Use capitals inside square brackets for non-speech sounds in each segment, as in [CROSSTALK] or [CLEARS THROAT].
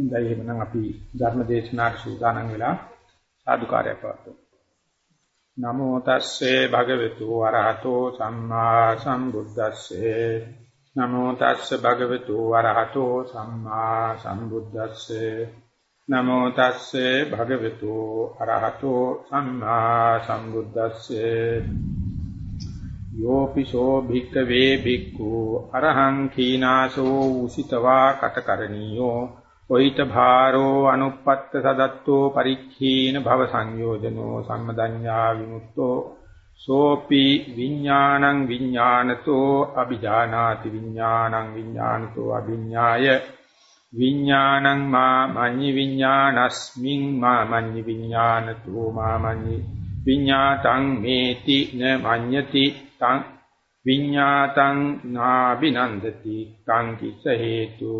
හොඳයි එහෙනම් අපි ධර්ම දේශනාට සූදානම් වෙලා සාදුකාරය පවත්වමු. නමෝ තස්සේ භගවතු වරහතෝ සම්මා සම්බුද්දස්සේ. නමෝ තස්සේ භගවතු වරහතෝ සම්මා සම්බුද්දස්සේ. නමෝ තස්සේ භගවතු අරහතෝ සම්මා සම්බුද්දස්සේ. යෝපිසෝ භික්කවේ භික්ඛු අරහං කීනාසෝ උසිතවා කටකරණීයෝ ඔයිත භාරෝ අනුප්පත්ත සදත්තෝ පරික්ඛීන භව සංයෝජනෝ සම්මදඤ්ඤා විමුක්තෝ සෝපි විඥානං විඥානතෝ අபிජානාති විඥානං විඥානතෝ අභිඥාය විඥානං මා මඤ්ඤි විඥානස්මින් මා මඤ්ඤි විඥානතෝ මා මඤ්ඤි විඤ්ඤාතං මේති න මඤ්ඤති තං විඤ්ඤාතං නාබිනන්දති තං කිස හේතු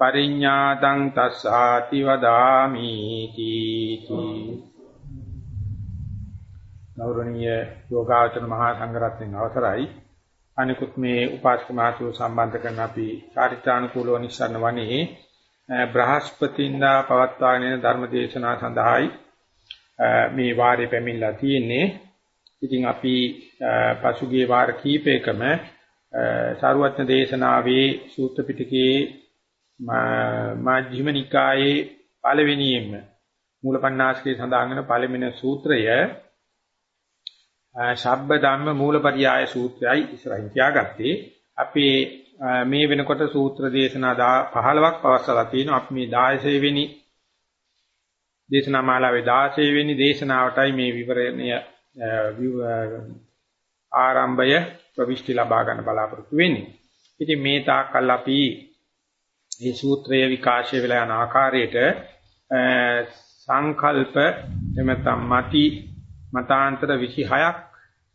පරිඤ්ඤාතං තස්සාති වදාමි තීති. ගෞරවනීය යෝගාචර මහා සංඝරත්නයන් අවසරයි. අනිකුත් මේ උපාසක මහතු සම්බන්ධ කරන අපි චාරිත්‍රානුකූලව නිස්සරණ වනේ බ්‍රහස්පතින්දා පවත්වාගෙන ධර්ම දේශනා සඳහායි මේ වාරේ පැමිණලා තියෙන්නේ. ඉතින් අපි පසුගිය වාර කීපයකම සාරවත්න දේශනාවේ සූත්‍ර පිටකයේ මාජ්ක්‍ධිම නිකායේ පළවෙනියෙන්ම මූලපණ්ණාසකේ සඳහන් වෙන පළවෙනි සූත්‍රය ශබ්බ ධම්ම මූලපරියාය සූත්‍රයයි ඉස්සරහින් තියාගත්තේ. අපි මේ වෙනකොට සූත්‍ර දේශනා 15ක් පවස්සලා තියෙනවා. අපි මේ 16 වෙනි දේශනා මාලාවේ 16 වෙනි දේශනාවටයි මේ විවරණය ආරම්භය ප්‍රවිෂ්ටි ලබා ගන්න බලාපොරොත්තු වෙන්නේ. ඉතින් මේ තාක්කල් අපි මේ සූත්‍රයේ විකාශය වෙලා යන ආකාරයට සංකල්ප එමෙතම් mati මතාන්තර 26ක්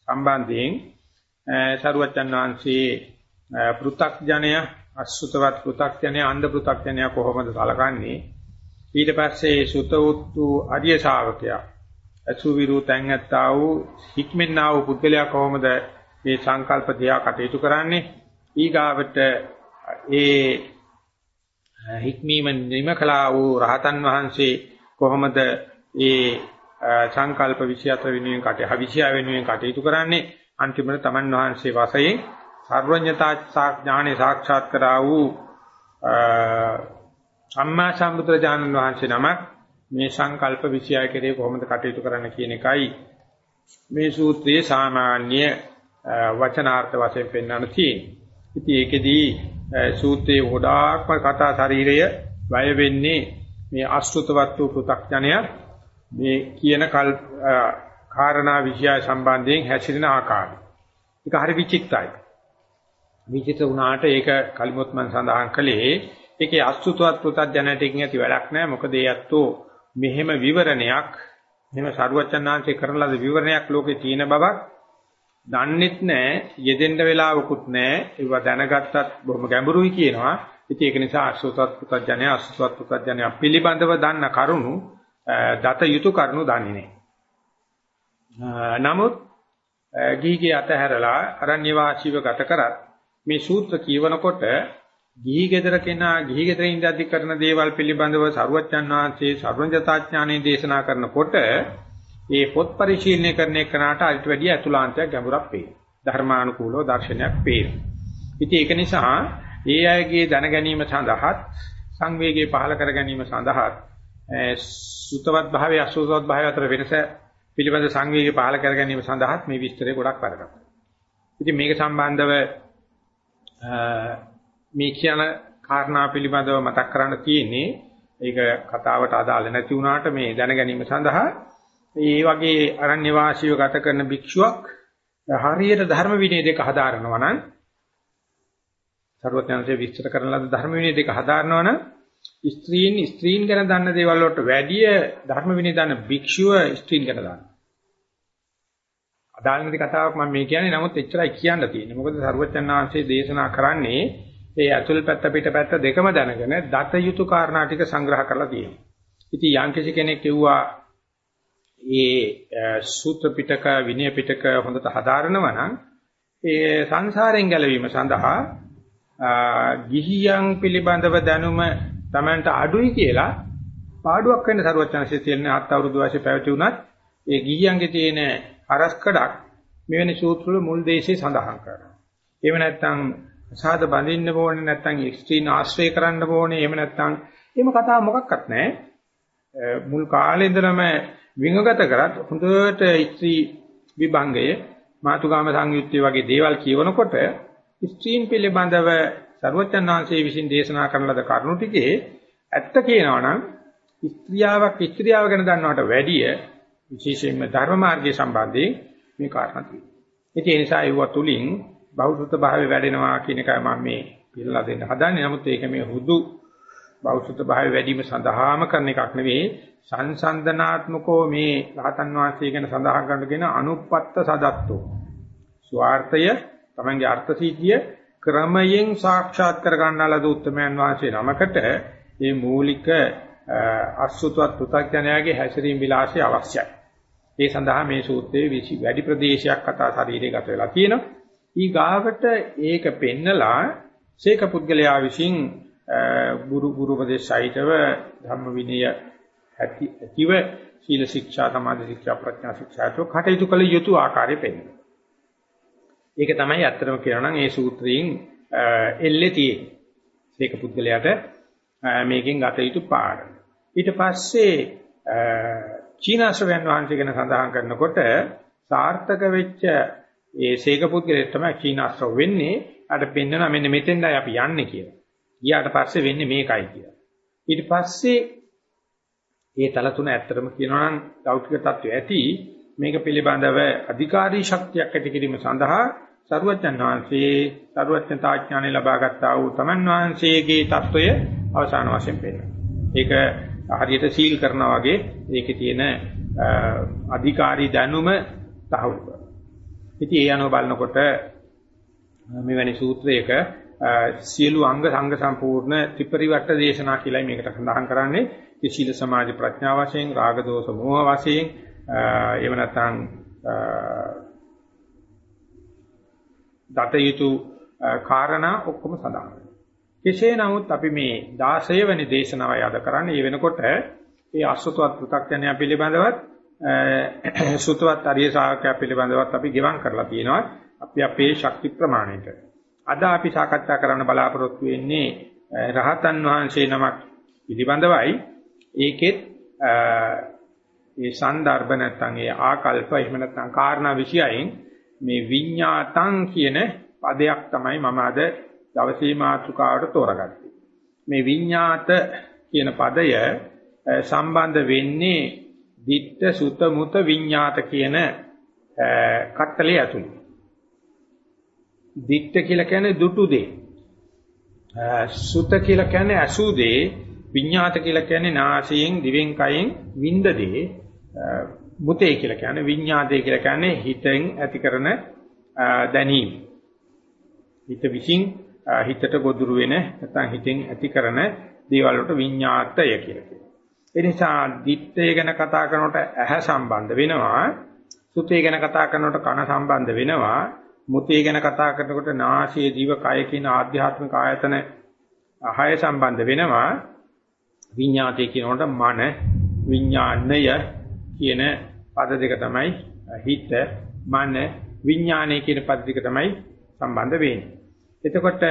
සම්බන්ධයෙන් සරුවචන් වහන්සේ පෘ탁ජනය අසුතවත් පෘ탁ජනය අන්ධ පෘ탁ජනය කොහොමද සලකන්නේ? ඊට පස්සේ සුතවුත්තු අරිය ශාවකයා අසුවිරු තැන්ගත්තා වූ හික්මෙන්නා වූ පුද්ගලයා කොහොමද මේ සංකල්ප දියා කටයුතු කරන්නේ? ඊගාවට ඒ හික්මීම නිමකලා වූ රහතන් වහන්සේ කොහොමද ඒ සංකල්ප 24 වෙනුවෙන් කට 26 වෙනුවෙන් කටයුතු කරන්නේ අන්තිමට තමන් වහන්සේ වශයෙන් සර්වඥතා ඥානෙ සාක්ෂාත් කරා වූ සම්මා සම්බුදුරජාණන් වහන්සේ නමක් මේ සංකල්ප 26 කෙරේ කොහොමද කටයුතු කරන්න කියන එකයි මේ සූත්‍රයේ සාමාන්‍ය වචනාර්ථ වශයෙන් පෙන්වන්න තියෙන්නේ. ඉතින් ඒකෙදී සූත්‍රයේ ගොඩාක්ම කතා ශරීරය වැය වෙන්නේ මේ අසුතවත් වූ පෘ탁ඥය මේ කියන කල් කාරණා විෂය සම්බන්ධයෙන් හැසිරෙන ආකාරය. ඒක හරි විචිත්තයි. විචිත වුණාට ඒක කලිමුත් මම සඳහන් කළේ ඒකේ අසුතවත් පෘ탁ඥයටින් ඇති වැඩක් නැහැ. මොකද ඒ ඇත්තෝ මෙහෙම විවරණයක් මෙහෙම සරුවචනාංශේ කරන ලද විවරණයක් ලෝකේ තියෙන බවක් දන්නෙත් නැහැ යෙදෙන්න වෙලාවකුත් නැහැ ඒව දැනගත්තත් බොහොම ගැඹුරුයි කියනවා. ඉතින් ඒක නිසා අසුතවත් පුතඥය අසුතවත් පුතඥය පිළිබඳව දන්න කරුණු දත යුතු කරුණු දන්නේ නැහැ නමුත් ගීගේ අතහැරලා අරණ්‍ය වාසීව ගත කරත් මේ සූත්‍ර කියවනකොට ගිහි ගෙදර කෙනා ගිහි ගෙදර ඉඳද්දි කරන දේවල් පිළිබඳව සරුවච්චන් වහන්සේ සර්වඥතාඥානෙ දේශනා කරනකොට ඒ පොත් පරිශීලනය කරන එකනට අරිට වැඩිය අතුලාන්තයක් ගැඹුරක් පේනවා. ධර්මානුකූලව දර්ශනයක් පේනවා. ඉතින් ඒක නිසා ඒ අයගේ දැන ගැනීම සඳහාත් සංවේගය පහල කර ගැනීම සඳහාත් සුතවත් භාවය අසුතවත් භාවය අතර වෙනස පිළිබඳ සංවේගය පහල කර ගැනීම සඳහාත් මේ විස්තරය ගොඩක් වැදගත්. ඉතින් මේක සම්බන්ධව මේ කියන කාරණා පිළිබඳව මතක් කරන්න තියෙන්නේ ඒක කතාවට අදාළ නැති වුණාට මේ දැන ගැනීම සඳහා මේ වගේ අරණ්‍ය වාසීව ගත කරන භික්ෂුවක් හරියට ධර්ම විනය දෙක හදාරනවා නම් සර්වඥාන්සේ විස්තර කරන ලද ධර්ම විනය දෙක හදාරනවා නම් ස්ත්‍රීන් ස්ත්‍රීන් ගැන දන්න දේවල් වලට වැඩිය ධර්ම විනය දන්න භික්ෂුව ස්ත්‍රීන් ගැන දන්නවා. අදාළ නැති කතාවක් මම මේ කියන්නේ නමුත් එච්චරයි කියන්න තියෙන්නේ. මොකද සර්වඥාන්සේ දේශනා කරන්නේ ඒ ඇතුල් පැත්ත පිට පැත්ත දෙකම දැනගෙන දත යුතු කාරණා ටික සංග්‍රහ කරලා තියෙනවා. ඉතින් යම්කිසි කෙනෙක් කිව්වා ඒ සූත්‍ර පිටක විනය පිටක හොඳට හදාරනවා නම් ඒ සංසාරයෙන් ගැලවීම සඳහා ගිහියන් පිළිබඳව දැනුම Tamanට අඩුයි කියලා පාඩුවක් වෙන්න සරුවචනසේ තියෙන හත් අවුරුදු වයසේ පැවති වුණත් ඒ ගිහියන්ගේ තියෙන අරස්කඩක් මෙවැනි සූත්‍ර වල මුල් දේශේ සඳහන් කරනවා. එහෙම නැත්නම් සාද බඳින්න ඕනේ නැත්නම් එක්ස්ට්‍රීන් ආශ්‍රය කරන්න ඕනේ එහෙම නැත්නම් එහෙම කතාව මොකක්වත් නැහැ. මුල් කාලේ ඉඳලම විංගගත කරත් හොඳට ස්ත්‍රී විභංගයේ මාතුගාම සංයුත්තේ වගේ දේවල් කියවනකොට ස්ත්‍රීන් පිළිබඳව සර්වචන්නාංශයේ විසින් දේශනා කරන ලද කරුණු ටිකේ ඇත්ත කියනවා නම් ස්ත්‍රියාවක් ස්ත්‍රියාව ගැන දන්නවට වැඩිය විශේෂයෙන්ම ධර්ම මාර්ගයේ සම්බන්ධයෙන් මේ කාරණා තියෙනවා. ඒ නිසා ඒව තුලින් බෞද්ධ භාවය වැඩෙනවා කියන එකයි මම මේ පිළිලා දෙන්න හදන්නේ. නමුත් ඒක මේ හුදු බෞද්ධ භාවය වැඩිම සඳහාම කරන එකක් නෙවෙයි සංසන්දනාත්මකෝ මේ රහතන් වහන්සේ ගැන සඳහන් කරනගෙන අනුපත්ත සදත්තෝ ස්වార్థය තමන්ගේ අර්ථ සිද්ධිය ක්‍රමයෙන් සාක්ෂාත් කර ගන්නා ලද උත්තරමයන් වහන්සේ නමකට මේ මූලික අසුතවත් පු탁ඥයාගේ හැසිරීම විලාසය අවශ්‍යයි. ඒ සඳහා මේ සූත්‍රයේ වැඩි ප්‍රදේශයක් කතා ශරීරයේ ගත වෙලා තියෙනවා. ඊගාවට ඒක පෙන්නලා සීක පුද්ගලයා විසින් ගුරු ගුරු උපදේශයිතව ධම්ම විනය ඇති ඇතිව සීල ශික්ෂා සමාධි ශික්ෂා ප්‍රඥා ශික්ෂාට කටයුතු කළ යුතු ආකාරය පෙන්වනවා. ඒක තමයි අත්‍තරම කියනවා නම් ඒ සූත්‍රයෙන් එල්ලේ තියෙන්නේ. ශේක පුද්ගලයාට මේකෙන් ගත යුතු පාඩම. ඊට පස්සේ චීනාශ්‍රවයන් වහන්සේ ගැන සඳහන් කරනකොට සාර්ථක වෙච්ච ඒ සීක පුද්ගලයෙක් තමයි චීනාශ්‍රව වෙන්නේ. අර පෙන්වනවා මෙන්න මෙතෙන්දයි අපි යන්නේ කියලා. ගියාට පස්සේ වෙන්නේ මේකයි කියලා. ඊට පස්සේ මේ තල තුන ඇත්තටම කියනවා නම් ලෞකික தত্ত্বය ඇති මේක පිළිබඳව අධිකාරී ශක්තියක් ඇති කිරීම සඳහා සරුවචන් වහන්සේ සරුවචනතා ඥානෙ ලබා ගත්තා වූ තමන් වහන්සේගේ தত্ত্বය අවසාන වශයෙන් පෙන්නනවා. ඒක හරියට සීල් කරනා වගේ ඒකේ තියෙන අධිකාරී දැනුම තහවුරු කරනවා. ඉතින් ඒ අනුව බලනකොට මෙවැනි සූත්‍රයක සියලු අංග සංඝ සම්පූර්ණ ත්‍රිපරිවට්ට දේශනා කියලායි මේකට සඳහන් කරන්නේ. ඒ සීල සමාධි ප්‍රඥා වශයෙන්, රාග දෝෂ මෝහ වශයෙන්, එහෙම නැත්නම් දතයුතු කාරණා ඔක්කොම සඳහන් වෙනවා. කෙසේ නමුත් අපි මේ 16 වෙනි දේශනාවයි අද කරන්නේ. ඒ වෙනකොට මේ අසුතවත් පෘථග්ජනය පිළිබඳවත් සුතවත් අරිය ශාවකයා පිළිබඳවත් අපි ගෙවම් කරලා තියෙනවා. අපි අපේ ශක්ති ප්‍රමාණයට. අද අපි සාකච්ඡා කරන්න බලාපොරොත්තු වෙන්නේ රහතන් වහන්සේ නමක් පිළිබඳවයි. ඒකෙත් ඒ සන්දර්භ නැත්නම් ඒ ආකල්ප එහෙම නැත්නම් කාරණා විශයයෙන් මේ විඤ්ඤාතං කියන පදයක් තමයි මම අද දවසේ මාතෘකාවට තෝරගත්තේ. මේ විඤ්ඤාත කියන පදය සම්බන්ධ වෙන්නේ ditta sutta muta විඤ්ඤාත කියන කට්ටලේ ඇතුළේ. Ditta කියලා කියන්නේ දුටු දේ. සුත කියලා කියන්නේ අසු දේ. විඤ්ඤාත කියලා කියන්නේ නාසයෙන් දිවෙන් කයෙන් විඳ දේ. මුතේ කියලා කියන්නේ විඤ්ඤාතේ කියලා කියන්නේ හිතෙන් ඇති කරන දැනීම. හිත විසින් හිතට ගොදුරු වෙන නැත්නම් හිතෙන් ඇති කරන දේවල් වලට විඤ්ඤාතය කියලා කියනවා. ඒ නිසා දිත්තය ගැන කතා කරනකොට ඇහැ සම්බන්ධ වෙනවා. සුතේ ගැන කතා කරනකොට කන සම්බන්ධ වෙනවා. මුතේ ගැන කතා කරනකොට නාසය, දිව, කය කියන ආධ්‍යාත්මික ආයතන හය සම්බන්ධ වෙනවා. විඤ්ඤාතය කියනකොට මන, විඥාණය කියන පද දෙක තමයි හිත, මන, විඥානය කියන පද දෙක තමයි සම්බන්ධ වෙන්නේ. එතකොට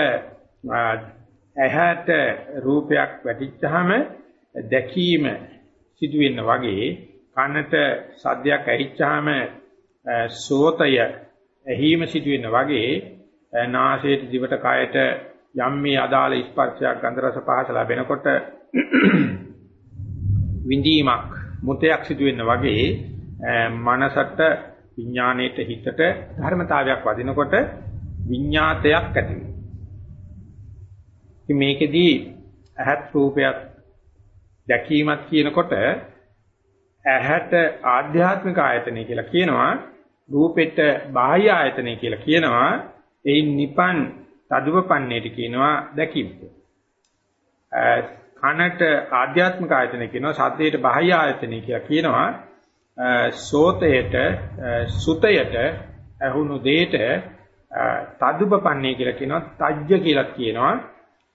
ඇහැට රූපයක් වැටිච්චාම දැකීම සිදු වෙන වගේ කනට සද්දයක් ඇහිච්චාම සෝතය ඇහිම සිදු වෙන වගේ නාසයට දිවට කයට යම් මේ අදාළ ස්පර්ශයක් ගන්ධ රස පහස ලැබෙනකොට [CLEARS THROAT] විඳීමක් මුතයක් සිදු වෙන වගේ මනසට විඥාණයට හිතට ධර්මතාවයක් වදිනකොට විඤ්ඤාතයක් ඇති වෙනවා. මේකෙදී ඇහත් රූපයක් දැකීමක් කියනකොට ඇහැට ආධ්‍යාත්මික ආයතනය කියලා කියනවා රූපෙට බාහ්‍ය ආයතනය කියලා කියනවා එයින් නිපන් තදුවපන්නේට කියනවා දැකීම. කනට ආධ්‍යාත්මික ආයතනය කියනවා සද්දයට බාහ්‍ය ආයතනය කියලා කියනවා සෝතයට සුතයට ඇහුණු දෙයට තදුපපන්නේ කියලා කියනවා තජ්ජ කියලා කියනවා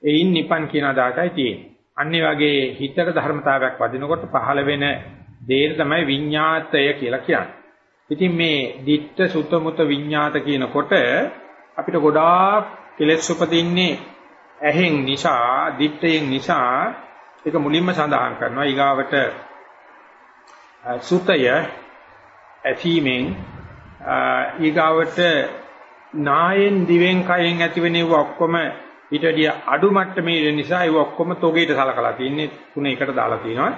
එයින් නිපන් කියන අදහසයි තියෙන්නේ අනිත් වගේ හිතට ධර්මතාවයක් වදිනකොට පහළ වෙන දේ තමයි විඤ්ඤාතය කියලා කියන්නේ. ඉතින් මේ ditta sutta mutta විඤ්ඤාත කියනකොට අපිට ගොඩාක් කෙලෙස් උපදින්නේ ඇහෙන් නිසා, දිත්තයෙන් නිසා ඒක මුලින්ම සඳහන් කරනවා. ඊගාවට සුතය ඇසීමෙන් ඊගාවට නායෙන් දිවෙන් කයෙන් ඇතිවෙන ඒවා ඔක්කොම ඊට වැඩිය අඩු මට්ටමේ නිසා ඒවා ඔක්කොම තොගේට සලකලා තින්නේ තුන එකට දාලා තිනවා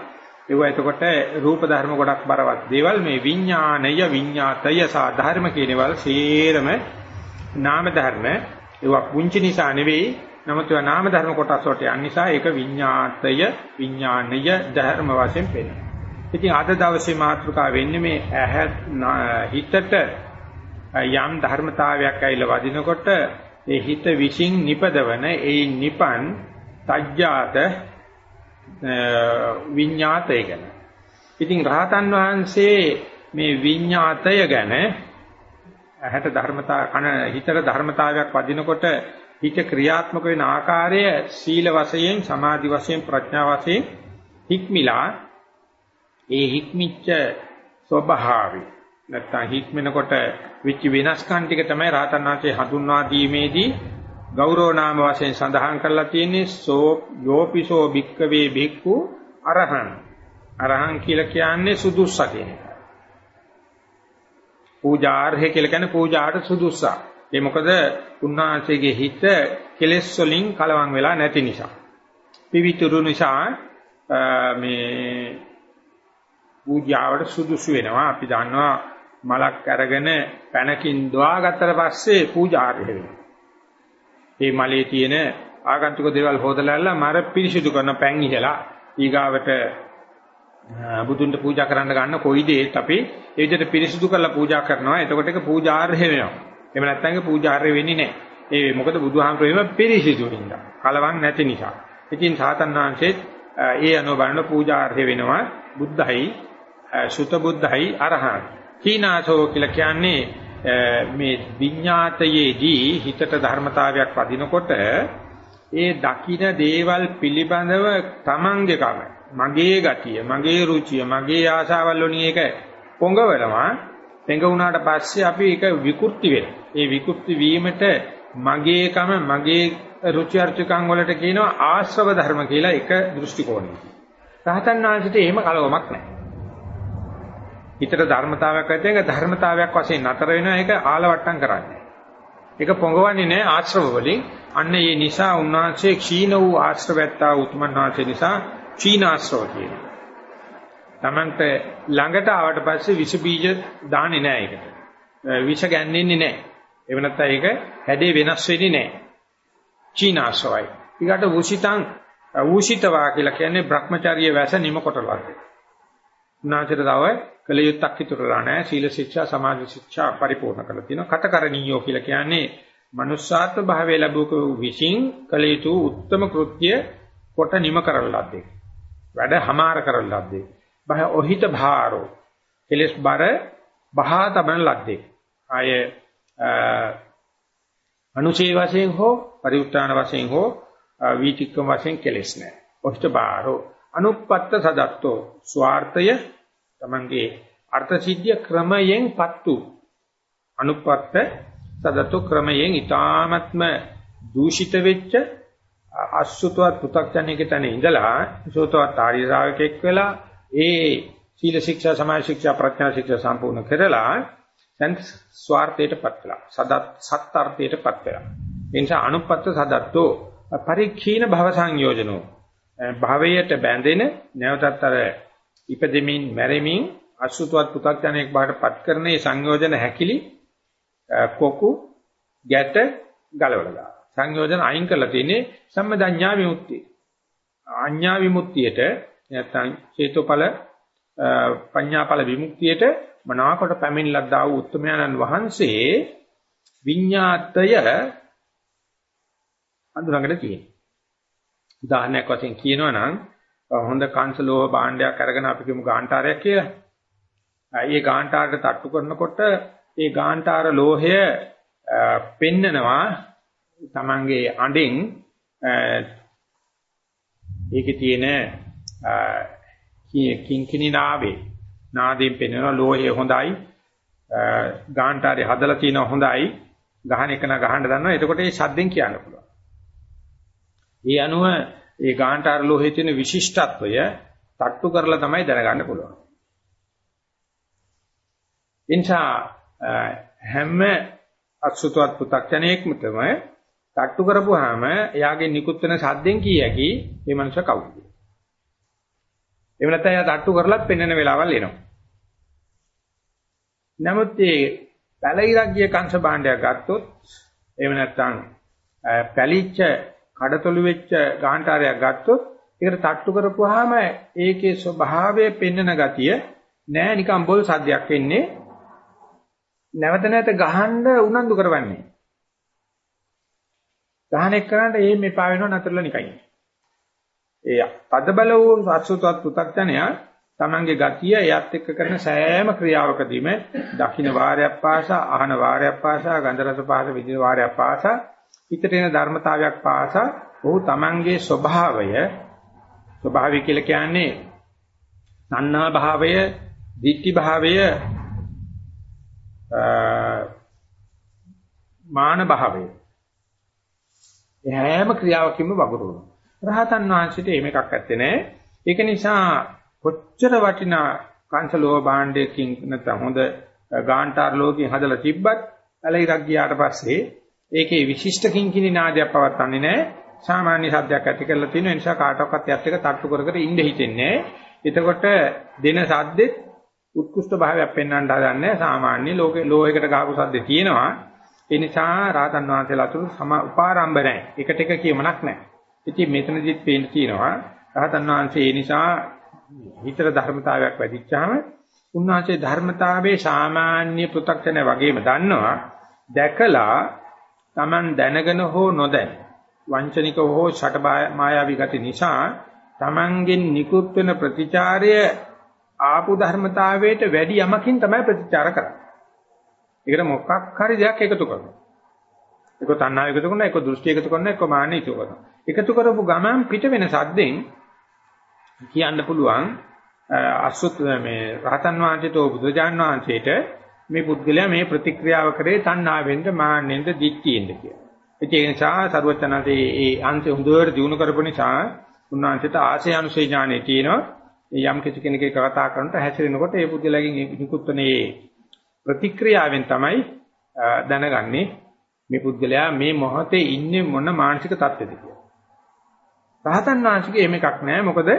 ඒවා එතකොට රූප ධර්ම ගොඩක් බරවත් දේවල්. මේ විඥාණය විඤ්ඤාතය සහ ධර්ම කියනවල් සේරම නාම ධර්ම. ඒවා පුංචි නිසා නෙවෙයි. නමුත් ඒවා නාම ධර්ම කොටස් වලට යන නිසා ඒක විඤ්ඤාතය විඥාණය ධර්ම වශයෙන් පෙනෙනවා. ඉතින් අද දවසේ මාතෘකාව වෙන්නේ මේ ඇහ හිතට යම් ධර්මතාවයක් ඇවිල්ලා වදිනකොට ඒ හිත විශ්ින් නිපදවන ඒ නිපන් තජ්ජාත විඤ්ඤාතය ගැන. ඉතින් රහතන් වහන්සේ මේ විඤ්ඤාතය ගැන ඇහැට ධර්මතා කන හිතට ධර්මතාවයක් වදිනකොට හිත ක්‍රියාත්මක වෙන ආකාරය සීල වශයෙන් සමාධි වශයෙන් ප්‍රඥා වශයෙන් හික්මිලා ඒ හික්මිච්ච ස්වභාවය නැත්තම් හික්මනකොට විච වෙනස්කම් ටික තමයි රහතන් වහන්සේ හඳුන්වා දීමේදී ගෞරව නාම වශයෙන් සඳහන් කරලා තියෙන්නේ සෝ යෝපිසෝ භික්කවේ භික්ඛු අරහං අරහං කියලා කියන්නේ සුදුස්ස කියන එක. පූජාර්හය කියලා කියන්නේ පූජාට සුදුස්සා. ඒ මොකද උන්වහන්සේගේ හිත කෙලෙස් වලින් කලවම් වෙලා නැති නිසා. පිවිතුරු නිසා මේ පූජාවට සුදුසු වෙනවා. අපි දන්නවා මලක් අරගෙන පැනකින් දොවාගත්තට පස්සේ පූජාර්ය වෙනවා. මේ මලේ තියෙන ආගන්තුක දේවල් හොදලාලා මර පිරිසිදු කරන පැන් ඉහලා ඊගාවට බුදුන්ට පූජා කරන්න ගන්න කොයි දෙයක් අපි ඒ විදිහට පිරිසිදු කරලා පූජා කරනවා. එතකොට ඒක පූජාර්ය වෙනවා. එහෙම නැත්නම් ඒක පූජාර්ය වෙන්නේ නැහැ. ඒ මොකද බුදුහාමුදුරුවෝ පිරිසිදු වෙනවා. කලවම් නැති නිසා. ඉතින් සාතන් වහන්සේත් ඒ අනුව බලන පූජාර්ය වෙනවා. බුද්ධයි සුත බුද්ධයි අරහං. කීනාසෝ කියලා කියන්නේ මේ විඤ්ඤාතයේදී හිතට ධර්මතාවයක් වදිනකොට ඒ දකින දේවල් පිළිබඳව තමන්ගේ කම මගේ ගතිය මගේ රුචිය මගේ ආශාවල් වලින් ඒක පොඟවනවා පෙඟ වුණාට පස්සේ අපි ඒක විකෘති වෙනවා ඒ විකෘති වීමට මගේකම මගේ රුචි අරුචිකම් වලට කියනවා ආශ්‍රව ධර්ම කියලා එක දෘෂ්ටි කෝණයකින්. රහතන් වහන්සේට එහෙම කලවමක් නැහැ. හිතට ධර්මතාවයක් ඇති එක ධර්මතාවයක් වශයෙන් නතර වෙනවා ඒක ආලවට්ටම් කරන්නේ. ඒක පොඟවන්නේ නැහැ ආශ්‍රව වලින්. අන්න ඒ නිසා උන්වහන්සේ ක්ෂීණ වූ ආශ්‍රවයත්තා උතුමන් වහන්සේ නිසා ක්ෂීණාශ්‍රව කියනවා. Tamante ළඟට ආවට පස්සේ විස බීජ දාන්නේ නැහැ ඒකට. විස ගැන්වෙන්නේ නැහැ. ඒ වෙනත්නම් ඒක හැඩේ වෙනස් වෙන්නේ නැහැ. ක්ෂීණාශ්‍රවයි. ඊකට වූෂිතං වූෂිතවා කියලා කියන්නේ Brahmacharya වැස නිම කොටලක්. උන්වහන්සේට තව කලියුත්තක් ඉතුරුලා නැහැ. සීල ශික්ෂා, සමාධි ශික්ෂා පරිපූර්ණ කරලා තියෙනවා. කතකරණීයෝ කියලා කියන්නේ manussාත්ම භාවය ලැබුවක විශ්ින් කලියුතු උත්තම කෘත්‍ය කොට නිම කරලද්දේ. වැඩ හමාර කරලද්දේ. බහ ඔහිත භාරෝ. කෙලස් බර බහා තබන ලද්දේ. ආය අනුශේ වශයෙන් හෝ පරිඋත්තාන වශයෙන් හෝ වීතික්කම වශයෙන් කෙලස් නැහැ. ඔහිත භාරෝ අනුපත්ත සදත්තෝ ස්වార్థය තමන්ගේ අර්ථ සිද්ධිය ක්‍රමයෙන්පත්තු අනුපත්ත සදතු ක්‍රමයෙන් ඊ타ත්ම දූෂිත වෙච්ච අසුතවත් පු탁ජනයක තැන ඉඳලා සෝතවත් ආර්ය ශ්‍රාවකෙක් වෙලා ඒ සීල ශික්ෂා සමාධි ශික්ෂා ප්‍රඥා ශික්ෂා සම්පූර්ණ කරලා දැන් ස්වార్థයටපත් වෙලා සදත් සත්‍ර්ථයටපත් වෙලා. ඒ නිසා අනුපත්ත සදත්තෝ පරික්ෂීන භව සංයෝජනෝ. භවයට බැඳෙන නැවතත් අර ඉපදෙමින් මැරෙමින් අසුතවත් පු탁ජනයක් බවට පත් කරන මේ සංයෝජන හැකිලි කොකු ගැට ගලවලා දානවා. සංයෝජන අයින් කරලා තියෙන්නේ සම්මදඤ්ඤා විමුක්තිය. අඤ්ඤා විමුක්තියට නැත්නම් හේතුඵල පඤ්ඤාඵල විමුක්තියට මනාකොට පැමිණලක් දාව උත්තමයන්න් වහන්සේ විඤ්ඤාතය අඳුරගෙන තියෙනවා. උදාහරණයක් වශයෙන් කියනවා නම් හොඳ කංශලෝහ භාණ්ඩයක් අරගෙන අපි කියමු ගාන්ටාරයක් කියලා. ඒ ගාන්ටාරට තට්ටු කරනකොට ඒ ගාන්ටාර ලෝහය පෙන්නනවා තමන්ගේ අඬෙන් ඒකේ තියෙන කිංකිණි නාවේ නාදයෙන් පෙනෙන ලෝහය හොඳයි ගාන්ටාරේ හදලා තියෙන හොඳයි ගහන එක නා ගහන්න දන්නවා එතකොට ඒ ශබ්දෙන් කියන්න පුළුවන්. ඒ අනුව ඒ ගාන්ටාර ලෝහයේ තියෙන විශිෂ්ටත්වය තට්ටු කරලා තමයි දැනගන්න පුළුවන්. එනිසා හැම අසුතවත් පු탁ජනයෙක්ම තමයි තට්ටු කරපුවාම එයාගේ නිකුත් වෙන ශබ්දෙන් කීයකි මේ මනුෂ්‍ය කවුද? එහෙම නැත්නම් එයා තට්ටු කරලත් පෙන්වන වෙලාවල් එනවා. නමුත් මේ පැලිරක් ගිය කංශ භාණ්ඩයක් ගත්තොත් එහෙම නැත්නම් පැලිච්ච කඩතොළු වෙච්ච ගාන්ටාරයක් ගත්තොත් ඒකට තට්ටු කරපුවාම ඒකේ ස්වභාවය පෙන්වන ගතිය නෑ නිකන් බොල් සද්දයක් වෙන්නේ නැවත නැවත ගහන්න උනන්දු කරවන්නේ. ගහන එක්කනට එහෙම එපා වෙනව නතරලා නිකන් ඒ පද බල වූ අසුතවත් පු탁ජනයා තමන්ගේ ගතිය එයත් එක්ක කරන සෑම ක්‍රියාවකදීම දකින්න වාරයක් පාසා අහන වාරයක් පාසා ගන්ධ රස පහස විදින වාරයක් පාසා හිතට එන ධර්මතාවයක් පාසා ඔහු තමන්ගේ ස්වභාවය ස්වභාවය කියලා කියන්නේ නන්නා භාවය, ditthi භාවය, මාන භාවය. හැම ක්‍රියාවකින්ම වගුරුවනවා. රහතන් වහන්සේට එහෙම එකක් ඇත්තේ නැහැ. ඒක නිසා කොච්චර වටිනා කංශලෝහ භාණ්ඩයකින් නැත්නම් හොඳ ගාන්ටාර් ලෝකෙන් හදලා තිබ්බත් ඇලයිරක් ගියාට පස්සේ ඒකේ විශිෂ්ට කිංකිණි නාදයක් පවත්න්නේ නැහැ. සාමාන්‍ය සද්දයක් ඇති කරලා තියෙන නිසා කාටවත් යත් එක තට්ටු කර කර ඉඳ හිතෙන්නේ එතකොට දෙන සද්දෙත් උත්කෘෂ්ඨ භාවයක් පෙන්වන්න හදන්නේ සාමාන්‍ය ලෝකේ ලෝහයකට ගහපු සද්දේ තියෙනවා. ඒ නිසා රාතන් වහන්සේලා අතුරු සම උපාරම්භ නැහැ. එකට එක කියමනක් නැහැ. ඉතින් මෙතනදිත් පේන්න තියෙනවා රාතන් වහන්සේ ඒ නිසා හිතට ධර්මතාවයක් වැඩිච්චාම උන්වහන්සේ ධර්මතාවයේ සාමාන්‍ය පෘථග්ජන වගේම දන්නවා දැකලා Taman දැනගෙන හෝ නොදැන වංචනික හෝ ෂට මායාවී ගති නිසා Tamanගෙන් නිකුත් වෙන ප්‍රතිචාරය ආපු ධර්මතාවයට වැඩි යමකින් තමයි ප්‍රතිචාර කරන්නේ. ඒකට මොකක් හරි දෙයක් එකතු කරනවා. එක තණ්හාව එකතු කරනවා, එක දෘෂ්ටි එකතු කරනවා, එක මාන එකතු කරනවා. එකතු කරපු ගමන් පිට වෙන සද්දෙන් කියන්න පුළුවන් අසුත් මේ රහතන් වහන්සේට බුදුජාන් වහන්සේට මේ පුද්ගලයා මේ ප්‍රතික්‍රියාව කරේ තණ්හාවෙන්ද මාන්නෙන්ද දික්තියෙන්ද කියලා. ඒ නිසා සරුවචනන්සේ ඒ අන්ති හොඳට දිනු කරපු නිසා උන්වහන්සේට ආශය අනුසය ඥානෙ තියෙනවා. යම් කිසි කෙනෙක්ගේ කතා කරනට හැසිරෙනකොට ඒ පුද්ගලයාගෙන් නිකුත්වනේ ප්‍රතික්‍රියාවෙන් තමයි දැනගන්නේ මේ පුද්ගලයා මේ මොහොතේ ඉන්නේ මොන මානසික තත්ත්වෙද කියලා. රහතන් වහන්සේගේ එහෙම එකක් නැහැ. මොකද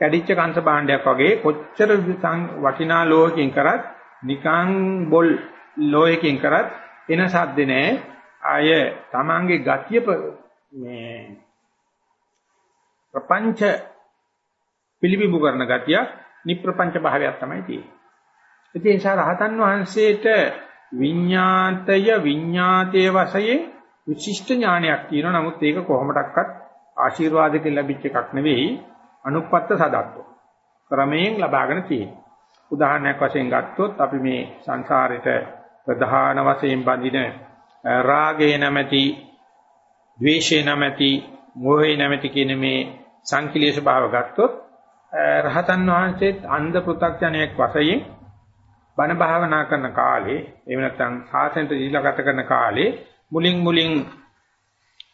කැඩිච්ච කංශ භාණ්ඩයක් වගේ කොච්චර වටිනා ලෝහකින් කරත් නිකං බොල් ලෝහකින් කරත් එන සද්ද නෑ ආය තමන්ගේ ගතිය මේ ප්‍රපංච පිළිබිඹු කරන ගතිය නිප්‍රපංච භාවයක් තමයි තියෙන්නේ. ඒ නිසා රහතන් වහන්සේට විඤ්ඤාතය විඤ්ඤාතයේ වශයෙන් විශිෂ්ට ඥානයක් තියෙනවා. නමුත් ඒක කොහොමඩක්වත් ආශිර්වාදයෙන් ලැබිච්ච එකක් නෙවෙයි. අනුපත්ත සදත්ව. ක්‍රමයෙන් ලබාගෙන තියෙනවා. උදාහරණයක් වශයෙන් ගත්තොත් අපි මේ සංසාරෙට ප්‍රධාන වශයෙන් බඳින රාගේ නැමැති, ද්වේෂේ නැමැති, මෝහේ නැමැති කියන මේ සංකලීශ භාව ගත්තොත් රහතන් වහන්සේත් අන්ධ පෘථග්ජනයක් වශයෙන් බණ භාවනා කරන කාලේ එහෙම නැත්නම් සාසනයට දීලා ගත කරන කාලේ මුලින් මුලින්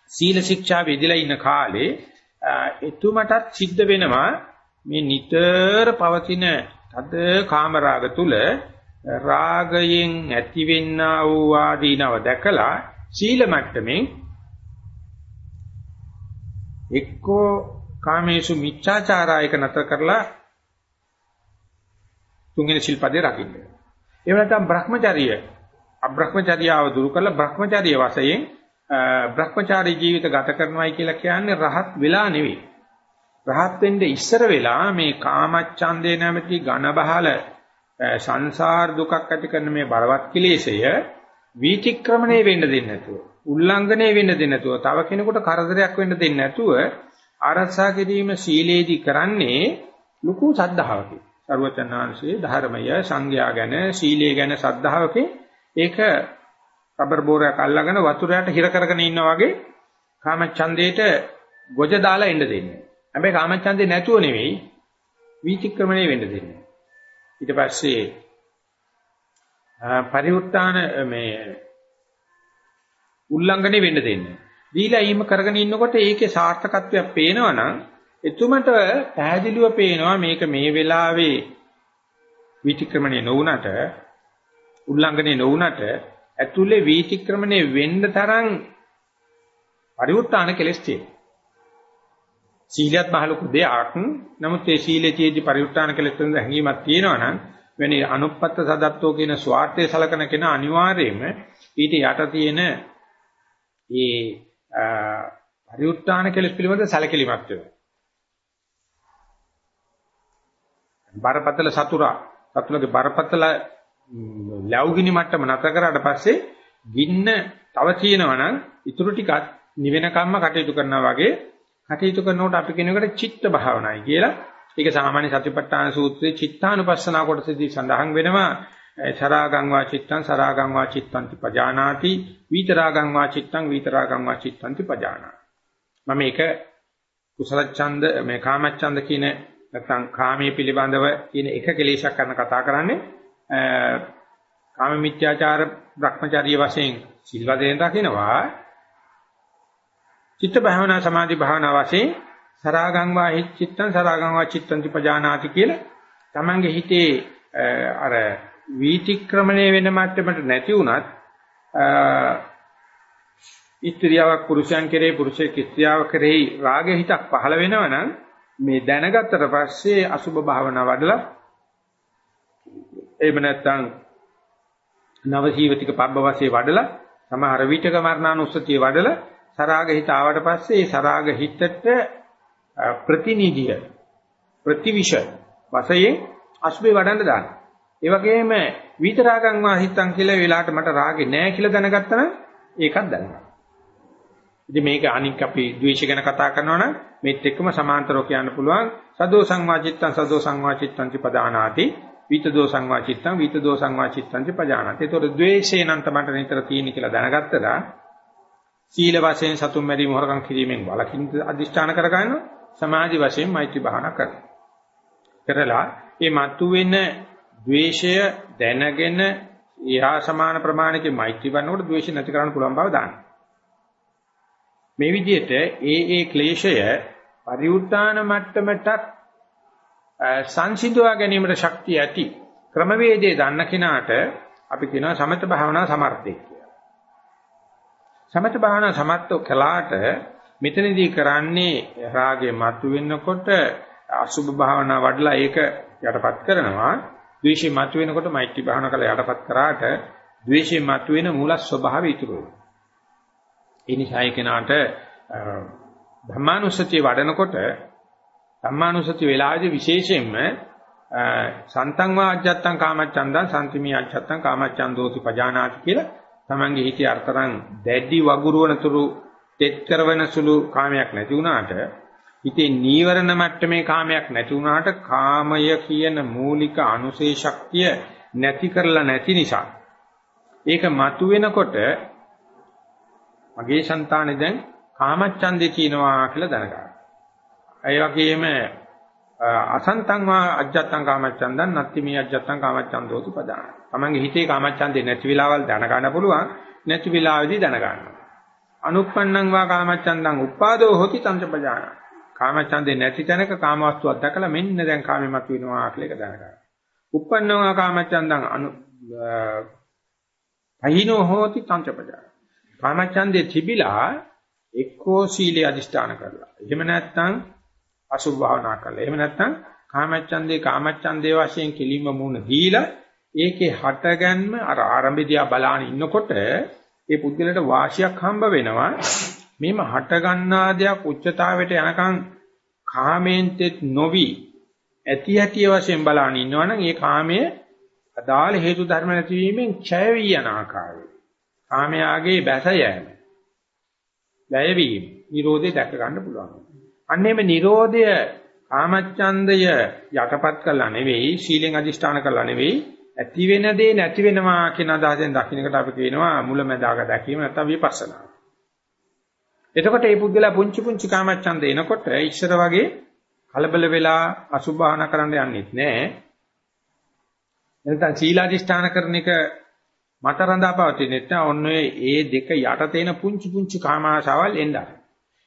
සීල ශික්ෂා වේදිලා ඉන්න කාලේ එතුමටත් සිද්ධ වෙනවා මේ නිතර පවතින තද කාමරාග තුල රාගයෙන් ඇතිවෙන්නා වූ ආදීනව දැකලා සීල මට්ටමින් එක්කෝ කාමේසු මිච්ඡාචාරායක නතර කරලා තුන්වෙනි ශිල්පදේ රකින්න. එහෙම නැත්නම් Brahmacharya අබ්‍රහ්මචර්යාව දුරු කරලා Brahmacharya වශයෙන් භ්‍රමචාරී ජීවිත ගත කරනවායි කියලා කියන්නේ රහත් වෙලා නෙවෙයි. රහත් වෙන්න ඉස්සර වෙලා මේ කාමච්ඡන්දේ නැමැති ඝන බහල සංසාර දුකක් ඇති කරන මේ බලවත් කිලේශය වීතික්‍රමණය වෙන්න දෙන්නේ නැතුව, උල්ලංඝනය වෙන්න දෙන්නේ නැතුව, තව කෙනෙකුට කරදරයක් වෙන්න දෙන්නේ නැතුව ආරක්ෂා කිරීම සීලේදී කරන්නේ ලুকু සද්ධාවකි. සරුවචනාංශයේ ධර්මය සංඥා ගැන, සීලය ගැන සද්ධාවකේ ඒක රබර් බෝරයක් අල්ලගෙන වතුරයට හිර කරගෙන ඉන්නා වගේ කාම ඡන්දේට ගොජ දාලා එන්න දෙන්නේ. හැබැයි කාමච්ඡන්දේ නැතුව නෙවෙයි වීතික්‍රමණය වෙන්න දෙන්නේ. ඊට පස්සේ පරිවෘත්තාන මේ උල්ලංඝනය වෙන්න දෙන්නේ. දීලා ඊම කරගෙන ඉන්නකොට ඒකේ සාර්ථකත්වයක් පේනවනම් එතුමට පැහැදිලිව පේනවා මේක මේ වෙලාවේ වීතික්‍රමණය නොවුනට උල්ලංඝනය නොවුනට ඇතුලේ වීතික්‍රමණය වෙන්න තරම් පරිවෘත්තාන කෙලස් තියෙනවා. සීලයක් බහලක දෙයක්. නමුත් ඒ සීලයේදී පරිවෘත්තාන කෙලස් වෙන හැඟීමක් තියෙනවා නම් වෙන අනුපත්ත සදත්තෝ කියන ස්වార్థය සලකන කෙනා අනිවාර්යයෙන්ම ඊට යට තියෙන ඒ පරිඋත්තාන කෙලස් පිළිබඳ සැලකිලිමත් වෙනවා. බරපතල සතුරා සතුලගේ බරපතල ලැබුගිනි මට්ටම නැතර කරාට පස්සේ ගින්න තව තියෙනවා නම් ඊටු ටිකක් නිවෙන කම්ම කටයුතු කරනවා වගේ කටයුතු කරනකොට අපි කියනකට චිත්ත භාවනායි කියලා. ඒක සාමාන්‍ය සතිපට්ඨාන සූත්‍රයේ චිත්තානුපස්සනා කොටසදී සඳහන් වෙනවා. සරාගං වා චිත්තං සරාගං වා චිත්තං පජානාති විතරාගං වා චිත්තං විතරාගං වා චිත්තං පජානාති මම මේක කුසල ඡන්ද මේ කාමච්ඡන්ද කියන නැත්නම් කාමයේ පිළිබඳව කියන එක කෙලේශයක් කරන කතා කරන්නේ කාම මිත්‍යාචාර භ්‍රමචාරී වශයෙන් සිල්වදෙන් රකින්නවා චිත්ත භාවනා සමාධි භාවනා වශයෙන් සරාගං වා චිත්තං සරාගං වා චිත්තං පජානාති කියලා තමන්ගේ හිතේ අර වීතික්‍රමණය වෙන මට්ටමට නැති වුණත් ස්ත්‍රියාවක් පුරුෂයන් කෙරෙහි පුරුෂයෙක් ස්ත්‍රියාව කෙරෙහි රාගය හිතක් පහළ වෙනවනම් මේ දැනගත්තට පස්සේ අසුබ භාවනා වඩලා එහෙම නැත්නම් නවසීවතික පබ්බ වශයෙන් වඩලා සමහර විටක මරණානුස්සතිය වඩලා සරාග හිත ආවට පස්සේ ඒ සරාග හිතට ප්‍රතිනිධිය ප්‍රතිවිෂ වශයෙන් අසුබේ වඩන්න දාන්න. ඒ වගේම විතරාගං වාහිතං කියලා වෙලාවට මට රාගේ නැහැ කියලා දැනගත්තා නම් ඒකත් දැනගන්න. ඉතින් මේක අනික් අපි ද්වේෂ ගැන කතා කරනවා නම් මේත් එක්කම සමාන්තරව කියන්න පුළුවන් සදෝ සංවාචිත්තං සදෝ සංවාචිත්තං චපදානාති විතදෝ සංවාචිත්තං විතදෝ සංවාචිත්තං චපජානාති. ඒතකොට ද්වේෂේ නම් තමයි නිතර තියෙන්නේ කියලා දැනගත්තලා සීල වශයෙන් සතුම් මැරීම හොරකම් කිරීමෙන් වළකින්න අදිෂ්ඨාන කරගන්නවා. සමාධි වශයෙන් මෛත්‍රී භාවනා කරනවා. කරලා මේ මතුවෙන ද්වේෂය දැනගෙන ඊහා සමාන ප්‍රමාණයක මෛත්‍රී වන්නකොට ද්වේෂය නැති කරන්න පුළුවන් බව දාන්න. මේ විදිහට ඒ ඒ ක්ලේශය පරිඋත්තාන මට්ටමට සංසිඳවා ගැනීමට ශක්තිය ඇති ක්‍රමවේදයේ දන්න කෙනාට අපි කියනවා සමත භාවනා සමර්ථය කියලා. සමත භාවනා සමර්ථෝ කලාට මෙතනදී කරන්නේ රාගේ මතුවෙනකොට අසුභ භාවනා වඩලා ඒක යටපත් කරනවා ද්වේෂය මතුවෙනකොට මෛත්‍රී භාවනා කරලා යටපත් කරාට ද්වේෂය මතුවෙන මූල ස්වභාවය ඉතුරු වෙනවා. ඒ නිසා ඒ කෙනාට ධම්මානුස්සතිය වඩනකොට ධම්මානුස්සතිය වෙලාවේදී විශේෂයෙන්ම සන්තං වාජ්ජත්තං කාමච්ඡන්දං සම්තිමි අච්ඡත්තං කාමච්ඡන්දෝති පජානාති කියලා තමන්ගේ හිතේ අර්ථරන් දැඩි වගුරුවනතුරු තෙත් කරවන සුළු කාමයක් නැති වුණාට හිතේ නීවරණ මට්ටමේ කාමයක් නැති වුණාට කාමය කියන මූලික අනුසේ ශක්තිය නැති කරලා නැති නිසා ඒක මතුවෙනකොට මගේ సంతානේ දැන් කාමච්ඡන්දේ කියනවා කියලා දැනගන්න. ඒ වගේම අසන්තං වා අජ්ජත්තං කාමච්ඡන්දං නත්ති මේ අජ්ජත්තං කාමච්ඡන්දෝති පදාන. තමන්ගේ හිතේ කාමච්ඡන්දේ නැති වෙලාවල් දැනගන්න පුළුවන් නැති වෙලාවෙදී දැනගන්න. අනුප්පන්නං වා කාමච්ඡන්දං උප්පාදෝ හොති තංචපජාන. කාමච්ඡන්දේ නැති තැනක කාමවස්තුවක් දැකලා මෙන්න දැන් කාමෙමත් වෙනවා කියලා එක දැනගන්න. උප්පන්නෝ කාමච්ඡන්දං අනු අහිනෝ හෝති තංචපජා. කාමච්ඡන්දේ තිබිලා එක්කෝ සීලේ අදිෂ්ඨාන කරලා. එහෙම නැත්නම් අසුභ භාවනා කරලා. එහෙම නැත්නම් කාමච්ඡන්දේ කාමච්ඡන්දේ වශයෙන් කිලිම මුණ දීලා ඒකේ හටගන්ම අර ආරම්භයේදී බලාන ඉන්නකොට ඒ පුද්ගලට වාසියක් හම්බ වෙනවා මේම හට ගන්නා දෙයක් උච්චතාවයට යනකම් කාමෙන්තෙත් නොවි ඇති ඇති වශයෙන් බලන ඉන්නවනම් ඒ කාමයේ අදාළ හේතු ධර්ම නැතිවීමෙන් ඡය වී යන ආකාරය. කාමයාගේ බැස යෑම. වැය වීම. Nirodhe දැක ගන්න පුළුවන්. අන්නේම Nirodha කාමච්ඡන්දය යටපත් කළා නෙවෙයි, සීලෙන් අදිෂ්ඨාන කළා නෙවෙයි, ඇති වෙන දේ නැති වෙනවා කියන අදහසෙන් දකින්නකට අපි කියනවා මුලැමැදාක දැකීම නැත්නම් විපස්සනා. එතකොට මේ පුද්ගලයා පුංචි පුංචි කාමච්ඡන්ද එනකොට ඉස්සර වගේ කලබල වෙලා අසුභාවන කරන්න යන්නෙත් නෑ. එතන සීලාදිෂ්ඨාන කරන එක මත රඳාපවතිනෙත් නෑ. ඔන්න ඒ දෙක යට තේන පුංචි පුංචි කාම ආශාවල් එන්න.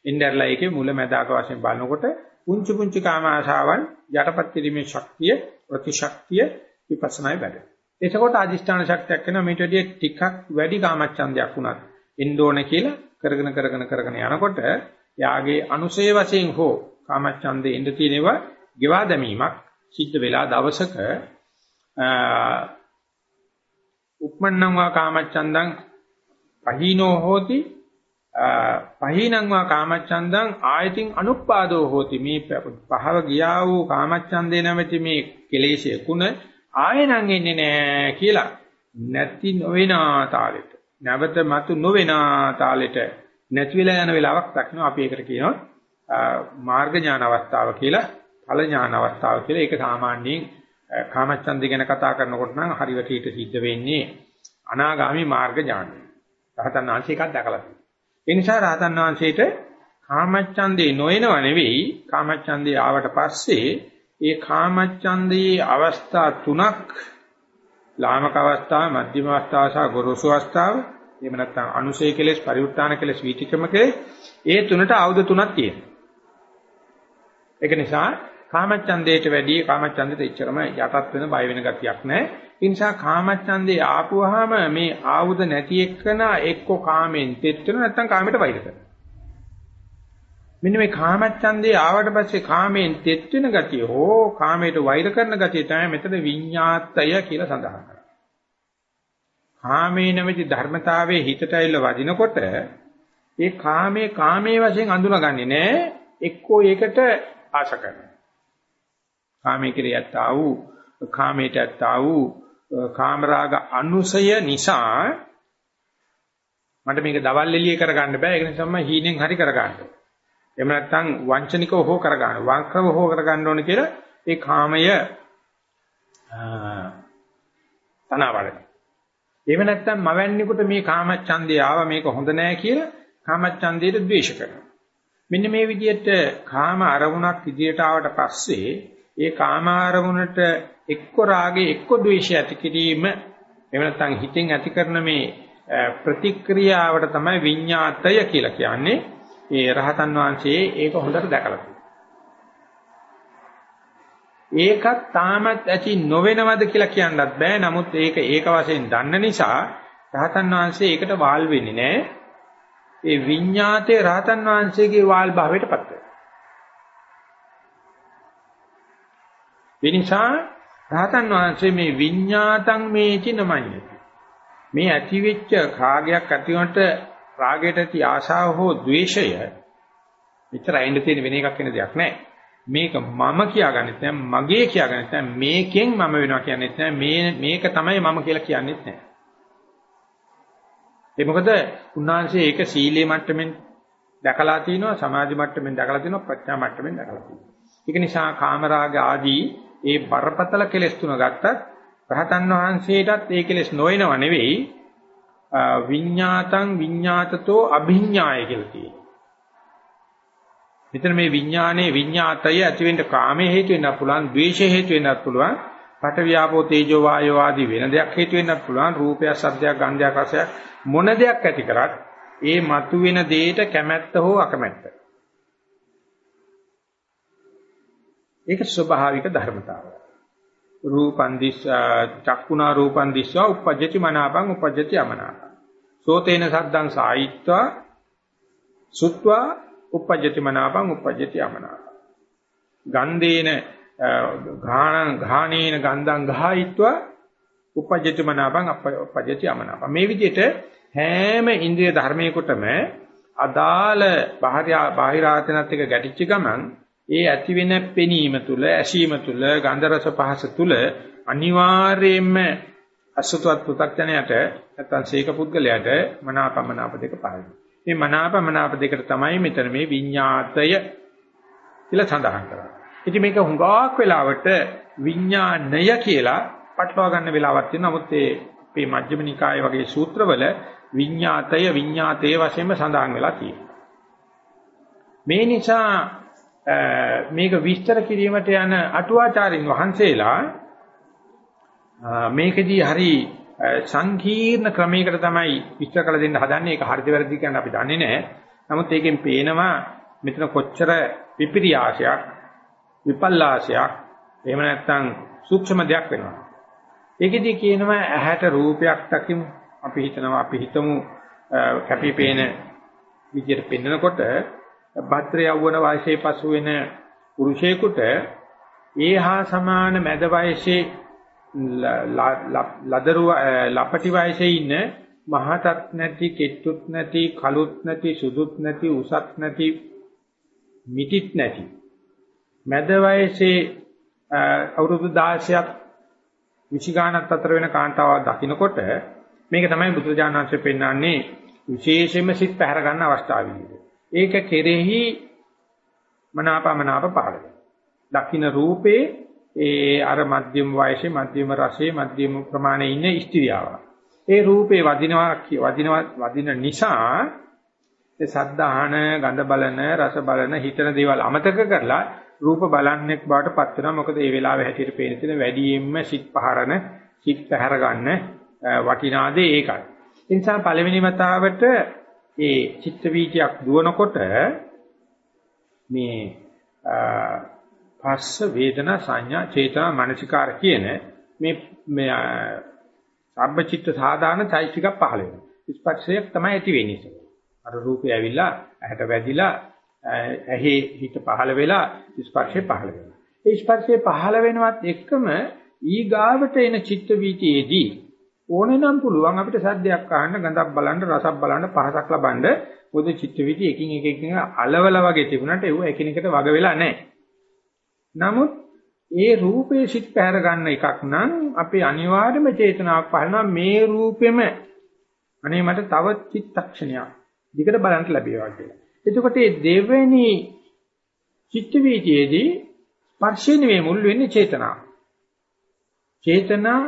එන්නර්ලා ඒකේ මුල මැදාක වශයෙන් බලනකොට පුංචි පුංචි කාම ආශාවන් යටපත් කිරීමේ ශක්තිය ප්‍රතිශක්තිය විපස්සනායි වැඩ. එතකොට අදිෂ්ඨාන ශක්තියක් වෙනවා. මේට වැඩිය ටිකක් වැඩි කාමච්ඡන්දයක් වුණත් එන්න ඕන කියලා කරගෙන කරගෙන කරගෙන යනකොට යාගේ අනුසය වශයෙන් හෝ කාමච්ඡන්දේ එන්න තියෙනවා ගෙවා දැමීමක් සිද්ධ වෙලා දවසක උප්මන්නං වා කාමච්ඡන්දං පහීනෝ හෝති. පහීනං වා කාමච්ඡන්දං ආයතින් අනුප්පාදෝ හෝති. මේ පහව ගියා වූ කාමච්ඡන්දේ නැමැති මේ කෙලෙෂය කුණ ආයෙනම් එන්නේ නැහැ කියලා නැති නොවෙනා තාලෙට නැවත මතු නොවෙනා තාලෙට නැති වෙලා යන වෙලාවක් දක්නවා අපි ඒකට කියනවා මාර්ග ඥාන අවස්ථාව කියලා ඵල ඥාන අවස්ථාව කියලා ඒක සාමාන්‍යයෙන් කාමච්ඡන්ද ගැන කතා කරනකොට නම් හරිවටීට සිද්ධ වෙන්නේ අනාගාමි මාර්ග ඥානය. රහතන් වහන්සේ එකක් දැකලා තියෙනවා. ඒ නිසා රහතන් වහන්සේට කාමච්ඡන්දේ නොයනව නෙවෙයි කාමච්ඡන්දේ ආවට පස්සේ ඒ කාමච්ඡන්දේ අවස්ථා තුනක් ලාමක අවස්ථාව, මධ්‍යම අවස්ථාව සහ ගොරෝසු අවස්ථාව. එහෙම නැත්නම් අනුසය කෙලෙස්, පරිඋත්තාන කෙලෙස්, වීතිකම කෙලෙස්. ඒ තුනට ආයුධ තුනක් තියෙනවා. ඒක නිසා කාමච්ඡන්දයට වැඩි කාමච්ඡන්දෙට එච්චරම යටත් වෙන බය වෙන ගතියක් නැහැ. ඒ නිසා කාමච්ඡන්දේ ආපුවාම මේ ආයුධ නැති එක්කන එක්ක කාමෙන් තෙත් වෙන නැත්නම් කාමයට වෛර කරනවා. මෙන්න මේ කාමච්ඡන්දේ ආවට පස්සේ කාමයෙන් තෙත් වෙන ගතිය හෝ කාමයට වෛර කරන ගතිය තමයි මෙතන විඤ්ඤාතය කියලා සඳහන් කරන්නේ. කාමේ නැමැති ධර්මතාවයේ හිතට ඇවිල්ලා වදිනකොට ඒ කාමේ කාමයේ වශයෙන් අඳුනගන්නේ නැහැ එක්කෝ ඒකට ආශ කරනවා. කාමයේ කිරියත් ආ වූ කාමයට ඇත්තා වූ කාමරාග අනුසය නිසා මට මේක දවල් එළියේ කරගන්න බෑ ඒක නිසා මම හීනෙන් හරි කරගන්න ඕනේ. එහෙම නැත්නම් වංචනිකව හෝ කරගන්න, වංකව හෝ කරගන්න ඕන කියලා ඒ කාමය තනවාරයි. එහෙම නැත්නම් මවන්නේකට මේ කාමච්ඡන්දේ ආව මේක හොඳ නෑ කියලා කාමච්ඡන්දේට ද්වේෂ කරනවා. මෙන්න මේ විදිහට කාම අරමුණක් ඉදිරියට ආවට පස්සේ ඒ කාම අරමුණට එක්ක රාගේ එක්ක ද්වේෂය ඇති කිරීම එහෙම නැත්නම් හිතෙන් ඇති කරන මේ ප්‍රතික්‍රියාවට තමයි විඤ්ඤාතය කියලා කියන්නේ. ඒ රහතන් වහන්සේ ඒක හොඳට දැකලා ඒකත් තාමත් ඇති නොවෙනවද කියලා කියන්නත් බෑ. නමුත් ඒක ඒක වශයෙන් දන්න නිසා රහතන් වහන්සේ ඒකට වාල් වෙන්නේ නෑ. ඒ විඤ්ඤාතේ රහතන් වහන්සේගේ වාල් භාවයට පත් වෙනවා. ඒ නිසා රහතන් වහන්සේ මේ විඤ්ඤාතං මේචි නමයි. මේ ඇතිවෙච්ච කාගයක් ඇතිවන්ට රාගයට ඇති ආශාව හෝ ද්වේෂය මෙච්චර අයින්ද තියෙන වෙන එකක් වෙන දෙයක් නැහැ. මේක මම කියාගන්නෙත් නැහැ, මගේ කියාගන්නෙත් නැහැ, මේකෙන් මම වෙනවා කියන්නෙත් නැහැ, මේ මේක තමයි මම කියලා කියන්නෙත් නැහැ. ඒ මොකද උන්වහන්සේ ඒක සීලේ මට්ටමින් දැකලා තිනවා, සමාධි මට්ටමින් දැකලා තිනවා, ප්‍රඥා මට්ටමින් දැකලා තිනවා. ඒක නිසා කාමරාග ආදී ඒ බරපතල කෙලෙස් තුන ගත්තත් රහතන් වහන්සේටත් ඒ කෙලෙස් නොයනව නෙවෙයි විඤ්ඤාතං විඤ්ඤාතතෝ අභිඤ්ඤාය කියලා තියෙනවා. මෙතන මේ විඥානයේ විඤ්ඤාතය ඇතිවෙන්න කාමයේ හේතු වෙන්නත් පුළුවන්, ද්වේෂයේ හේතු වෙන්නත් පුළුවන්, පට වියාපෝ තේජෝ වායෝ ආදී වෙන දෙයක් හේතු වෙන්නත් පුළුවන්, රූපය, සද්දයක්, ගන්ධයක්, රසයක් මොන දෙයක් ඇති කරත් ඒ මතුවෙන දෙයට කැමැත්ත හෝ අකමැත්ත. ඒක ස්වභාවික ධර්මතාවය. රූපං දිස්ස චක්කුණා රූපං දිස්වා uppajjati මනාපං uppajjati අමනාපං සෝතේන සද්දං සායිත්වා සුත්වා uppajjati මනාපං uppajjati අමනාපං ගන්ධේන ඝාණං ඝාණේන ගන්ධං ගහයිත්වා uppajjati මනාපං uppajjati අමනාපං මේ විදිහට හැම ඉන්ද්‍රිය ධර්මයකටම අදාළ බාහිර ආතනත් එක ගැටිච්ච ගමන් ඒ ඇති වෙන පෙනීම තුල ඇසීම තුල ගන්ධ රස පහස තුල අනිවාර්යයෙන්ම අසුතවත් පු탁ජනයට නැත්නම් සීක පුද්ගලයාට මනාපමනාප දෙක පහළ මේ මනාපමනාප දෙකට තමයි මෙතන මේ විඤ්ඤාතය කියලා සඳහන් කරන්නේ. ඉතින් මේක හුඟක් වෙලාවට විඥාණය කියලා පටලවා ගන්න වෙලාවක් තියෙනවා. නමුත් ඒ මේ මජ්ක්‍ධිම නිකාය වගේ සූත්‍රවල විඤ්ඤාතය විඤ්ඤාතේ වශයෙන්ම සඳහන් වෙලා තියෙනවා. මේ නිසා මේක විස්තර කිරීමට යන අටුවාචාරින් වහන්සේලා මේකෙදී හරි සංකීර්ණ ක්‍රමයකට තමයි විස්තර කළ දෙන්න හදන්නේ. ඒක හරිද වැරදිද කියන අපි දන්නේ නැහැ. නමුත් ඒකෙන් පේනවා මෙතන කොච්චර විපිරියාශයක් විපල්ලාශයක් එහෙම නැත්නම් සූක්ෂම දෙයක් වෙනවා. ඒකෙදී කියනවා ඇහැට රූපයක් දකිමු. අපි හිතනවා අපි හිතමු කැපිපේන විදියට පෙන්නකොට භද්‍ර යවවන වයසේ පසු වෙන පුරුෂයෙකුට ඒහා සමාන මැද වයසේ ලදරු ලපටි වයසේ ඉන්න මහතත් නැති කෙට්ටුත් නැති කළුත් නැති සුදුත් නැති උසත් නැති මිටිත් නැති මැද වයසේ අවුරුදු 16ක් විචිගානක් අතර වෙන කාන්තාවක් දකින්නකොට මේක තමයි බුදුරජාණන් වහන්සේ පෙන්වන්නේ විශේෂයෙන්ම සිත් පැහැර ගන්න අවස්ථාවේදී. ඒක කෙරෙහි මනාපමනාප පහළ දකින්න රූපේ ඒ අර මධ්‍යම වයසේ මධ්‍යම රසයේ මධ්‍යම ප්‍රමාණයේ ඉන්න ස්ත්‍රියාව. ඒ රූපේ වදිනවා වදිනවා වදින නිසා ඒ සද්ධාහන ගඳ බලන රස බලන හිතන දේවල් අමතක කරලා රූප බලන්නෙක් බවට පත් වෙනවා. මොකද ඒ වෙලාවේ හැටියට පේන තියෙන වැඩියෙන්ම සිත් පහරන සිත් පැහැර ගන්න වටිනාදේ ඒකයි. ඒ නිසා පළවෙනි වතාවට ඒ චිත්ත වීතියක් දුවනකොට මේ පස්ස වේදනා සංඥා චේතනා මනසිකාර කියන මේ මේ සබ්බචිත්ත සාධාන චෛත්‍යික පහළ වෙනවා. ස්පර්ශයක් තමයි ඇති වෙන්නේ. අර රූපය ඇවිල්ලා ඇහැට වැදිලා ඇහි හිත පහළ වෙලා ස්පර්ශය පහළ වෙනවා. ඒ ස්පර්ශය පහළ වෙනවත් එක්කම ඊගාවට එන චිත්ත වීතියේදී ඕනේ නම් පුළුවන් අපිට සද්දයක් අහන්න, ගඳක් බලන්න, රසක් බලන්න, පහසක් ලබන්න. මොකද චිත්ත වීති එකින් එක එකින් අලවල වගේ තිබුණාට ඒව එකිනෙකට වග වෙලා නැහැ. නමුත් ඒ රූපේ සිත් පැහැර ගන්න එකක් නම් අපේ අනිවාර්යම චේතනාවක් පහළනවා මේ රූපෙම අනේ මට තව චිත්තක්ෂණයක් දිගට බලන්න ලැබේවා කියලා. එතකොට මේ දෙවෙනි චිත්ත වීතියේදී ස්පර්ශය නෙවෙයි මුල් වෙන්නේ චේතනාව. චේතනා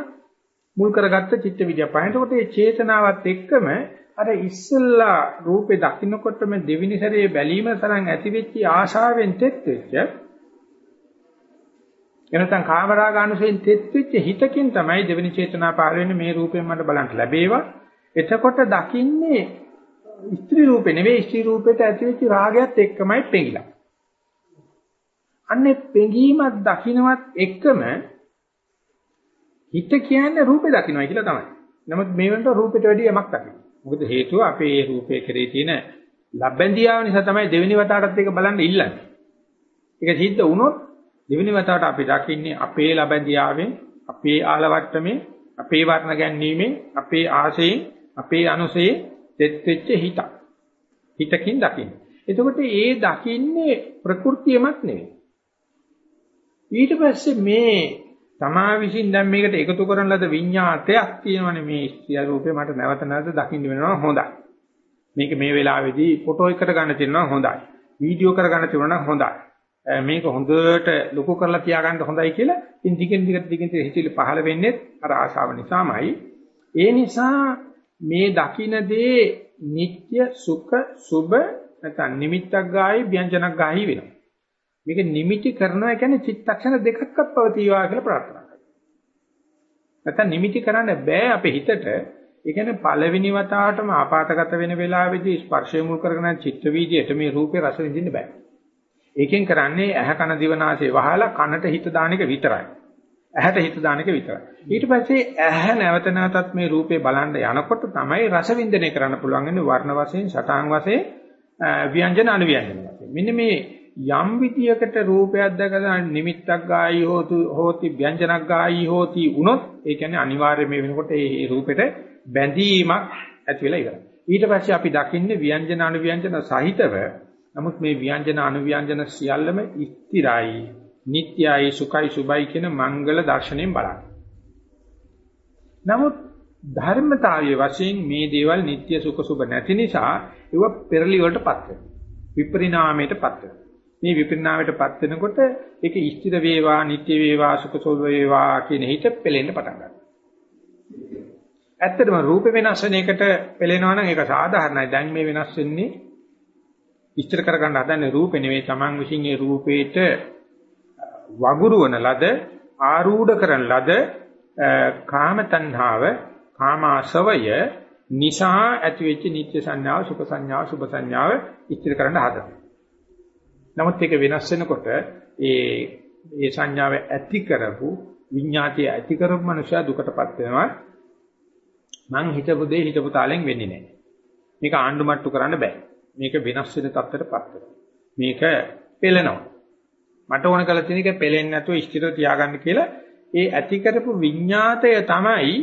මුල් කරගත්ත චිත්ත විද්‍යාව. පහේතකොට මේ චේතනාවත් එක්කම අර ඉස්සල්ලා රූපේ දකින්නකොටම දෙවිනි සැරේ බැලීම තරම් ඇතිවෙච්ච ආශාවෙන් තෙත් වෙච්ච එනතන් කාමරාගානුසයෙන් තෙත් වෙච්ච හිතකින් තමයි දෙවෙනි චේතනා පහළ වෙන්නේ මේ රූපයෙන් මට බලන්න ලැබේවා. එතකොට දකින්නේ ස්ත්‍රී රූපේ නෙවෙයි ස්ත්‍රී රූපෙට ඇතිවෙච්ච රාගයත් එක්කමයි පෙඟිලා. අන්නේ පෙඟීමක් දකින්නවත් එක්කම හිත කියන්නේ රූපේ දකින්නයි කියලා තමයි. නමුත් මේ වෙනට රූපෙට වැඩිය යමක් දකින්න. මොකද හේතුව අපේ රූපේ කෙරේ තියෙන ලබ්බැඳියාව නිසා තමයි දෙවෙනි වතාවටත් ඒක බලන්න ඉල්ලන්නේ. ඒක සිද්ධ වුණොත් දෙවෙනි වතාවට අපි දකින්නේ අපේ ලබැඳියාවෙන්, අපේ ආලවට්ටමේ, අපේ වර්ණ ගැනීමෙන්, අපේ ආශයෙන්, අපේ අනුසයේ දෙත් වෙච්ච හිත. හිතකින් දකින්න. එතකොට ඒ දකින්නේ ප්‍රകൃතියමක් නෙවෙයි. ඊට පස්සේ මේ තමා විසින් දැන් මේකට එකතු කරන ලද විඤ්ඤාතයක් තියෙනවනේ මේ ස්ත්‍රී රූපේ මට නැවත නැවත දකින්න වෙනවා හොඳයි. මේක මේ වෙලාවේදී ෆොටෝ එකකට ගන්න තියෙනවා හොඳයි. වීඩියෝ කර ගන්න තියෙනවා හොඳයි. මේක හොඳට ලොකු කරලා තියාගන්න හොඳයි කියලා ඉතින් ටිකෙන් ටිකට ටිකෙන් ටික හිතිලි පහළ වෙන්නේ අර ආශාව නිසාමයි. ඒ නිසා මේ දකින්නේ නিত্য සුඛ සුබ නැත්නම් නිමිත්තක් ගායි ව්‍යංජනක් ගායි වෙනවා. මේක නිමිටි කරනවා කියන්නේ චිත්තක්ෂණ දෙකක්වත් පවතිවා කියලා ප්‍රාර්ථනා කරනවා. නැත්නම් නිමිටි කරන්න බෑ අපේ හිතට. ඒ කියන්නේ පළවෙනි වතාවටම ආපాతගත වෙන වෙලාවේදී ස්පර්ශය මුල් කරගෙන චිත්ත වීදියට මේ රූපේ රස විඳින්න බෑ. ඒකෙන් කරන්නේ ඇහ කන දිව නාසය වහලා කනට හිත දාන එක විතරයි. ඇහැට හිත දාන එක විතරයි. ඊට පස්සේ ඇහැ නැවත නැවතත් මේ රූපේ බලන්න යනකොට තමයි රස විඳිනේ කරන්න පුළුවන් වෙන්නේ වර්ණ වශයෙන්, සටහන් වශයෙන්, ව්‍යංජන අනුව්‍යංජන වශයෙන්. මෙන්න මේ යම් විදියකට රූපයක් දැකලා නිමිත්තක් ගායි හෝතු හෝති ව්‍යංජනක් ගායි හෝති උනොත් ඒ කියන්නේ අනිවාර්යයෙන් මේ වෙනකොට ඒ රූපෙට බැඳීමක් ඇති වෙලා ඉවරයි. ඊට පස්සේ අපි දකින්නේ ව්‍යංජන අනුව්‍යංජන සහිතව නමුත් මේ ව්‍යංජන අනුව්‍යංජන සියල්ලම ස්ථිරයි, නිට්ටයයි, සුඛයි, සුබයි කියන මංගල දර්ශනයෙන් බලන්න. නමුත් ධර්මතාවයේ වශයෙන් මේ දේවල් නිට්ටය සුඛ සුබ නැති නිසා ඒව පෙරලි වලටපත් වෙනවා. විපරිණාමයටපත් වෙනවා. මේ විපරිණාමයටපත් වෙනකොට ඒක ස්ථිර වේවා, නිට්ටය වේවා, සුඛ සුබ වේවා කියන හිත පෙලෙන්න පටන් ගන්නවා. ඇත්තටම රූප වෙනස් වෙන එකට පෙලෙනවා නම් ඒක සාධාරණයි. දැන් මේ වෙනස් වෙන්නේ ඉස්තර කරගන්න හදන්නේ රූපේ නෙවෙයි Taman විසින් ඒ රූපේට වගුරුවන ලද ආරූඪ කරන ලද කාම තණ්හාව කාම ආශවය නිසා ඇතිවෙච්ච නිත්‍ය සංඥාව සුඛ සංඥාව සුභ සංඥාව ඉස්තර කරන්න හදනවා. නමුත් ඒක වෙනස් වෙනකොට ඒ ඒ සංඥාව ඇති කරපු විඤ්ඤාතිය ඇති කරපු මනුෂයා දුකටපත් වෙනවා. මං හිතපු දේ හිතපු තාලෙන් වෙන්නේ නැහැ. මේක ආණ්ඩු මට්ටු කරන්න බෑ. මේක වෙනස් වෙන තත්ත්වයටපත් වෙනවා. මේක පෙළෙනවා. මට ඕන කරලා තියෙන එක පෙලෙන්නේ නැතුව ස්ථිරව තියාගන්න කියලා ඒ ඇති කරපු විඤ්ඤාතය තමයි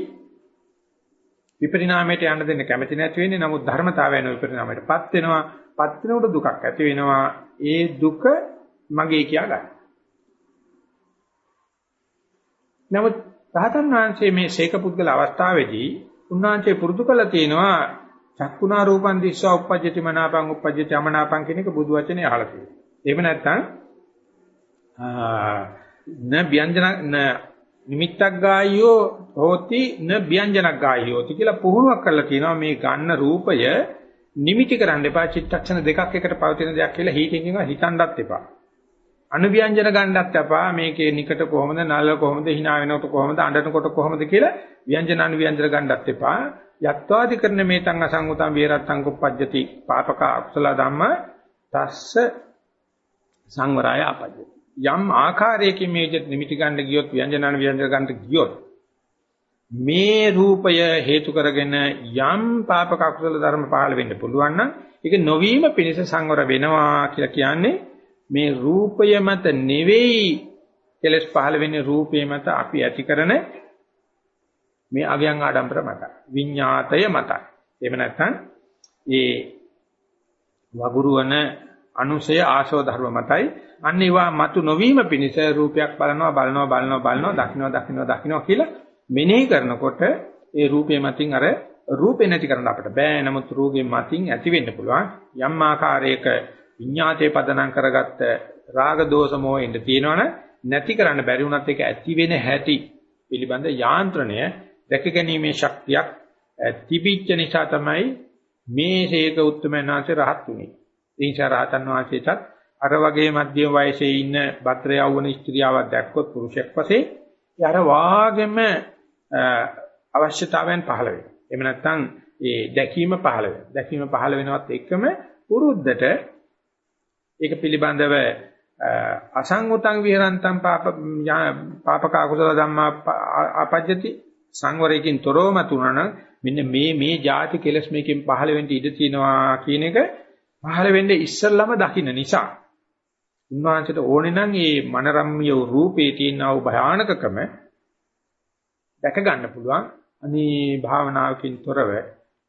විපරිණාමයට යන්න දෙන්න කැමති නැති වෙන්නේ. නමුත් ධර්මතාවය යන විපරිණාමයටපත් වෙනවා. පත් වෙනකොට දුකක් ඇති වෙනවා. ඒ දුක මගේ කියා ගන්න. නමුත් රහතන් වහන්සේ මේ ශේක පුද්ගල අවස්ථාවේදී උන්වහන්සේ පුරුදු කළ තියෙනවා චක්කුණා රූපං දිස්වා uppajjati මනාපං uppajjati අමනාපං කියන එක බුදු වචනේ අහලා තියෙනවා. එහෙම නැත්නම් න ව්‍යංජන න නිමිත්තක් ගායෝ හෝති න ව්‍යංජනක් ගායෝ හෝති කියලා පුහුණුවක් කරලා කියනවා මේ ගන්න රූපය නිමිති කරන්න එපා චිත්තක්ෂණ දෙකක් එකට පවතින දෙයක් කියලා හීකින් එක හිතන්නත් එපා. අනුව්‍යංජන ගන්නත් එපා මේකේ නිකට කොහොමද නල්ල කොහොමද hina වෙනකොට කොහොමද අඬනකොට කොහොමද කියලා ව්‍යංජන අනුව්‍යංජන ගන්නත් එපා. යත්වාදි කරන මේතං අසංගතං විරත්තං කුප්පජ්ජති. පාපක අකුසල ධම්ම තස්ස සංවරය අපජ්ජති යම් ආකාරයකින් මේ විදිහට නිමිති ගන්න ගියොත් ව්‍යංජනන ව්‍යංජන ගන්න ගියොත් මේ රූපය හේතු කරගෙන යම් පාපක අකුසල ධර්ම පහළ වෙන්න පුළුවන් නම් ඒක නොවීම පිණිස සංවර වෙනවා කියලා කියන්නේ මේ රූපය මත නෙවෙයි කෙලස් පහළ වෙන්නේ රූපය මත අපි ඇති කරන මේ අවයන් ආඩම්බර මත විඤ්ඤාතය මත එහෙම නැත්නම් ඒ වගුරුවන අනුසය ආශව ධර්ම මතයි. අන්න ඒවා මතු නොවීම පිණිස රූපයක් බලනවා බලනවා බලනවා බලනවා දකින්නවා දකින්නවා දකින්නවා කියලා මෙනෙහි කරනකොට ඒ රූපේ මතින් අර රූපේ නැති කරන්න අපිට බෑ. නමුත් රූපේ මතින් ඇති වෙන්න පුළුවන්. යම් ආකාරයක විඤ්ඤාතේ පදනම් කරගත්ත රාග දෝෂ මොහෙන්ද තියෙනවනේ නැති කරන්න බැරි වුණත් ඒක ඇති වෙන හැටි පිළිබඳ යාන්ත්‍රණය දැක ගැනීමේ ශක්තියක් තිබිච්ච නිසා තමයි මේ හේක උත්තරමනාංශ රහත් උනේ. ඒ නිසා රහතන් වහන්සේටත් අර වගේ මධ්‍යම වයසේ ඉන්න බත්‍ර යවුන ස්ත්‍රියාවක් දැක්කොත් පුරුෂයෙක් වශයෙන් යාර වාගෙම අවශ්‍යතාවයන් පහළ වෙනවා. එහෙම නැත්නම් ඒ දැකීම පහළ වෙනවා. දැකීම පහළ වෙනවත් එක්කම පුරුද්දට ඒක පිළිබඳව අසංගතං විහරන්තං පාප පාපක අකුසල ධම්මා අපජ්ජති සංවරයෙන් තොරවම තුනන මෙන්න මේ මේ ಜಾති කෙලස් මේකෙන් පහළ වෙන්න ඉඩ තියෙනවා කියන එක පහළ වෙන්නේ ඉස්සල්ලාම දකින්න නිසා උන්වහන්සේට ඕනේ නම් මේ මනරම්‍ය රූපේ තියෙනා වූ භයානකකම දැක ගන්න පුළුවන්. අනේ භාවනාවකින් තොරව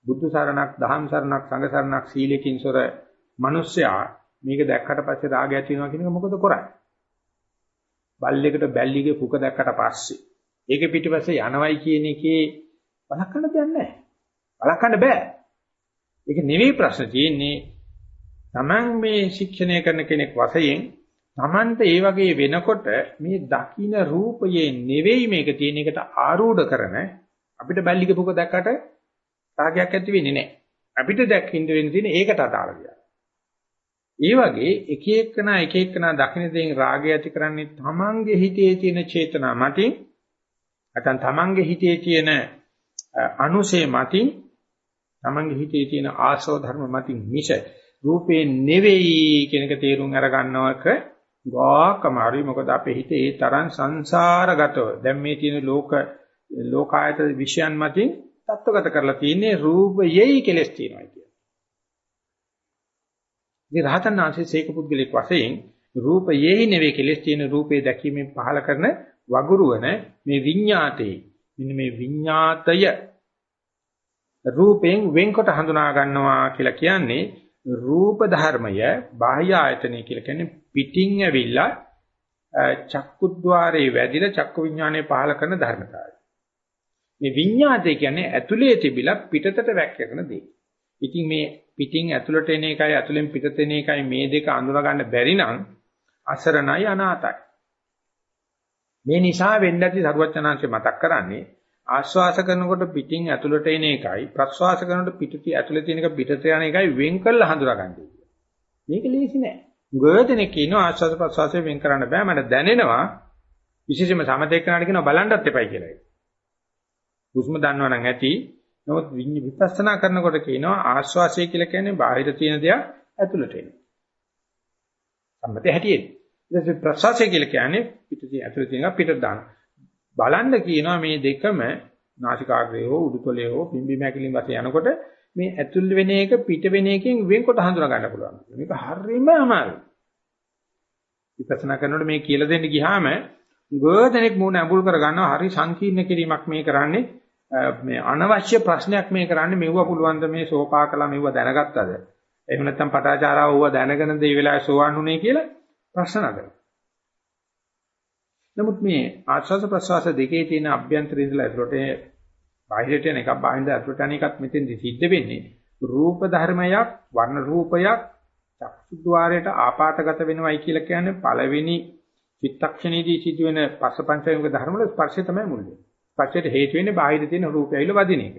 බුද්ධ සරණක්, දහම් සරණක්, සංඝ සරණක්, සීලයෙන් සොර මිනිස්සයා මේක දැක්කට පස්සේ රාගය ඇති වෙනවා කියන එක මොකද කරන්නේ? බල්ලෙකුට බැල්ලිගේ පුක දැක්කට පස්සේ ඒක පිටිපස්සේ යනවයි කියන එකේ බලකන්න දෙයක් නැහැ. බලකන්න බෑ. ඒක නෙවෙයි ප්‍රශ්න තියෙන්නේ Taman මේ ශික්ෂණය කරන කෙනෙක් වශයෙන් Tamanට ඒ වගේ වෙනකොට මේ දකින්න රූපයේ නෙවෙයි මේක තියෙන එකට ආරූඪ කරන අපිට බැල්ලික පුක දැක්කට රාගයක් ඇති වෙන්නේ නැහැ. අපිට දැක්කින්න වෙන්නේ තියෙන ඒකට අදාළ දෙයක්. ඒ වගේ එක එකනා එක එකනා දකින්න දේෙන් රාගය ඇති කරන්නේ Tamanගේ හිතේ තියෙන චේතනා මතින් නැත්නම් Tamanගේ හිතේ තියෙන අනුසේ මතින් Tamanගේ හිතේ තියෙන ආශෝ ධර්ම මතින් මිස රූපේ නෙවෙයි කියන එක තේරුම් අර ගන්නවක ගාකමාරි මොකද අපේ හිතේ ඒ තරම් සංසාරගතව දැන් මේ තියෙන ලෝක ලෝකායත විෂයන් මතින් තත්වගත කරලා තියෙන්නේ රූපයෙහි කෙලස් තියෙනවා කියන. ඉතින් රහතන් වහන්සේ සීක පුද්ගලික වශයෙන් රූපයෙහි නෙවෙයි කෙලස් තියෙන රූපේ දැකීමෙන් පහල කරන වගුරුවන මේ විඤ්ඤාතේ මෙන්න මේ විඤ්ඤාතය රූපයෙන් වෙන්කොට හඳුනා ගන්නවා කියලා කියන්නේ රූප ධර්මය බාහ්‍ය ආයතනය කියලා කියන්නේ පිටින් ඇවිල්ලා චක්කුද්්වාරේ වැඩිලා චක්කු විඥානය පහල කරන ධර්මතාවය. මේ විඤ්ඤාතය කියන්නේ ඇතුලේ තිබිලා පිටතට වැක්කගෙන දේ. ඉතින් මේ පිටින් ඇතුලට එන එකයි ඇතුලෙන් පිටත එන එකයි මේ දෙක අඳුර ගන්න බැරි නම් අසරණයි අනාතයි. මේ නිසා වෙන්න ඇති සරුවචනාංශය මතක් කරන්නේ ආශ්වාස කරනකොට පිටින් ඇතුළට එන එකයි ප්‍රශ්වාස කරනකොට පිටති ඇතුළේ තියෙන එක පිටට යන එකයි වෙන් කරලා හඳුනා ගන්න මේක ලේසි නෑ. ගොඩනෙක් කියනවා ආස්වාද ප්‍රසවාසයෙන් වෙන් කරන්න බෑ මට දැනෙනවා විශේෂයෙන්ම සමතේකනාට කියනවා බලන්නත් එපයි කියලා. හුස්ම දන්නවනම් ඇති. නමුත් විපස්සනා කරනකොට කියනවා ආස්වාසය කියලා කියන්නේ බාහිර තියෙන දේක් ඇතුළට එන. සම්මතය හැටියෙත්. ඊට ප්‍රසවාසය කියලා කියන්නේ පිටදී ඇතුළට තියෙන එක පිටට දාන. බලන්න කියනවා මේ දෙකම නාසිකාග්‍රේ හෝ උඩුතලයේ හෝ පිම්බි මැකිලින් වශයෙන් යනකොට මේ ඇතුල් වෙන එක පිට වෙන එකෙන් වෙන්කොට හඳුනා ගන්න පුළුවන්. මේක හරියම අමාරුයි. විපස්සනා කරනකොට මේ කියලා දෙන්න ගියාම ගොඩනෙක් මූණ ඇඹුල් කර ගන්නවා හරි සංකීර්ණ කිරීමක් මේ කරන්නේ මේ අනවශ්‍ය ප්‍රශ්නයක් මේ කරන්නේ මෙව්ව පුළුවන් ද මේ සෝපා කළා මෙව්ව දැනගත්තද එහෙම නැත්නම් පටාචාරාව ඌව දැනගෙනද මේ වෙලාවේ සෝවන් උනේ කියලා ප්‍රශ්න නගනවා නමුත් මේ ආශ්වාස ප්‍රශ්වාස දෙකේ තියෙන අභ්‍යන්තරින් ඉඳලා ඇතුළට බාහිරට යන එකක් බාහිරට ඇතුළට යන එකක් මෙතෙන්දි සිද්ධ වෙන්නේ රූප ධර්මයක් වර්ණ රූපයක් චක්සුද්්වාරයට ආපාතගත වෙනවයි කියලා කියන්නේ පළවෙනි චිත්තක්ෂණයේදී සිදුවෙන පස්සපංචයක ධර්ම වල ස්පර්ශය තමයි මුල් වෙන්නේ. ස්පර්ශයට හේතු වෙන්නේ බාහිර තියෙන රූපය ඇවිල්ලා වදින එක.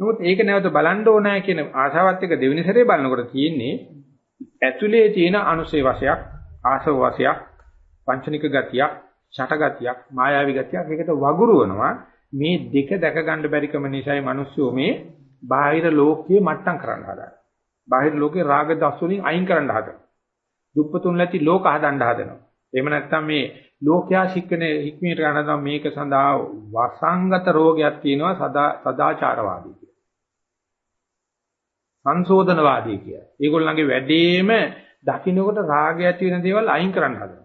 නමුත් ඒක නැවත බලන්න ඕනෑ කියන ආශාවත් එක දෙවෙනි සැරේ බලනකොට තියෙන්නේ ඇතුලේ තියෙන අනුසේ වශයක්, ආසව වශයක්, පංචනික ගතියක්, ෂට ගතියක්, මායාවි ගතියක් ඒකට වගුරුවනවා. මේ දෙක දැක ගන්න බැරිකම නිසායි මිනිස්සු මේ බාහිර ලෝකයේ මට්ටම් කරන්න හදන්නේ. බාහිර ලෝකේ රාග දස් වලින් අයින් කරන්න හදනවා. දුප්පතුන් නැති ලෝක හදන්න හදනවා. එහෙම නැත්නම් මේ ලෝකයා ශික්කනේ හික්මීට ගන්නවා මේක සඳහා වසංගත රෝගයක් තියෙනවා සදා සදාචාරවාදී කියලා. සංශෝධනවාදී කියලා. ඒගොල්ලන්ගේ වැඩේම දකින්නකොට රාගය ඇති වෙන දේවල් අයින් කරන්න හදනවා.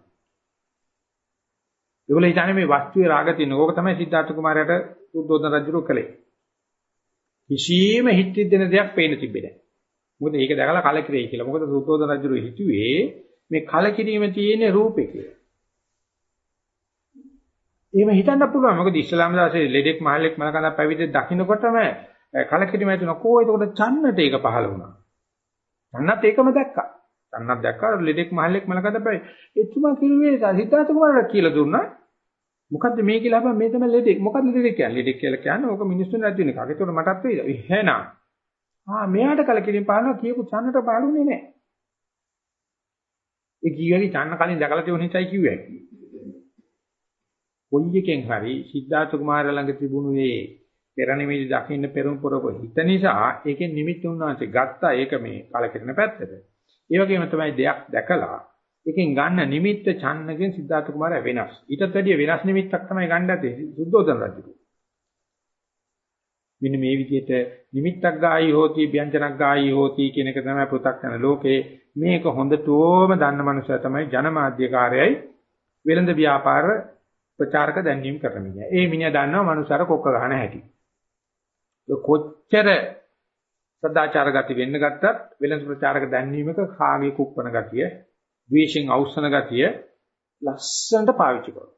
ඒගොල්ලෝ හිතන්නේ මේ වස්තුවේ රාග තියෙන. ඕක තමයි සිද්ධාර්ථ කුමාරයාට සුද්ධෝදන රජුරු කළේ. කිසියම් හිත දෙන දෙයක් පේන්න තිබෙන්නේ නැහැ. මොකද ඒක දැකලා කලකිරෙයි කියලා. මොකද සුද්ධෝදන රජුරු හිතුවේ මේ කලකිරීම තියෙන රූපේ කියලා. එහෙම හිතන්න පුළුවන්. මොකද ඉස්ලාම දාසේ ලෙඩෙක් මහල්ලෙක් මලකඳක් පැවිදි දකින්නකොටම කලකිරීම ඇති වෙනවා. කෝ ඒකට චන්නට ඒක පහළ වුණා. චන්නත් ඒකම දැක්කා. චන්නත් දැක්කා ලෙඩෙක් මහල්ලෙක් මලකඳක් පැවිදි. එතුමා කිව්වේ සිද්ධාර්ථ කුමාරට කියලා දුන්නා. මොකද්ද මේ කියලා අපා මේ තමයි ලෙඩෙක්. මොකද්ද ලෙඩෙක් කියන්නේ? ලෙඩෙක් කියලා කියන්නේ ඕක මිනිස්සුන් රැදි වෙන එකක්. ඒකට මටත් වෙයිද? එහෙනම්. ආ මෙයාට කලකිරීම පානවා කියපු චන්නට පාළුනේ නැහැ. ඒ කීයගේ චන්න කලින් දැකලා තියෙන නිසායි කිව්වේ. කොයි එකෙන් හරි සිද්ධාර්ථ කුමාරයා ළඟ තිබුණු මේ පෙරණිමිදි දකින්න පෙරම් පොරව හිත නිසා ඒකෙන් නිමිත්ත උන්වහන්සේ ගත්තා ඒක මේ කලකිරෙන පැත්තට. ඒ වගේම තමයි දෙයක් දැකලා ඒකෙන් ගන්න නිමිත්ත ඡන්නගෙන් සිද්ධාර්ථ කුමාරයා වෙනස්. ඊටත් වැඩිය වෙනස් නිමිත්තක් තමයි ගන්න ඇත්තේ සුද්ධෝදන රජු. මෙන්න මේ විදිහට නිමිත්තක් ගායි හෝති ව්‍යංජනක් ගායි හෝති කියන එක තමයි පෘථග්ජන ලෝකේ මේක හොඳටම දන්න මනුස්සයා තමයි ජනමාධ්‍යකාරයයි වෙළඳ ව්‍යාපාර ප්‍රචාරක දැන්වීම කරන මිනිහා. ඒ මිනිහා දන්නවා මනුස්සයර කොක්ක ගන්න හැටි. කොච්චර සදාචාර ගති වෙන්න ගත්තත් වෙළඳ ප්‍රචාරක දැන්වීමක කාගේ කුප්පන ගතිය, ද්වේෂෙන් අවසන ගතිය ලස්සනට පාවිච්චි කරනවා.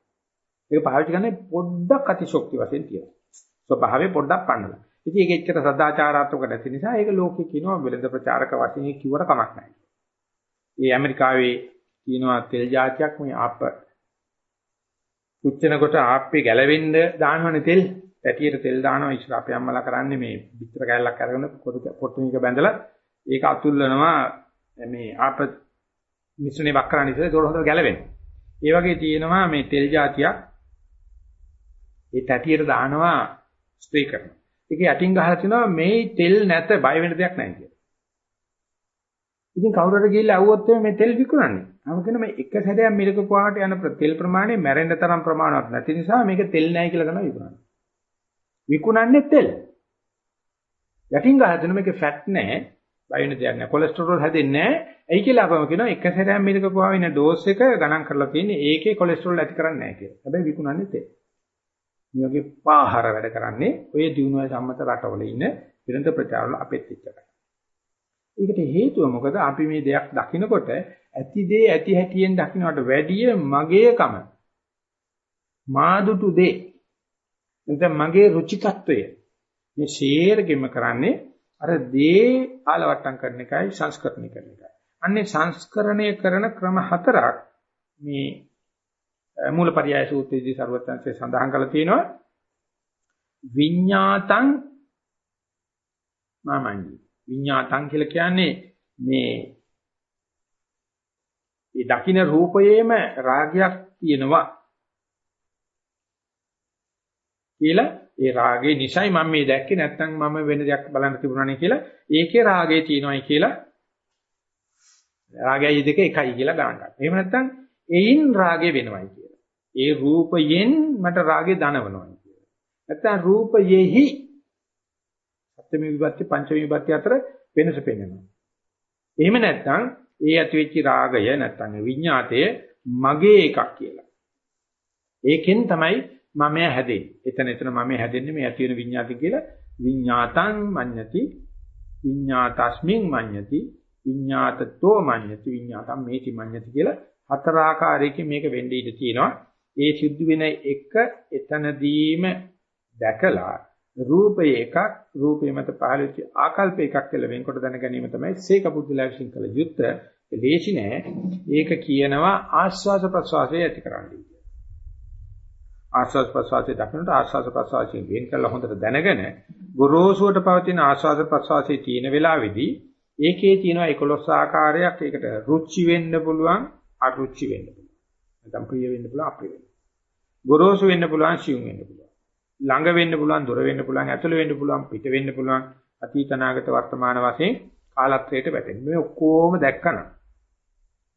ඒක පාවිච්චි කරන්නේ පොඩ්ඩක් අතිශෝක්ති වශයෙන් තියෙනවා. ස්වභාවය පොඩ්ඩක් පන්නලා. ඉතින් ඒක එච්චර සදාචාරාත්මක නැති නිසා ඒක ලෝකේ කියනවා වෙළඳ ප්‍රචාරක වශයෙන් කිව්වට කමක් නැහැ. ඒ ඇමරිකාවේ කියනවා තෙල් జాතියක් මේ ආප්ප පුච්චනකොට ආප්පේ ගැලවෙන්න දානවනේ තෙල්. පැටියට තෙල් දානවා ඉස්සර අපේ අම්මලා කරන්නේ මේ පිටර කැල්ලක් අරගෙන පොට්ටුනික බැඳලා ඒක අතුල්ලනවා මේ ආප්ප මිශ්‍රණේ වක් කරන්න ඉස්සර ඒක හොඳට ගැලවෙනවා. ඒ වගේ තියෙනවා මේ තෙල් జాතියක් ඒ තැටියට දානවා ස්ප්‍රේ කරනවා. ඒක යටින් ගහලා තිනවා මේ තෙල් නැත බය වෙන දෙයක් නැහැ කියලා. ඉතින් කවුරු හරි ගිහිල්ලා අහුවොත් මේ තෙල් විකුණන්නේ. අම කියන මේ එක සැරයක් මිලක පුවාට යන තෙල් ප්‍රමාණය මැරෙන්න තරම් ප්‍රමාණවත් නැති නිසා මේක තෙල් නැහැ කියලා කරනවා විකුණන්නේ. විකුණන්නේ තෙල්. යටින් ගහලා දෙන මේක ෆැට් නැහැ. බය වෙන දෙයක් නැහැ. කොලෙස්ටරෝල් හැදෙන්නේ නැහැ. එයි කියලා අපම කියනවා එක සැරයක් මිලක පුවා වෙන ඩෝස් එක ගණන් කරලා තියෙන්නේ ඒකේ කොලෙස්ටරෝල් ඇති කරන්නේ නැහැ කියලා. හැබැයි විකුණන්නේ තෙල්. මේ වගේ පාහර වැඩ කරන්නේ ඔය දිනුවයි සම්මත රටවල ඉන්න විරන්ත ප්‍රචාරවල අපෙත් එච්චරයි. ඒකට හේතුව මොකද අපි මේ දෙයක් දකිනකොට ඇති දේ ඇති හැටියෙන් දකින්නට වැඩිය මගේකම මාදුටු දේ නැත්නම් මගේ රුචිකත්වය මේ ෂේර්ගෙම කරන්නේ අර දේ ආලවට්ටම් කරන එකයි සංස්කරණය කරන එකයි. අන්නේ සංස්කරණය කරන ක්‍රම හතරක් මේ මූලපරියාය සූත්‍රයේදී සරුවත්ංශය සඳහන් කරලා තියෙනවා. විඤ්ඤාතං මාමංජි විඤ්ඤාතං කියලා කියන්නේ මේ ඒ දකින්න රූපයේම රාගයක් තියෙනවා. කියලා ඒ රාගේ නිසයි මම මේ දැක්කේ නැත්නම් මම වෙන දෙයක් බලන්න තිබුණානේ කියලා ඒකේ රාගේ තියෙනවායි කියලා රාගයයි දෙක එකයි කියලා ගණන් ගන්න. එහෙම නැත්නම් එයින් රාගේ වෙනවයි කියලා. ඒ රූපයෙන් මට රාගේ දනවනවායි කියලා. නැත්නම් රූපයෙහි සත්‍යමි විභක්ති පංචමි විභක්ති අතර වෙනස පෙන්වනවා. එහෙම නැත්නම් ඒ ඇතිවෙච්ච රාගය නැත්නම් විඤ්ඤාතය මගේ එකක් කියලා. ඒකෙන් තමයි මම හැදෙන්නේ. එතන එතන මම හැදෙන්නේ මේ ඇති වෙන විඤ්ඤාති කියලා විඤ්ඤාතං මඤ්ඤති විඤ්ඤාතස්මින් මඤ්ඤති විඤ්ඤාතතෝ මඤ්ඤති විඤ්ඤාතං මේති මඤ්ඤති කියලා හතර ආකාරයකින් මේක වෙන්න ඉඩ තියෙනවා. ඒ සිද්ධ වෙන එක එතනදීම දැකලා රූපය එකක් රූපේ මත පහළ වෙච්ච ආකල්ප එකක් කියලා වෙන්කොට දැන ගැනීම තමයි සීක බුද්ධලා විශ්ින් කළ යුත්තේ. ලේසි නෑ. ඒක කියනවා ආස්වාස ප්‍රසවාසය ඇති කරන්නේ. ආස්වාද ප්‍රසවාසයේ දක්නට ආස්වාද ප්‍රසවාසයෙන් වෙන් කරලා හොඳට දැනගෙන ගොරෝසුවට පවතින ආස්වාද ප්‍රසවාසයේ තියෙන වෙලාවේදී ඒකේ තියෙනවා 11 ආකාරයක්. ඒකට රුචි වෙන්න පුළුවන් අරුචි වෙන්න පුළුවන්. නැත්නම් ප්‍රිය වෙන්න පුළුවන් අප්‍රිය වෙන්න ගොරෝසු වෙන්න පුළුවන් සියුම් වෙන්න පුළුවන්. ළඟ වෙන්න පුළුවන් දුර වෙන්න පුළුවන් ඇතුළ වෙන්න පුළුවන් පිට වෙන්න පුළුවන් අතීත අනාගත වර්තමාන වශයෙන් කාලත්‍රයට වැටෙන. මේ ඔක්කොම දැක්කනම්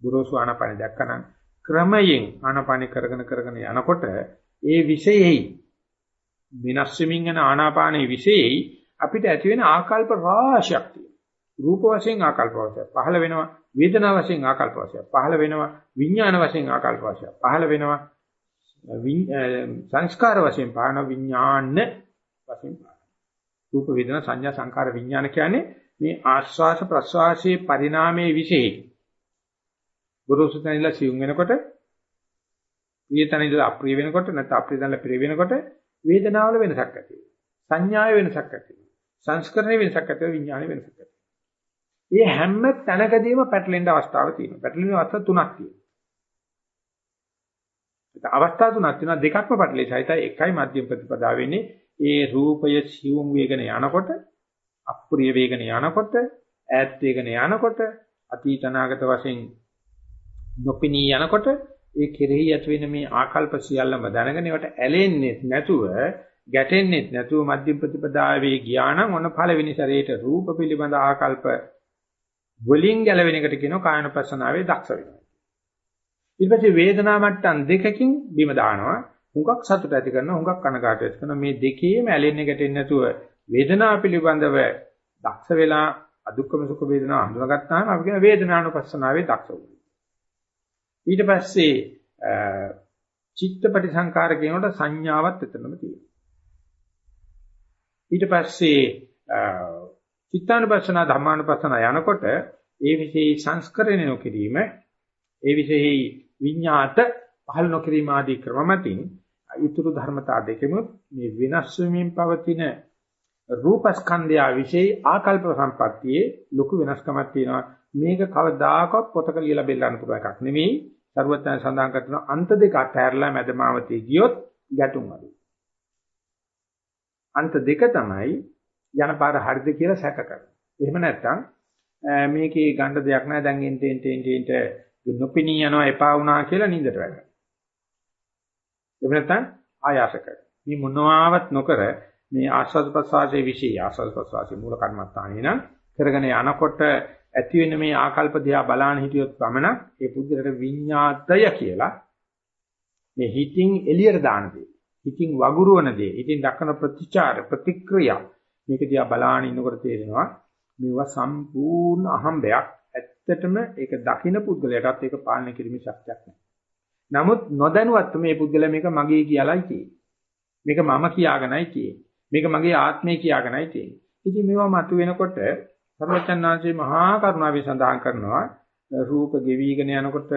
ගොරෝසු ආනපන දැක්කනම් ක්‍රමයෙන් ආනපන කරගෙන කරගෙන යනකොට ඒ විශේෂයි වෙනස් වෙමින් යන ආනාපානයේ විශේෂයි අපිට ඇති වෙන ආකල්ප රාශියක් තියෙනවා. රූප වශයෙන් ආකල්ප වශයෙන් පහළ වෙනවා, වේදනා වශයෙන් ආකල්ප වශයෙන් පහළ වෙනවා, විඥාන වශයෙන් ආකල්ප වශයෙන් පහළ වෙනවා, සංස්කාර වශයෙන් පහළ විඥාන වශයෙන් පහළ. රූප වේදනා සංඥා සංකාර විඥාන කියන්නේ මේ ආස්වාස ප්‍රස්වාසයේ පරිණාමයේ විශේෂයි. ගුරුසුතනිලා සියුම් වෙනකොට ප්‍රියතන ඉඳලා අප්‍රිය වෙනකොට නැත්නම් අප්‍රිය තනලා ප්‍රිය වෙනකොට වේදනාවල වෙනසක් ඇති වෙනවා. සංඥාවේ වෙනසක් ඇති වෙනවා. සංස්කරණයේ වෙනසක් ඇති වෙනවා විඥානයේ වෙනසක් ඇති වෙනවා. මේ හැම තැනකදීම පැටලෙන්න අවස්ථාව තියෙනවා. පැටලෙන අවස්ථා තුනක් තියෙනවා. අවස්ථා තුනක් තියෙනවා දෙකක්ම පැටලෙයි සහිතයි එකයි මධ්‍යම ප්‍රතිපදාව වෙන්නේ ඒ රූපය සිවුම් වේගන යනකොට අප්‍රිය වේගන යනකොට ඈත් වේගන යනකොට අතීත අනාගත වශයෙන් නොපිනී යනකොට ඒ කෙරෙහි ඇති වෙන මේ ආකල්ප සියල්ලම දැනගෙන ඒවට ඇලෙන්නේ නැතුව ගැටෙන්නේ නැතුව මධ්‍ය ප්‍රතිපදාවේ ගියානම් ඔන්න පළවෙනි සැරේට රූප පිළිබඳ ආකල්ප වලින් ගැලවෙන එකට කියනවා කායනපස්සනාවේ දක්ෂ වෙනවා. ඊට පස්සේ වේදනා මට්ටම් දෙකකින් බිම දානවා. හුඟක් සතුට ඇති කරනවා හුඟක් කනකාට ඇති කරනවා මේ දෙකේම ඇලෙන්නේ ගැටෙන්නේ නැතුව වේදනාව පිළිබඳව දක්ෂ වෙලා අදුක්කම සුඛ වේදනාව හඳුනාගත්තාම අපි කියන වේදනානුපස්සනාවේ දක්ෂ වෙනවා. ඊට පස්සේ චිත්තපටි සංකාර කියනකොට සංඥාවක් එතනම තියෙනවා. ඊට පස්සේ චිත්තානුපස්සන ධර්මානුපස්සන යනකොට ඒ විශේෂ සංස්කරණය නොකිරීම ඒ විශේෂ විඤ්ඤාත පහළ නොකිරීම ආදී ක්‍රම මතින් ඊතුරු ධර්මතා දෙකෙම මේ විනාශ වෙමින් පවතින රූපස්කන්ධය විශේෂ ආකල්ප සම්පත්තියේ ලොකු වෙනස්කමක් තියෙනවා මේක කවදාකවත් පොතක ලියලා බෙල්ලන්න පුළුවන් එකක් නෙමෙයි සර්වඥයන් සඳහන් කරන අන්ත දෙක අතහැරලා මැදමාවතේ ගියොත් ගැටුම් අඩුයි. අන්ත දෙක තමයි යන පාර හරිද කියලා සැක කරනවා. එහෙම නැත්නම් මේකේ ගන්න දෙයක් නැහැ දැන් එන්ට එන්ට එන්ට එන්ට නොපිනී යනවා එපා වුණා කියලා නින්දට වැටෙනවා. එහෙම නැත්නම් ආයාස කරනවා. මේ මොනවාවත් නොකර මේ ආස්වාද ප්‍රසවාසයේ විශේෂ ආස්වාද ප්‍රසවාසයේ මූල කර්මස්ථානේ නම් කරගෙන යනකොට ඇති වෙන මේ ආකල්ප දිහා බලාන හිටියොත් පමණක් ඒ පුද්ගලට විඤ්ඤාතය කියලා මේ හිතින් එළියට දාන දේ හිතින් වගුරුවන දේ හිතින් දක්වන ප්‍රතිචාර ප්‍රතික්‍රියා මේක දිහා බලාන ඉන්නකොට තේරෙනවා මේවා සම්පූර්ණ අහම්බයක් ඇත්තටම ඒක දකින පුද්ගලයාටත් ඒක පාලනය කිරීමේ ශක්තියක් නැහැ. නමුත් නොදැනුවත් මේ පුද්ගලයා මේක මගේ කියලායි කියන්නේ. මේක මම කියාගෙනයි කියන්නේ. මේක මගේ ආත්මය කියාගෙනයි කියන්නේ. ඉතින් මේවා මතුවෙනකොට සර්වචන්නාංශේ මහා කරුණාවේ සඳහන් කරනවා රූප ගෙවිගෙන යනකොට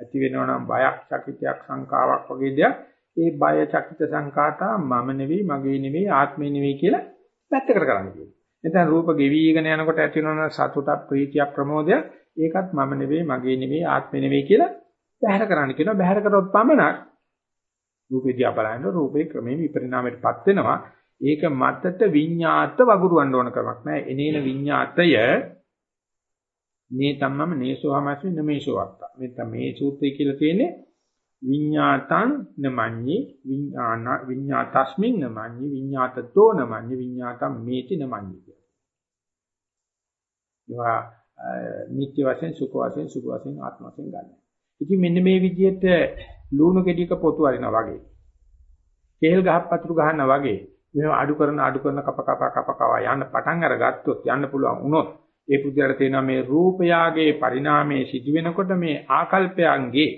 ඇති වෙනවා නම් බයක්, චකිතයක්, සංකාවක් වගේ දෙයක්. ඒ බය, චකිත, සංකාතා මම නෙවෙයි, මගේ නෙවෙයි, ආත්මේ නෙවෙයි කියලා පැත්තකට කරන්න කියනවා. එතන රූප ගෙවිගෙන යනකොට ඇති වෙනවා සතුටක්, ප්‍රීතියක්, ප්‍රමෝදයක්. ඒකත් මම නෙවෙයි, මගේ නෙවෙයි, ආත්මේ නෙවෙයි කියලා බැහැර කරන්න කියනවා. බැහැර කරොත් පමණක් රූපේ දිහා බලන රූපේ ක්‍රමයෙන් විපරිණාමයටපත් වෙනවා. ඒක මතට විඤ්ඤාත වගුරුවන්න ඕන කමක් නැහැ. එනේන විඤ්ඤාතය මේ තමම නේසෝ හමස්මි නමේසෝ අත්ත. මෙතන මේ සූත්‍රය කියලා තියෙන්නේ විඤ්ඤාතං නමඤ්ඤි විඤ්ඤාන විඤ්ඤාතස්මින් නමඤ්ඤි විඤ්ඤාතතෝ නමඤ්ඤි විඤ්ඤාතම් මේති නමඤ්ඤි කියලා. ඒවා නිත්‍ය වශයෙන් සුඛ වශයෙන් සුඛ වශයෙන් ආත්ම වශයෙන් ගන්න. ඉතින් මෙන්න මේ විදිහට ලුණු ගෙඩියක පොතු අරිනා වගේ. කේල් ගහක් පතුරු ගහනවා වගේ මේව අඩු කරන අඩු කරන කප කප කප කව යන්න පටන් අරගත්තොත් යන්න පුළුවන් වුණොත් ඒ පුද්ගලයාට තේනවා මේ රූපයාගේ පරිණාමයේ සිදු වෙනකොට මේ ආකල්පයන්ගේ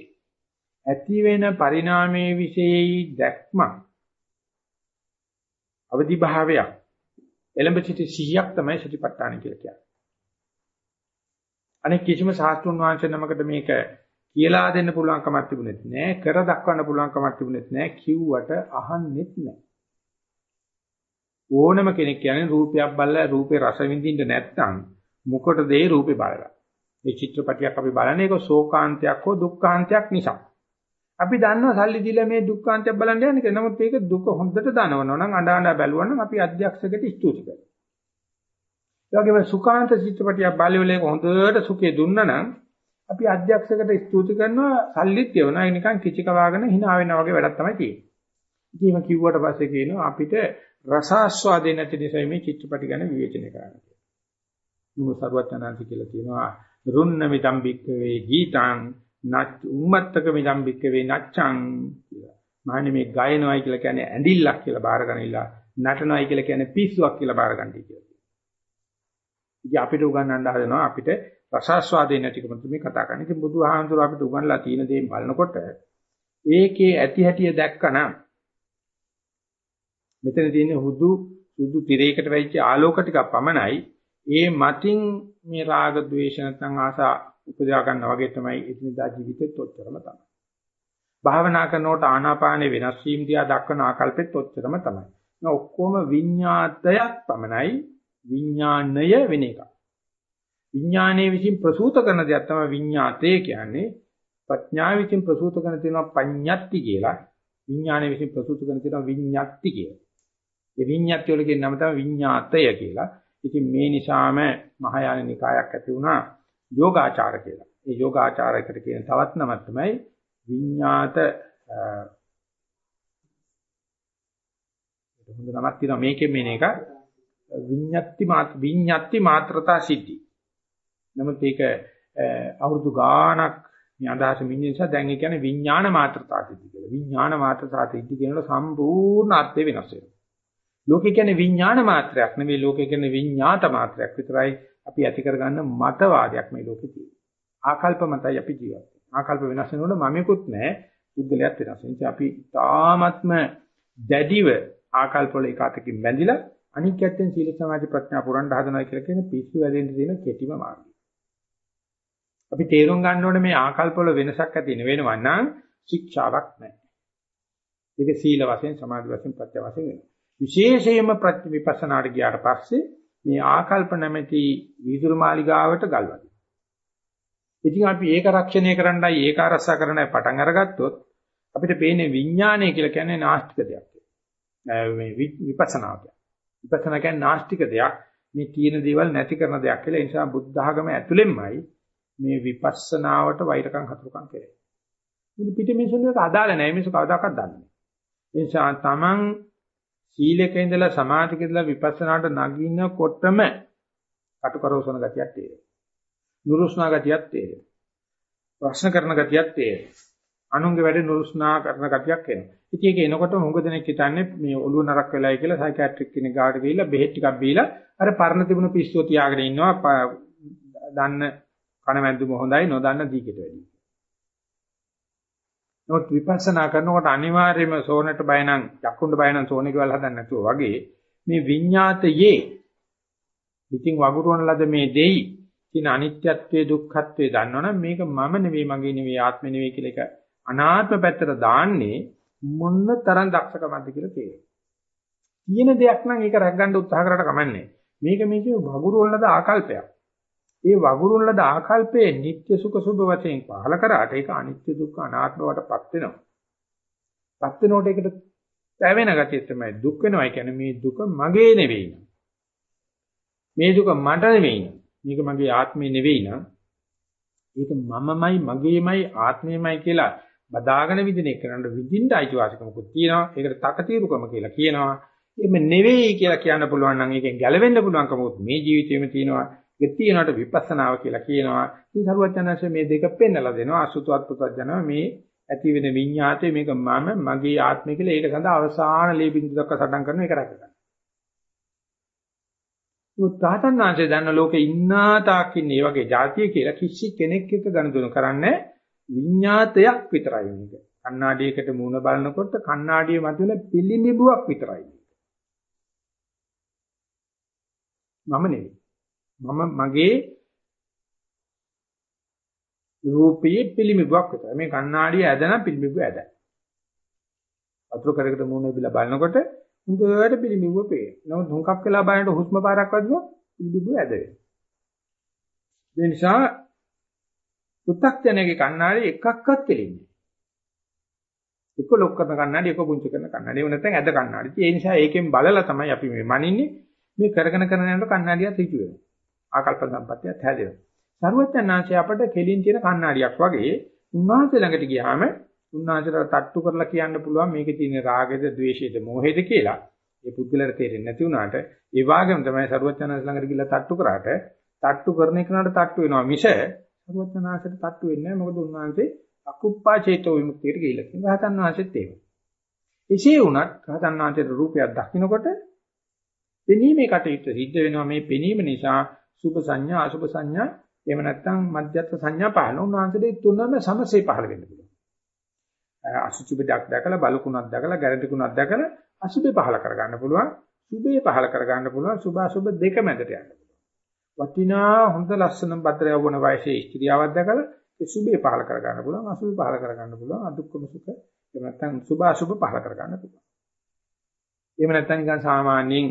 ඇති වෙන පරිණාමයේ විශේෂයි දැක්මක්. අවදි භාවයක්. එළඹ සිටි සිහියක් තමයි සතිපට්ඨාන කියලා කියන්නේ. අනෙක් කිසිම ශාස්ත්‍රුන් වහන්සේ නමකට මේක කියලා දෙන්න පුළුවන් කමක් තිබුණෙත් නෑ කර දක්වන්න පුළුවන් කමක් තිබුණෙත් නෑ කිව්වට අහන්නෙත් නෑ. ඕනම කෙනෙක් කියන්නේ රූපයක් බලලා රූපේ රස විඳින්න නැත්නම් මොකටද ඒ රූපේ බලලා මේ චිත්‍රපටියක් අපි බලන්නේ ඒක ශෝකාන්තයක් හෝ දුක්ඛාන්තයක් නිසා අපි දන්නවා සල්ලි දීලා මේ දුක්ඛාන්තයක් බලන්න යන්නේ කියලා. නමුත් ඒක දුක හොඳට දනවනවා නම් අඬ අඬ බැලුවා නම් අපි අධ්‍යක්ෂකට ස්තුති කරනවා. ඒ වගේම සුඛාන්ත චිත්‍රපටියක් බලවල හොඳට සුඛේ දුන්නා නම් අපි අධ්‍යක්ෂකට ස්තුති කරනවා සල්ලිත් යවනවා. ඒ නිකන් කිචි කවාගෙන hina වෙනා වගේ වැඩක් තමයි තියෙන්නේ. ඉතින් මේ කිව්වට පස්සේ කියනවා අපිට රසාස්වාදේ නැති නිසා මේ චිත්‍රපටි ගැන විවේචනය කරන්න කියලා. මොකද සරුවචනාන්ති කියලා කියනවා රුන්න මිදම් බික්කවේ ගීතං නච් උම්මත්තක මිදම් බික්කවේ නච්ඡං කියලා. මහන්නේ මේ ගායනවයි කියලා කියන්නේ ඇඳිල්ලක් කියලා බාර ගන්නilla නටනවයි කියලා කියන්නේ පිස්සුවක් කියලා බාර ගන්නයි කියලා. ඉතින් අපිට උගන්වන්න හදනවා අපිට රසාස්වාදේ නැතිකම මේ කතා කරන්නේ. ඉතින් බුදුහාමුදුර අපිට උගන්ලා තියෙන දේ බලනකොට ඒකේ ඇති හැටිය දැක්කනම් මෙතන තියෙන හුදු සුදු තිරයකට වෙච්ච ආලෝක ටිකක් පමණයි. ඒ මතින් මේ රාග ద్వේෂ නැත්නම් ආසා උපදවා ගන්නවා වගේ තමයි එදිනදා ජීවිතෙත් ඔච්චරම තමයි. භාවනා කරනකොට ආනාපානේ වෙනස් වීම දිහා දක්වන ආකල්පෙත් ඔච්චරම තමයි. ඔක්කොම විඤ්ඤාතයක් පමණයි විඥාණය වෙන එක. විඥානයේ විසින් ප්‍රසූත කරන දෙයක් තමයි විඤ්ඤාතය කියන්නේ. ප්‍රඥාව විසින් ප්‍රසූත කරන තියෙනවා පඤ්ඤත්ති කියලා. විඥානයේ විසින් ප්‍රසූත කරන තියෙනවා විඤ්ඤාත්ති කියලා. ඒ විඤ්ඤාත්ය වල කියන නම තමයි විඤ්ඤාතය කියලා. ඉතින් මේ නිසාම මහායාන නිකායක් ඇති වුණා යෝගාචාර කියලා. ඒ යෝගාචාරයකට කියන තවත් නමක් තමයි විඤ්ඤාත හොඳ නමක් තියෙනවා මේකෙන් මේන එක විඤ්ඤාති මාත් විඤ්ඤාති මාත්‍රතා සිද්ධි. නමුත් ඒක අවුරුදු ගාණක් මේ අදහස මිනිහ නිසා දැන් ඒ කියන්නේ විඥාන මාත්‍රතා සිද්ධි කියලා. විඥාන මාත්‍රතා සිද්ධි කියනකොට සම්පූර්ණ අර්ථය වෙනස් වෙනවා. ලෝකේ කියන්නේ විඥාන මාත්‍රයක් නෙවෙයි ලෝකේ කියන්නේ විඥාත මාත්‍රයක් විතරයි අපි ඇති කරගන්න මතවාදයක් මේ ලෝකේ තියෙන්නේ. ආකල්ප මතයි අපි ජීවත් වෙන්නේ. ආකල්ප වෙනස් වෙනකොට මමෙකුත් නැහැ, පුද්ගලයාත් වෙනස් වෙනවා. අපි තාමත්ම දැඩිව ආකල්ප වල එකතකින් බැඳිලා අනික් පැත්තෙන් සීල සමාධි ප්‍රඥා පුරන්න හදනවා කියලා කියන පිස්සු වැදෙන්න තියෙන කෙටිම මාර්ගය. අපි තේරුම් ගන්න ඕනේ මේ ආකල්ප වල වෙනසක් ඇති වෙනවා නම් ශික්ෂාවක් නැහැ. ඒක සීල වශයෙන් සමාධි වශයෙන් ප්‍රත්‍ය වශයෙන් වෙනවා. විශේෂයෙන්ම ප්‍රතිවිපස්සනාට ගියාට පස්සේ මේ ආකල්ප නැමැති වීදුරු මාලිගාවට ගල්වනවා. ඉතින් අපි ඒක රක්ෂණය කරන්නයි ඒක අරසා කරන්නයි පටන් අරගත්තොත් අපිට පේන්නේ විඥානය කියලා කියන්නේ නාස්තික දෙයක්. මේ විපස්සනාව කියන්නේ. විපස්සනා කියන්නේ නාස්තික දෙයක්. මේ තියෙන දේවල් නැති කරන දෙයක් කියලා. ඒ නිසා බුද්ධ ආගම ඇතුළෙන්මයි මේ විපස්සනාවට වෛරකම් හතුරුකම් කරේ. ඉතින් පිටි මිනිසුන්ට අදාළ නැහැ. මිනිස්සු කවදාකවත් දන්නේ නැහැ. ඒ නිසා තමන් සීලක ඉඳලා සමාධික ඉඳලා විපස්සනාට නගිනකොටම කටුකරෝසන ගතියක් තේරෙනවා. නුරුස්නා ගතියක් තේරෙනවා. ප්‍රශ්න කරන ගතියක් තේරෙනවා. අනුන්ගේ වැඩේ නුරුස්නා කරන ගතියක් එනවා. ඉතින් ඒක එනකොට මොඟ දෙනෙක් හිතන්නේ මේ ඔළුව නරක් වෙලායි කියලා සයිකියාට්‍රික් කෙනෙක් ගාවට ගිහිල්ලා බෙහෙත් ටිකක් බීලා අර පරණ තිබුණු පිස්සුව තියාගෙන ඉන්නවා. දන්න කණමැද්දුම හොඳයි නොදන්න දීකට වැඩියි. නමුත් විපස්සනා කරනකොට අනිවාර්යයෙන්ම සෝනට බය නම් චක්කුණ්ඩ බය නම් සෝනේ කියලා හදන්න නැතුව වගේ මේ විඤ්ඤාතයේ ඉතින් වගුරුවන ලද මේ දෙයි කියන අනිත්‍යත්වයේ දුක්ඛත්වයේ දන්නවනම් මේක මම නෙවෙයි මගේ නෙවෙයි ආත්මෙ නෙවෙයි කියලා එක අනාත්ම පැත්තට දාන්නේ මොන තරම් දක්ෂකමක්ද කියලා තේරෙනවා. තියෙන දෙයක් නම් ඒක රැකගන්න උත්සාහ කරලා කමන්නේ. මේක මේකේ වගුරුවන ලද ආකල්පයක්. ඒ වගුරුන් ලද ආකල්පයේ නিত্য සුඛ සුභ වශයෙන් පහල කරාට ඒක අනිත්‍ය දුක්ඛ අනාත්ම වටපත් වෙනවා. පත් වෙනකොට ඒකට දැවෙන ගතිය තමයි දුක් වෙනවා. ඒ කියන්නේ මේ දුක මගේ නෙවෙයි. මේ දුක මට නෙවෙයි. මේක මගේ ආත්මේ නෙවෙයි නං ඒක මමමයි මගේමයි ආත්මෙමයි කියලා බදාගෙන විදින එකනට විදින්න අයිතිවාසිකමකුත් තියෙනවා. ඒකට තකතිරුකම කියලා කියනවා. එහෙම නෙවෙයි කියලා කියන්න පුළුවන් නම් ඒකෙන් ගැලවෙන්න පුළුවන්කමකුත් මේ ජීවිතේම තියෙනවා. ඒක තියෙනවට විපස්සනාව කියලා කියනවා. ඉතින් සරුවචනanse මේ දෙක පෙන්නලා දෙනවා. අසුතවත් පුතඥව මේ ඇති වෙන විඤ්ඤාතය මේක මම මගේ ආත්මය කියලා ඒක සඳහා අවසාන ලේබින්දු දක්වා සටන් කරන එක රැක ගන්න. උත්තාතන් ආංශය දන්න ලෝකේ ඉන්නා තාක් ඉන්නේ මේ වගේ જાතිය කියලා කිසි කෙනෙක් එක්ක ගනුදෙනු කරන්නේ විඤ්ඤාතයක් විතරයි මේක. කණ්ණාඩියකට මූණ බලනකොට කණ්ණාඩියේ මතුවෙන පිළිඹුවක් විතරයි. මම නෙවෙයි. මම මගේ රූපයේ පිළිඹුවක් විතරයි. මේ කණ්ණාඩිය ඇදනම් පිළිඹුව ඇදයි. වතුර කරකට මූණ බිලා බලනකොට හොඳට පිළිඹුව පේන. නමුත් හුඟක් වෙලා බලනකොට හුස්ම පාරක් වදිනවා පිළිඹුව ඇද වෙනවා. ඒ නිසා පුත්තක්ජනගේ කණ්ණාඩි එකක්වත් දෙලින්නේ. එක ලොක් කරන කණ්ණාඩි එක පුංචි කරන කණ්ණාඩි. ඒ නැත්නම් ඇද කණ්ණාඩි. ඒ නිසා ඒකෙන් බලලා තමයි අපි මේ මනින්නේ. මේ කරගෙන කරගෙන යනකොට කණ්ණාඩියක් සිටු වෙනවා. ආකල්ප සම්පත්තියත් හැදෙනවා. සරුවචනාංශය අපට කෙලින් තියෙන කණ්ණාඩියක් වගේ උන්වහන්සේ ළඟට ගියාම උන්වහන්සේට තට්ටු කරලා කියන්න පුළුවන් මේකේ තියෙන රාගෙද, ద్వේෂෙද, මෝහෙද කියලා. ඒ පුද්ගලයාට තේරෙන්නේ නැති වුණාට ඒ වාගේම තමයි සරුවචනාංශ ළඟට ගිහිල්ලා තට්ටු කරාට තට්ටු කරන එකනට තට්ටු වෙනවා මිස සරුවචනාංශයට තට්ටු වෙන්නේ නැහැ. මොකද උන්වහන්සේ අකුප්පා චේතෝ විමුක්තියට ගිහිල්ලා තියෙනවා. රහතන් වහන්සේත් ඒක. එසේ වුණත් රහතන් වහන්සේට රූපයක් දකින්නකොට පෙනීමේ කටයුත්ත සිද්ධ වෙනවා මේ පෙනීම නිසා සුභ සංඥා අසුභ සංඥා එහෙම නැත්නම් මධ්‍යස්ථ සංඥා පහළ උන්වහන්සේට තුනම සමසේ පහළ වෙන්න පුළුවන්. අසුචි බඩක් දැකලා බලකුණක් දැකලා ගැරන්ටිකුණක් දැකලා අසුභේ පහළ කරගන්න පුළුවන්. සුභේ පහළ කරගන්න පුළුවන්. සුභ අසුභ දෙක මැදට යන්න පුළුවන්. වටිනා හොඳ ලස්සන භද්‍ර යවන වයසේ ස්ත්‍රියාවක් දැකලා ඒ සුභේ පහළ කරගන්න පුළුවන්. අසුභේ පහළ කරගන්න පුළුවන්. අදුක්කම සුඛ එහෙම නැත්නම් සුභ අසුභ පහළ කරගන්න පුළුවන්. එහෙම නැත්නම් නිකන් සාමාන්‍යයෙන්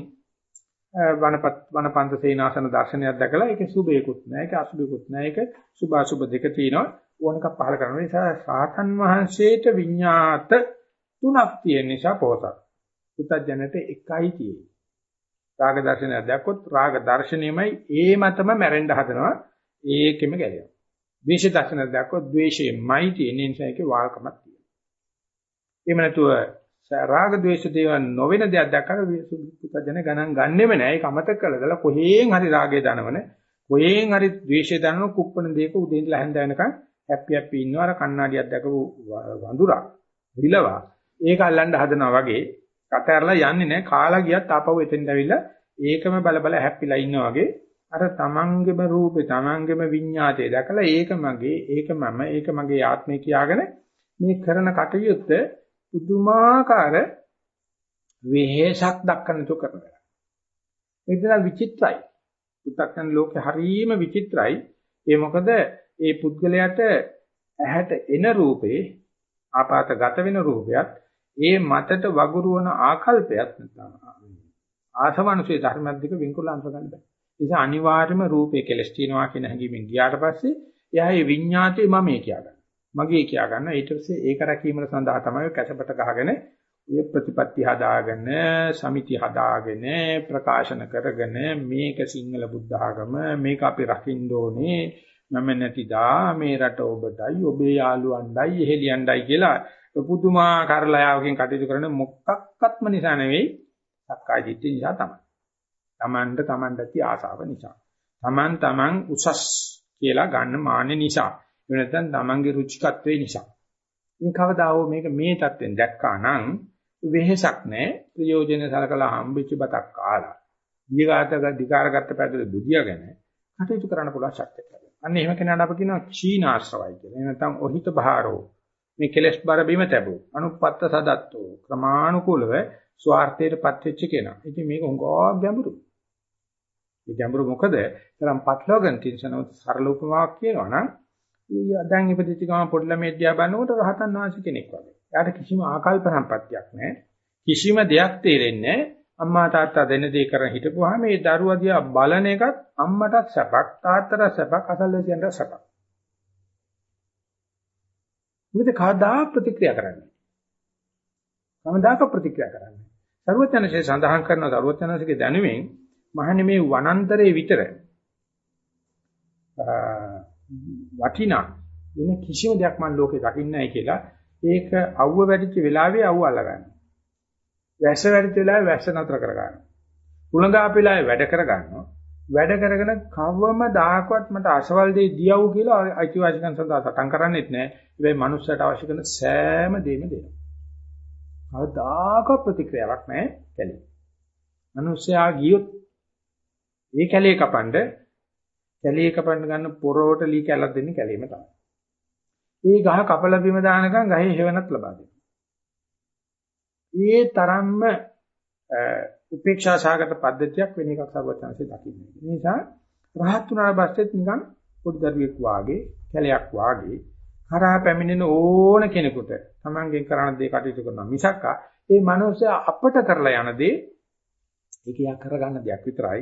වනපත් වනපන්ත සේනාසන දර්ශනයක් දැකලා ඒකේ සුභේකුත් නැහැ ඒක අසුභේකුත් නැහැ ඒක සුභ අසුභ දෙක තියෙනවා. ඕනක පහල කරන නිසා සාතන් වහන්සේට විඤ්ඤාත තුනක් තියෙන නිසා පොතක් පුතඥට එකයි තියෙන්නේ. රාග දර්ශනයක් දැක්කොත් රාග දර්ශනයමයි ඒ මතම මැරෙන්න හදනවා. ඒකෙම ගැලෙනවා. ද්වේෂ දර්ශනයක් දැක්කොත් ද්වේෂයමයි තියෙන නිසා ඒකේ වාල්කමක් තියෙනවා. එහෙම නැතුව රාග ద్వේෂ දේවල් නොවන දෙයක් දැක්කම පුතජන ගණන් ගන්නෙම නෑ. ඒක අමතක කළදලා කොහේන් හරි රාගය දනවන කොහේන් හරි ద్వේෂය දනවන කුප්පණ දෙයක උදේ ඉඳලා හැන්ද වෙනකන් හැපි හැපි ඉන්නවා. අර කණ්ණාඩියක් දැකපු වඳුරා විලවා ඒක අල්ලන්න හදනවා වගේ කතරලා යන්නේ නෑ. කාලා ගියත් ආපහු එතෙන්ද ඇවිල්ලා ඒකම බල බල හැපිලා ඉන්නවා වගේ. අර තමන්ගේම රූපේ තමන්ගේම විඤ්ඤාතය දැකලා ඒක මගේ ඒක මම ඒක මගේ ආත්මය කියාගෙන මේ කරන කටයුත්ත පුදුමාකාර වෙහෙසක් දක්වන්න තු කරනවා. ඒක විචිත්‍රයි. පුත්තක්යන් ලෝකේ හරීම විචිත්‍රයි. ඒ මොකද ඒ පුද්ගලයාට ඇහැට එන රූපේ ආපాతගත වෙන රූපයක් ඒ මතට වගුරුවන ආකල්පයක් නැත්නම් ආසමනුෂේ ධර්මයක් දෙක වින්කුල අන්ත ගන්න බෑ. ඒ නිසා අනිවාර්යයෙන්ම රූපේ කෙලස් තියනවා කියන හැඟීමෙන් ගියාට පස්සේ එයා ඒ විඤ්ඤාතේ මමේ කියා ගන්න. මගේ කියා ගන්න ඊට පස්සේ ඒක රැකීම සඳහා තමයි කැසපට ගහගෙන ඔය ප්‍රතිපත්ති හදාගෙන සමිති හදාගෙන ප්‍රකාශන කරගෙන මේක සිංහල බුද්ධ ආගම මේක අපි රකින්න ඕනේ මම නැතිදා මේ රට ඔබටයි ඔබේ යාළුවන්ඩයි එහෙලියන්ඩයි කියලා පුදුමාකාර ලයාවකින් කටයුතු කරන මොකක්වත්ම නිසා නෙවෙයි සක්කාය දිට්ඨිය නිසා තමයි. Tamanට Tamanට ඇති ආසාව නිසා. Taman Taman උසස් කියලා ගන්න මාන්නේ නිසා. ඒ නැත්නම් තමන්ගේ රුචිකත්වයේ නිසා. ඉතින් කවදා හෝ මේක මේ தත්වෙන් දැක්කා නම් වෙහෙසක් නැහැ. ප්‍රයෝජන සලකලා හම්බෙච්ච බතක් කාලා. දීගාතක දිකාරගත්ත පැතුලේ බුදියාගෙන කටයුතු කරන්න පුළුවන් ශක්තියක් ලැබෙනවා. අන්න එහෙම කෙනාට අපි කියනවා චීනාශ්‍රවයි කියලා. එහෙම නැත්නම් ඔහිත භාරෝ මේ කෙලස් බර බිම තැබු. අනුපත්ත සදත්තෝ ක්‍රමානුකූලව ස්වార్థයටපත් වෙච්ච කෙනා. ඉතින් මේක උංගා ගැඹුරු. මේ ගැඹුරු මොකද? තරම් පටලවගෙන තින්සනව සරල උපමාවක් කියනවා නම් දැන් ඉපදිච්ච ගමන් පොඩි ළමයි දිහා බලනකොට රහතන් වහන්සේ කෙනෙක් වගේ. එයාට කිසිම ආකල්ප සම්පත්තියක් නැහැ. කිසිම දෙයක් තේරෙන්නේ නැහැ. අම්මා තාත්තා දෙන දේ කරන් හිටපුවාම මේ දරුවා දිහා බලන එකත් අම්මටත් සැපක් තාත්තටත් සැපක් අසල්වැසියන්ට සැපක්. මොකද කවදා ප්‍රතික්‍රියා කරන්නේ? කවදාක ප්‍රතික්‍රියා කරන්නේ? සර්වඥාන්සේ සඳහන් කරන සර්වඥාන්සේගේ දැනුමෙන් මහන්නේ මේ වනාන්තරයේ විතර වටිනා වෙන කිසිම දෙයක් මම ලෝකේ දකින්නේ නැහැ කියලා ඒක අවුව වැඩිච්ච වෙලාවේ අවුව අල්ලගන්න. වැස්ස වැඩිච්ච වෙලාවේ වැස්ස නතර කරගන්න. උලඟාප වෙලාවේ වැඩ කරගන්නවා. වැඩ කරගෙන කවම දායකවත් මට අසවල් දෙය දියව් කියලා අයිතිවාසිකම් සඳහා සටන් කරන්නේත් නැහැ. හැබැයි මනුස්සයට අවශ්‍ය කරන සෑම දෙයක්ම දෙනවා. කවදාක ප්‍රතික්‍රියාවක් නැහැ කැලේ. මනුස්සයා ගියොත් ඒ කැලේ කපන්න කැලේ කපන්න ගන්න පොරවට ලී කැලක් දෙන්නේ කැලේම තමයි. ඒ ගහ කපලා බිම දානකම් ගහේ හේවණක් ලබා දෙනවා. ඒ තරම්ම උපේක්ෂා සාගත පද්ධතියක් වෙන එකක් සර්වඥාන්සේ දකින්නේ. ඒ නිසා රහත් වුණාට පස්සෙත් නිකන් පොඩි දරුවෙක් වාගේ, කැලයක් වාගේ කරා පැමිණෙන ඕන කෙනෙකුට Tamangen කරන දේ කටයුතු කරනවා මිසක් ඒ මනුස්සයා අපට කරලා යන දේ ඒක යා කරගන්න දෙයක් විතරයි.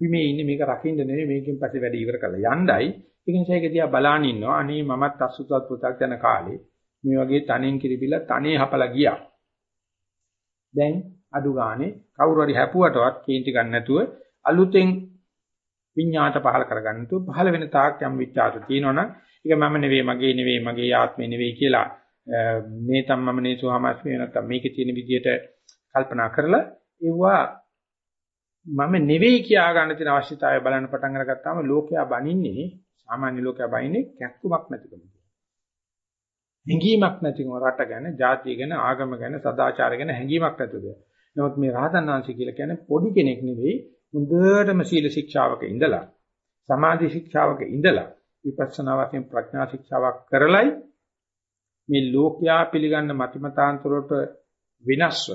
අපි මේ ඉන්නේ මේක රකින්න නෙවෙයි මේකෙන් පස්සේ වැඩ ඉවර කරලා යණ්ඩයි. ඒක නිසා ඒක දිහා බලන් ඉන්නවා. අනේ මමත් අසුතවත් පුතක් යන කාලේ මේ වගේ තනෙන් කිරිබිලා තනේ හපලා ගියා. දැන් අඩු ගානේ කවුරු හරි හැපුවටවත් කේන්ති ගන්න නැතුව අලුතෙන් විඤ්ඤාත පහල කරගන්න නැතුව පහල වෙන තාක් යම් විචාර තියෙනවනම් ඒක මම නෙවෙයි මගේ නෙවෙයි මගේ ආත්මේ නෙවෙයි කියලා මේ තමම නේසුහමස්මේ නැත්තම් මේකේ තියෙන විදියට කල්පනා කරලා ඒවා මම නෙවෙයි කියා ගන්න තියෙන අවශ්‍යතාවය බලන්න පටන් අරගත්තාම ලෝකයා බනින්නේ සාමාන්‍ය ලෝකයා බනින්නේ කැක්කුමක් නැතිකම. හැඟීමක් නැතිකම රට ගැන, ජාතිය ගැන, ආගම ගැන, සදාචාර ගැන හැඟීමක් නැතුව. නමුත් මේ රහතන් වහන්සේ කියලා කියන්නේ පොඩි කෙනෙක් නෙවෙයි මුදේටම සීල ශික්ෂාවක ඉඳලා සමාධි ශික්ෂාවක ඉඳලා විපස්සනා වශයෙන් ප්‍රඥා ශික්ෂාවක් කරලයි මේ ලෝකයා පිළිගන්න මතිමතාන්තර වලට වෙනස්ව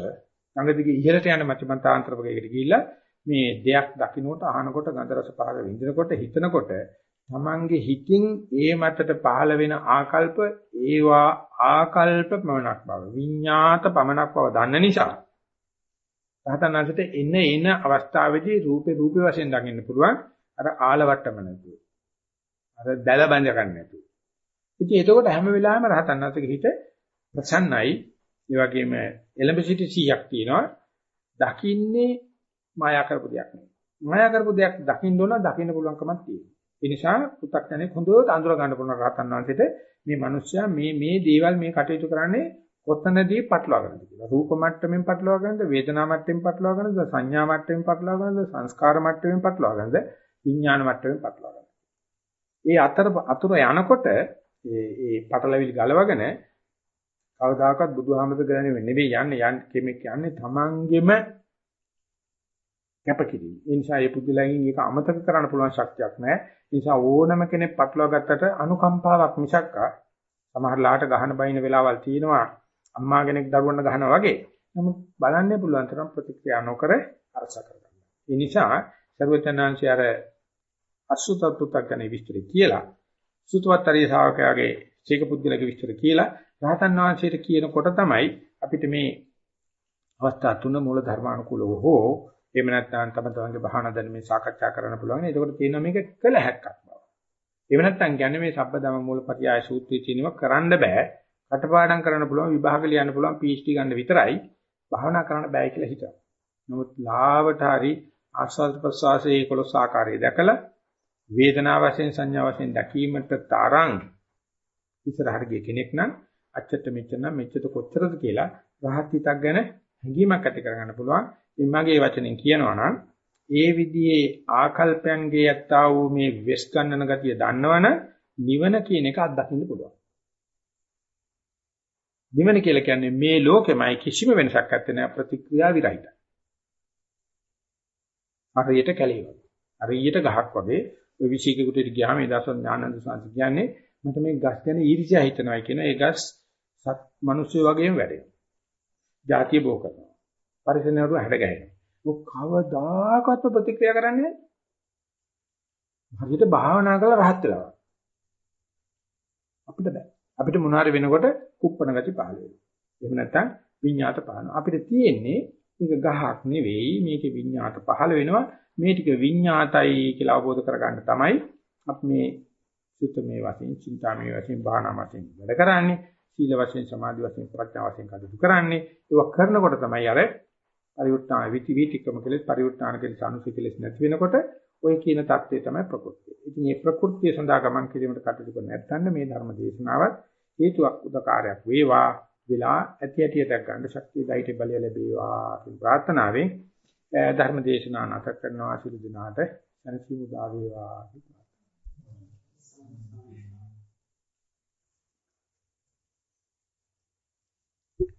ළඟදිගේ ඉහළට යන මතිමතාන්තර වගේකට ගිහිල්ලා මේ දෙයක් දකින්නකොට අහනකොට ගන්ධ රස පහළ විඳිනකොට හිතනකොට තමන්ගේ හිතින් ඒ මතට පහළ වෙන ආකල්ප ඒවා ආකල්ප පමණක් බව විඤ්ඤාත පමණක් බව දන්න නිසා රහතන්වහන්සේට එන එන අවස්ථාවේදී රූපේ රූපේ වශයෙන් දකින්න පුළුවන්. අර ආලවට්ටම නැතුව අර දැල බඳ ගන්න නැතුව. ඉතින් එතකොට හැම වෙලාවෙම රහතන්වහන්සේගේ හිත ප්‍රසන්නයි. ඒ වගේම එලඹ සිටි 100ක් තියෙනවා. දකින්නේ මායා කරපු දෙයක් නෙවෙයි මායා කරපු දෙයක් දකින්න ඕන දකින්න පුළුවන්කමක් තියෙනවා ඒ නිසා පු탁ඥනේ හොඳට අඳුර ගන්න පුළුවන් රහතන් වහන්සේට මේ මිනිස්සයා මේ මේ දේවල් මේ කටයුතු කරන්නේ කොතනදී පටලවාගෙනද කියලා. රූප මට්ටමින් පටලවාගෙනද, වේදනා මට්ටමින් පටලවාගෙනද, සංඥා මට්ටමින් පටලවාගෙනද, සංස්කාර මට්ටමින් පටලවාගෙනද, විඥාන මට්ටමින් පටලවාගෙනද. ඒ අතර අතුර යනකොට ඒ ඒ පටලවිලි ගලවගෙන කවදාකවත් බුදුහාමද ගන්නේ නෙවෙයි යන්නේ යන්නේ කෙනෙක් යන්නේ තමන්ගෙම කැපකිරීම. ඒ නිසා මේ පුදුලයන් එක අමතක කරන්න පුළුවන් ශක්තියක් නැහැ. ඒ නිසා ඕනම කෙනෙක් පටලවා ගත්තට අනුකම්පාවක් මිසක් සමහර ලාට ගහන බයින වෙලාවල් තියෙනවා අම්මා කෙනෙක් දරුවන්ට ගහනවා වගේ. නමුත් බලන්නේ පුළුවන් තරම් ප්‍රතික්‍රියා නොකර අරස කරගන්න. ඒ නිසා සර්වචනාංශය අර අසුතත්තුතක් ගැන විස්තර කියලා සුතවත්තරී ශාවකයාගේ චේක පුද්ගලගේ විස්තර කියලා රහතන් වහන්සේට කියනකොට තමයි අපිට මේ අවස්ථා තුන මූල ධර්මානුකූලව හෝ එහෙම නැත්නම් තම තමන්ගේ භාවනා දැන මේ සාකච්ඡා කරන්න පුළුවන්. ඒකට තියෙනවා මේක කළ හැක්කක් බව. එහෙම නැත්නම් කියන්නේ මේ සබ්බදම මූලපරියාය සූත්‍රයේ තියෙනවා කරන්න බෑ. කටපාඩම් කරන්න පුළුවන් විභාග ලියන්න පුළුවන් PhD ගන්න විතරයි භාවනා කරන්න බෑ කියලා හිතනවා. නමුත් ලාවට හරි ආස්වාද ප්‍රසවාසයේ 11 ආකාරය දැකලා වේදනා වශයෙන් සංඥා වශයෙන් දැකීමට තරම් ඉස්සරහට ගිය කෙනෙක් නම් අච්චට මෙච්චර නම් මෙච්චර කොච්චරද කියලා රහත් හිතක් ගැන හැඟීමක් ඇති කරගන්න පුළුවන්. ඉතින් මගේ වචනෙන් කියනවා නම් ඒ විදිහේ ආකල්පයන්ගේ යත්තා වූ මේ වෙස් ගන්නන ගතිය දන්නවනම් නිවන කියන එක අත්දකින්න පුළුවන්. නිවන කියලා කියන්නේ මේ ලෝකෙමයි කිසිම වෙනසක් නැත්තේ නෑ ප්‍රතික්‍රියා විරහිතයි. හරියට කැලේ වගේ. හරියට ගහක් වගේ ඔය විශේෂිකුටට ගියාම ඒ දවස්වල ඥානන්ද සාන්ති කියන්නේ මට මේ ගස් ගැන ඊර්ෂ්‍යා හිතනවා කියන ඒ ගස් සත් මිනිස්සු වගේම වැඩෙනවා. ಜಾතිය බෝ කරනවා. පරිසරණයට හැඩ ගැහෙනවා. ඔක් කවදාකවත් ප්‍රතික්‍රියා කරන්නේ නැහැ. හරියට භාවනා කරලා rahat වෙලා. අපිට බෑ. අපිට මොනාරි වෙනකොට කුප්පණ ගති පහළ වෙනවා. එහෙම නැත්නම් විඤ්ඤාත පහළ. අපිට තියෙන්නේ මේක ගහක් නෙවෙයි මේකේ විඤ්ඤාත පහළ වෙනවා. මේ ටික විඤ්ඤාතයි කියලා අවබෝධ කරගන්න තමයි අපි මේ සුත්තමේ වශයෙන්, චින්තාමේ වශයෙන්, භාවනා වශයෙන් වැඩ කරන්නේ. සීල වශයෙන්, සමාධි වශයෙන්, ප්‍රඥා වශයෙන් කටයුතු කරන්නේ. ඒක කරනකොට තමයි අර පරිවෘත්තාන විති විතික්‍රම කෙලෙස් පරිවෘත්තාන කෙලෙස් අනුසී කෙලෙස් නැති වෙනකොට ඔය කියන தත්ත්වය තමයි ප්‍රකෘතිය. ඉතින් මේ ප්‍රකෘතිය සඳහා ගමන් කිරීමට කටයුතු කර නැත්නම් මේ ධර්ම දේශනාවත් හේතුවක් උදකාරයක් වේවා. විලා ඇති ඇටි දක් ගන්න ශක්තිය දෛට බලය ලැබේවා කියන ප්‍රාර්ථනාවෙන් ධර්ම දේශනාව නැත කරනවා. සිදු දිනාට සනසිමු දා වේවා.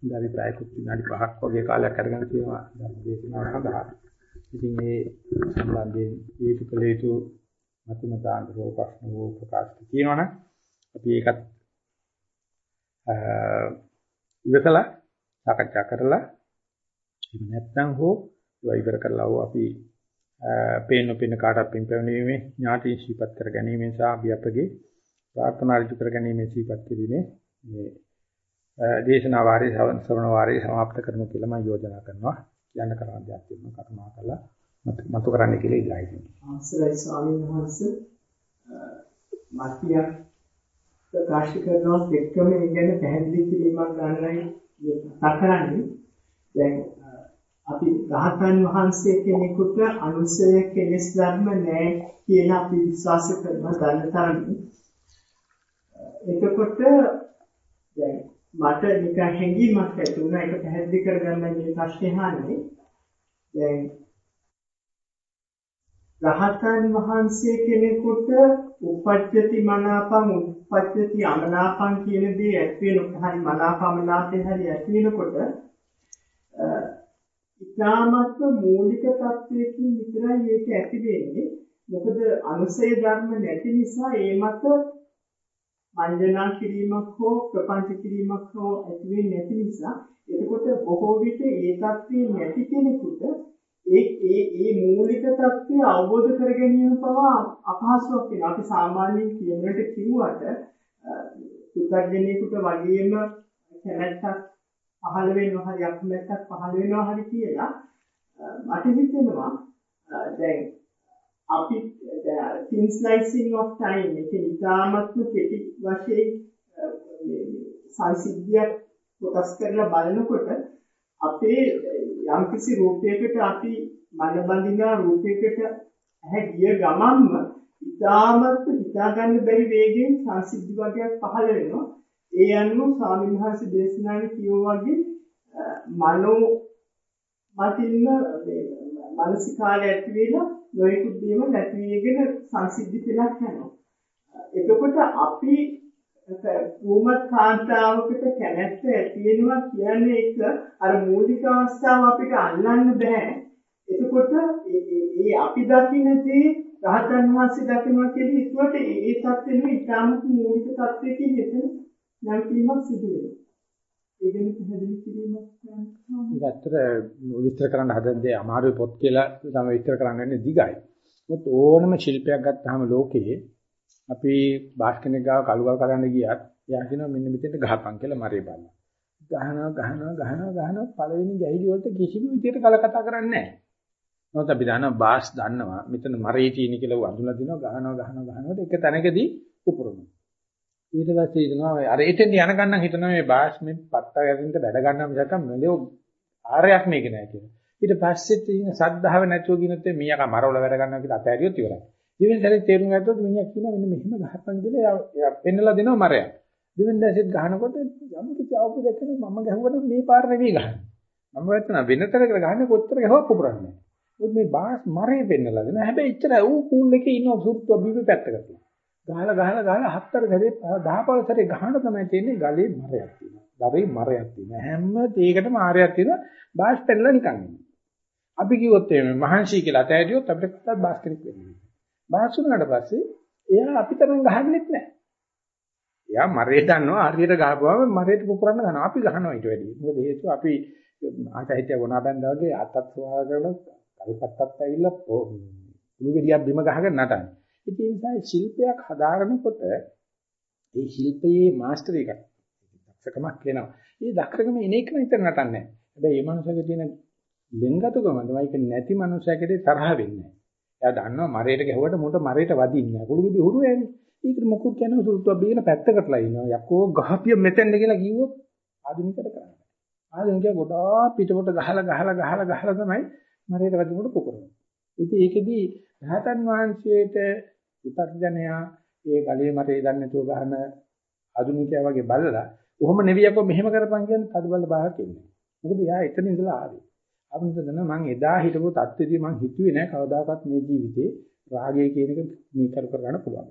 ඉඳි ප්‍රායකුත් විනාඩි 5ක් වගේ කාලයක් අරගෙන තියෙනවා ධර්ම දේශනාව සඳහා. ඉතින් මේ සම්බන්ධයෙන් හේතු කළ යුතු මතමතාන්තරෝ ප්‍රශ්න වූ ප්‍රකාශ තියෙනවනේ අපි ඒකත් ඉවසලා සාකච්ඡා කරලා එහෙම නැත්නම් හෝ ඒවා ඉවර කරලා හෝ අපි පේන පේන කාටත් පින්පැවීමේ ඥාති ශීපත් කර ගැනීම සහ අපි අපගේ ප්‍රාර්ථනා ඍජු කර ගැනීම ශීපත් කිරීමේ මේ දේශනා වාරයේ ශ්‍රවණ වාරයේ સમાપ્ત කරමු කියලා මම යෝජනා කරනවා කියන්න කරන දෙයක් තියෙනවා කරුණා කරලා මතු කරන්න කියලා ඉල්ලා හිටිනවා. අවසරයි ස්වාමීන් වහන්සේ මාත්‍යක් ප්‍රකාශ කරනවා එක්කම ඒ ගැන පැහැදිලි කිරීමක් ගන්නයි කරන්නේ. දැන් අපි රහතන් වහන්සේ කෙනෙකුට අනුසය කෙලෙස් ධර්ම නැහැ කියලා අපි විශ්වාස කරනවා දන්න තරමින්. එතකොට දැන් මට නිකන් හැඟීමක් ඇති වුණා ඒක පැහැදිලි කරගන්න මේ ප්‍රශ්නේ අහන්නේ. දැන් රහතන් වහන්සේ කෙනෙකුට උපපච්චති මනාපං උපපච්චති අමනාපං කියන දේ ඇති වෙනකොට හරි මනාපමනාපේ හරි ඇති වෙනකොට ඉතාමත්ම මූලික தත්වයකින් විතරයි ඒක ඇති වෙන්නේ මොකද අනුසය ධර්ම නැති නිසා ඒ මත මන්ජනා කිරීමක් හෝ ප්‍රපංච කිරීමක් හෝ ඇති වෙන්නේ නැති නිසා එතකොට බොහෝ විට ඒ தත්ත්වේ නැති කෙනෙකුට ඒ ඒ ඒ මූලික தත්ත්වය අවබෝධ කර ගැනීම පවා අපහසුයක් වෙනවා. අපි සාමාන්‍යයෙන් කියනකට කිව්වට පුද්ගලයෙකුට වගේම කැමැත්තක් පහළ වෙනවා හරි අකමැත්තක් පහළ වෙනවා හරි කියලා මට හිතෙනවා දැන් අපි thin slicing of time එක ඉතාමත්ම කෙටි වශයෙන් සංසිද්ධියක් කොටස් කරලා බලනකොට අපේ යම්කිසි රූපයකට අපි මන බඳිනා රූපයකට ඇහැ ගිය ගමන්ම ඉතාමත් හිතා ගන්න බැරි වේගයෙන් සංසිද්ධි වර්ගයක් පහළ වෙනවා. ඒ අනුව ස්වාමීන් වහන්සේ දේශනාවේ කියෝ වගේ මනෝ මතින්ම මානසිකාලය ඇති වෙලා නොයෙකුත් දේම නැති වෙගෙන සංසිද්ධි පෙළක් යනවා. එතකොට අපි රූමත් කාන්තාවකට කැමැත්ත ඇති වෙනවා කියන්නේ එක අර මූලික අවස්ථාව අපිට අල්ලන්න බෑ. එතකොට ඒ අපි දකින්නේ රහතන් වහන්සේ දකිනවා කියන්නේ ඒකට ඒ தත්ත්වෙම ඉතාමත් මූලික தත්ත්වයකින් එතන නැතිවීමක් සිදු වෙනවා. ඒ ගැන පැහැදිලි කිරීමක් කරන්න. ඒකට විස්තර කරන්න හදන දේ අමාරු පොත් කියලා තමයි විස්තර කරන්නේ දිගයි. මොකද ඕනම ශිල්පයක් ගත්තාම ලෝකයේ අපි බාස්කෙනෙක් ගාව කළුගල් කරන්න ගියත් එයා කියනවා මෙන්න මෙතෙන්ට ගහපන් කියලා මරේ බලන්න. ගහනවා ගහනවා ගහනවා ගහනවා පළවෙනි ගැහිලි වලට කිසිම විදියට කල කතා කරන්නේ නැහැ. මොකද අපි දන්නවා බාස් දන්නවා මෙතන මරේ තියෙන කියලා වඳුලා දිනවා ගහනවා ගහනවා ගහනකොට එක තැනකදී උපුරනවා. ඊට පස්සේ හිතනවා අර එතෙන් යන ගන්න හිතනවා මේ බාස් මේ පත්ත ගැදින්ට වැඩ ගන්නවා මිසක් මෙලෝ ආරයක් මේක නෑ කියලා. ඊට පස්සේ තියෙන සද්ධාව නැතුව කියනත් මීයා මරවල වැඩ ගන්නවා කියලා අතහැරියොත් ඉවරයි. දෙවෙනි සැරේ තේරුම් ගත්තොත් මිනිහා කියනවා මෙන්න මෙහෙම ගහපන් කියලා එයා පෙන්නලා දෙනවා මරයක්. දෙවෙනි දැසෙත් ගහනකොට යම් කිසි අවුල දැක්කම මම ගැහුවට මේ පාර නෙවෙයි ගහන්නේ. මම වැත්තන වෙනතරකට ගහන්නේ කොච්චර ගහුවක් පුපුරන්නේ. මොකද මේ බාස් මරේ පෙන්නලා දෙනවා. හැබැයි එච්චර ඌ කූල් එකේ ඉන්න සුරුත්ව බිබි පැත්තකට. ගහලා ගහලා ගහලා හතර සැරේ දහපල සැරේ ගහන තමයි තියෙන්නේ ගලේ මරයක් තියෙනවා. දරේ මරයක් තියෙනවා. හැම තේකටම ආරයක් තියෙනවා. බාස් පෙන්නලා නිකන් ඉන්නවා. අපි කිව්වොත් එimhe මහන්සි කියලා අතෑරියොත් අපිට බාස් කෙනෙක් වෙන්නේ. බාස් වුණාට පස්සේ එයා අපිටනම් ගහන්නෙත් නැහැ. එයා මරේ දන්නවා හරියට ගහපුවම මරේට පුපුරන්න ගන්නවා. අපි ගහනවා ඊට වැඩිය. මොකද හේතුව අපි ආචාහිත්‍ය වුණා බැන්දා වගේ අතත් සුවා කරන කල්පත්තත් ඇවිල්ලා කුළු ගෙඩියක් බිම ගහගෙන නටන්නේ. ඒ නිසා ශිල්පයක් හදාරනකොට ඒ ශිල්පයේ මාස්ටර් එකක් දක්ෂකමක් වෙනවා. ඒ දක්ෂකම එන එක විතර නටන්නේ නැහැ. හැබැයි මේ මනුස්සයාගේ තියෙන ලෙන්ගතුකම තමයි ඒක නැති මනුස්සයෙකුට තරහ වෙන්නේ එයා දන්නවා මරේට ගැහුවට මුට මරේට වදින්නේ නැහැ. කුළු විදි හුරු වෙන්නේ. ඒකට මොකක් කියන්නේ සුරුත්ව බීන පැත්තකටලා ඉනවා. යකෝ ගහපිය මෙතෙන්ද කියලා කිව්වොත් ආධුනිකයට කරන්නේ. ආධුනිකයා ගොඩාක් පිටපොට ගහලා ගහලා ගහලා ගහලා තමයි මරේට වදිනකොට පුපුරන්නේ. ඉතින් ඒකෙදි රහතන් වහන්සේට උත්තරජනයා ඒ ගලේ මරේ දන්නේ නැතුව ගහන ආධුනිකයා වගේ බලලා කොහොම නෙවියකෝ මෙහෙම කරපන් කියන්නේ තද බල බාහක් එන්නේ. මොකද එයා එතන ඉඳලා ආවේ. අපිට දන්න මම එදා හිටපු தත්ත්වෙදී මම හිතුවේ නෑ කවදාකවත් මේ ජීවිතේ රාගය කියන එක මේ කර කර ගන්න පුළුවන්.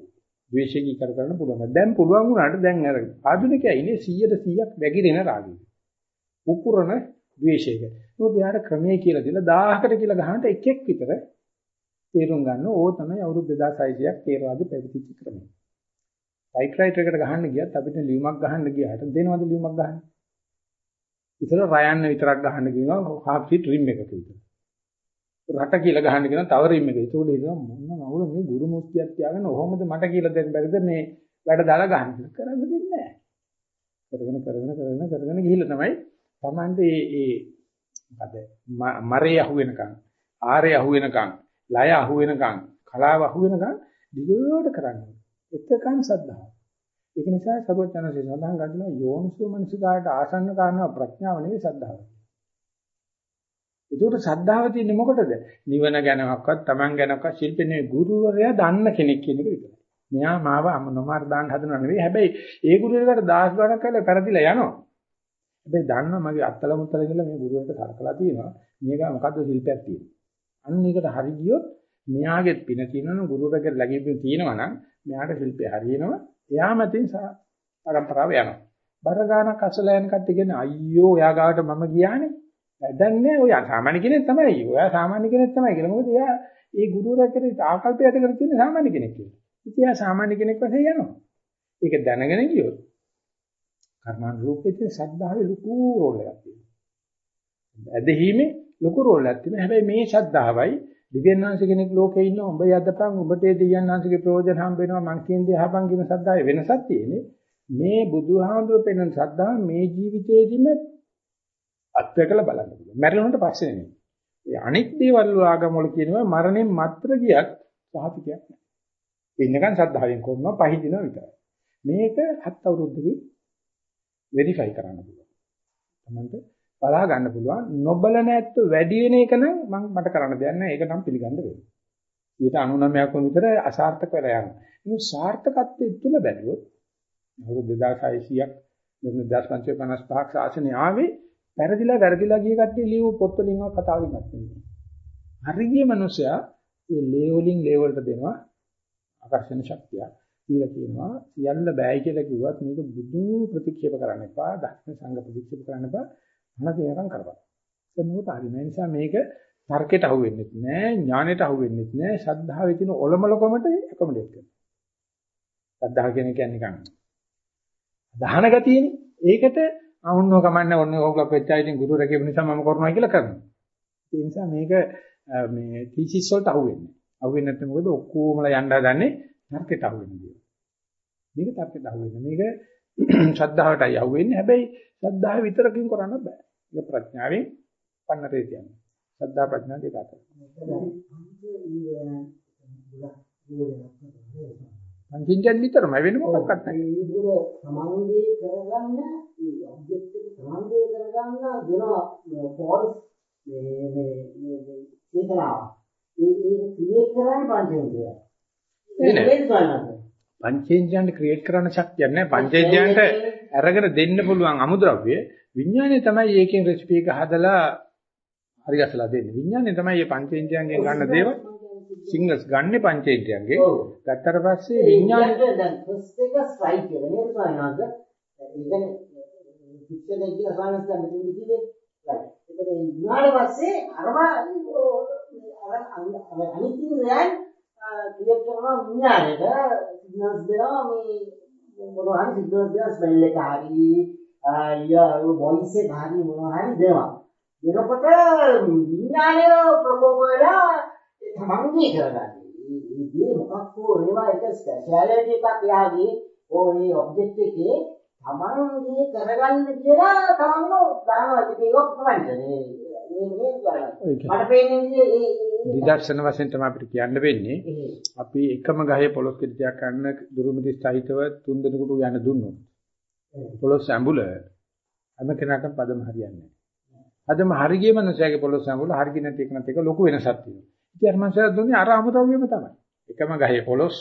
ද්වේෂය කර කරන්න පුළුවන්. දැන් පුළුවන් වුණාට දැන් අර ආධුනිකයා ඉන්නේ 100ට 100ක් වැగిරෙන රාගය. උකුරන ද්වේෂයක. මොකද යාර ක්‍රමයේ කියලා දීලා 1000කට කියලා ගහනට එකෙක් විතර තේරුම් ගන්න ඕ තමයි අවුරුදු 2600ක් තේරවාදී පැවතිච්ච ක්‍රමය. ටයිප්‍රයිටර් එකට ගහන්න ගියත් අපිට ලියුමක් ගහන්න ගියාට දෙනවද ලියුමක් ගහන්න? ඉතල රයන්න විතරක් ගහන්න කියනවා half feet rim එකක විතර. රට කියලා ගහන්න කියනවා තව rim එකක. ඒකෝට ඉතින් මොන මවුල මේ ගුරු මුස්තියක් තියාගෙන ඔහොමද මට කියලා දෙන්න බැරිද මේ වැඩ දාලා ගහන්න කියලා. කරන්න දෙන්නේ නැහැ. කරගෙන කරගෙන කරගෙන කරගෙන ගිහිල්ලා තමයි Tamande ඒ ඒ මොකද මරේ අහුවෙනකන් ආරේ අහුවෙනකන් ලය අහුවෙනකන් කලාව අහුවෙනකන් දිගට කරන්නේ. එතකන් සද්ධාව. ඒක නිසා සබෝචනසේ සඳහන් කරනවා යෝනිසෝ මනසිකාට ආසන්න කාරණා ප්‍රඥාව නෙවෙයි සද්ධාව. ඒකට සද්ධාව තියෙන්නේ මොකටද? නිවන ගැනවත් Taman ගැනවත් ශිල්පේ නෙවෙයි ගුරුවරයා දන්න කෙනෙක් කියන එක විතරයි. මෙයා මාව නොමාර දාන්න හදනව නෙවෙයි. හැබැයි ඒ ගුරුවරයාට දාස් ගණක් කරලා පෙරදිලා යනවා. හැබැයි දන්නවා මගේ අත්තල මුත්තල කියලා මේ ගුරුවරට සලකලා තියෙනවා. මේක මොකද්ද ශිල්පයක් තියෙනවා. අන්න ඒකට හරි ගියොත් මෙයාගෙත් පින තියෙනවනම් ගුරුවරගෙත් ලැබෙන්න තියෙනවා නම් මෙයාට ශිල්පේ හරියනවා. එයා මතින් පරම්පරාව යනවා. බර ගානක් අසල යන කට්ටිය කියන්නේ අයියෝ ඔයා ගාවට මම ගියානේ. දැන්නේ ඔයා සාමාන්‍ය කෙනෙක් තමයි. ඔයා සාමාන්‍ය කෙනෙක් තමයි කියලා. මොකද එයා ඒ ගුරුවරයා කෙරේ ආකල්පය ඇති කර තියෙන සාමාන්‍ය කෙනෙක් කියලා. ඉතින් එයා සාමාන්‍ය කෙනෙක් වශයෙන් යනවා. ඒක දැනගෙන ගියොත් කර්මාන් රූපයේ සද්ධාවේ ලොකු රෝල් එකක් තියෙනවා. ඇදහිීමේ ලොකු රෝල් එකක් තියෙනවා. හැබැයි මේ ශ්‍රද්ධාවයි දිව්‍යඥාන්ස කෙනෙක් ලෝකේ ඉන්න උඹ යද්දපන් උඹට ඒ දිව්‍යඥාන්සගේ ප්‍රයෝජන හම්බ වෙනවා මං කියන්නේ අහපන් කියන ශ්‍රද්ධාවේ වෙනසක් තියෙන්නේ. මේ බුදුහාමුදුරුවෝ පෙන්වන ශ්‍රද්ධාව මේ ජීවිතේදීම අත්‍යකල බලන්න පුළුවන්. මැරෙනකොට පස්සේ නෙමෙයි. ඒ අනිත් දේවල් ආගම වල කියනවා මරණයෙන් මත්තර ගියත් සාහිතියක් නැහැ. ඉන්නකන් ශ්‍රද්ධාවෙන් කරනවා පහදිනවා විතරයි. මේක හත් අවුරුද්දකින් වෙරිෆයි කරන්න පුළුවන්. තමන්ට බලා ගන්න පුළුවන්. නොබල නැත්තු වැඩි වෙන එක නම් මම මට කරන්න දෙයක් නැහැ. ඒක නම් පිළිගන්න වෙනවා. 99ක් වුණ විතර අසාර්ථක වෙලා යනවා. මේ සාර්ථකත්වයේ තුල බැලුවොත් අවුරුදු 2600ක් 2555ක් ශාසනය ආවේ පෙරදිලා වැරදිලා ගිය කට්ටිය ලියව පොත් වලින්වත් කතා වලින්වත් නෙමෙයි. හරිය මිනිසයා මේ ලේ වලින් ලේ වලට දෙනවා ආකර්ෂණ ශක්තිය. කියලා කියනවා සියල්ල බෑයි කියලා කිව්වත් මේක බුදු ප්‍රතික්ෂේප කරන්න එපා, ධර්ම සංඝ ප්‍රතික්ෂේප කරන්න එපා. අනතේකම් කරපන්. ඒක නෝත හරි. මේ නිසා මේක තර්කයට අහු වෙන්නේ නැහැ, ඥානෙට අහු වෙන්නේ නැහැ, ශ්‍රද්ධාවේ තියෙන ඔලමලකමට ඇකොමඩේට් කරනවා. ශ්‍රද්ධාව කියන එක නිකන් දහන ගතියනේ. ඒකට අවුන්නෝ කමන්නේ ඔන්න ඕගොල්ලෝ වෙච්චා ඉතින් ගුරු රැකෙපු නිසා මම කරනවා කියලා කරනවා. ඒ නිසා මේක මේ තීසිස් වලට අහු වෙන්නේ. අහු වෙන්නේ නැත්නම් මොකද ඔක්කොමලා යන්න හදන්නේ තර්කයට අහු වෙන්නේ. මේක තර්කයට අහු වෙන්නේ. මේක [CLEARS THROAT] ශ්‍රද්ධාවටයි අහු වෙන්නේ. හැබැයි ශ්‍රද්ධාව විතරකින් කරන්න බෑ. ඒක ප්‍රඥාවෙන් පන්නරේ කියන්නේ. ශ්‍රද්ධා ප්‍රඥා දෙක අතර. පංචින්ජන් විතරමයි වෙන මොකක්වත් නැහැ. ඒක සමන්ගේ කරගන්න ඒ ඔබ්ජෙක්ට් එක සමන්ගේ කරගන්න දෙන ෆෝල්ස් මේ මේ මේ චේතනාව. ඒ ඒක ක්‍රියේට් කරන්නේ පංචේන්ද්‍රය. පංචේන්ද්‍රයන්ට ක්‍රියේට් කරන්න ශක්තියක් නැහැ. පංචේන්ද්‍රයන්ට අරගෙන දෙන්න පුළුවන් අමුද්‍රව්‍ය විඥානය තමයි ඒකෙන් රෙසිපි එක හදලා හරි ගැසලා දෙන්නේ. විඥානය තමයි මේ පංචේන්ද්‍රයන්ගෙන් ගන්න දේවල් සිංගල්ස් ගන්න පංචේන්ද්‍රයන්ගේ. ගත්තට පස්සේ විඥානය දැන් ෆස්ට් එක ස්ට්‍රයික් එක නේද කියන්නේ පික්චර් එක කියලා ගන්න දෙන්නේ කිව්වේ. ඒක ඉන්නාට පස්සේ අරම අර අනිත් ඉන්ද්‍රයන් ක්‍රියේට් කරනවා විඥාණයට සිග්නල්ස් දෙනවා මේ මොනවා හරි සිග්නල්ස් දෙනවා ස්මෙල් එක හරි වොයිස් එක හරි මොනවා හරි දෙනවා. දෙනකොට විඥාණය ප්‍රකෝප වෙලා තමන්ගේ කරගන්නේ. මේ මොකක් හෝ ඒවා එක ස්පෙෂාලිටි එකක් යාගේ ඕනේ ඔබ්ජෙක්ට් එකේ තමන්ගේ කරගන්න කියලා තමන්ව දානවා. ඒක තමයි මට පේන්නේ විදර්ශන වශයෙන් තමයි අපිට කියන්න වෙන්නේ. අපි එකම ගහේ පොලොස් කිරියක් ගන්න දුරුමිදි සහිතව තුන් දෙනෙකුට යන්න දුන්නොත්. පොලොස් ඇඹුල හැම කෙනාටම පදම හරියන්නේ නැහැ. අදම හරියේ මනුස්සයාගේ පොලොස් ඇඹුල හරිය නැති එක නැති එක ලොකු වෙනසක් තියෙනවා. ඉතින් අර මනුස්සයා දුන්නේ අර අමුද්‍රව්‍යම තමයි. එකම ගහේ පොලොස්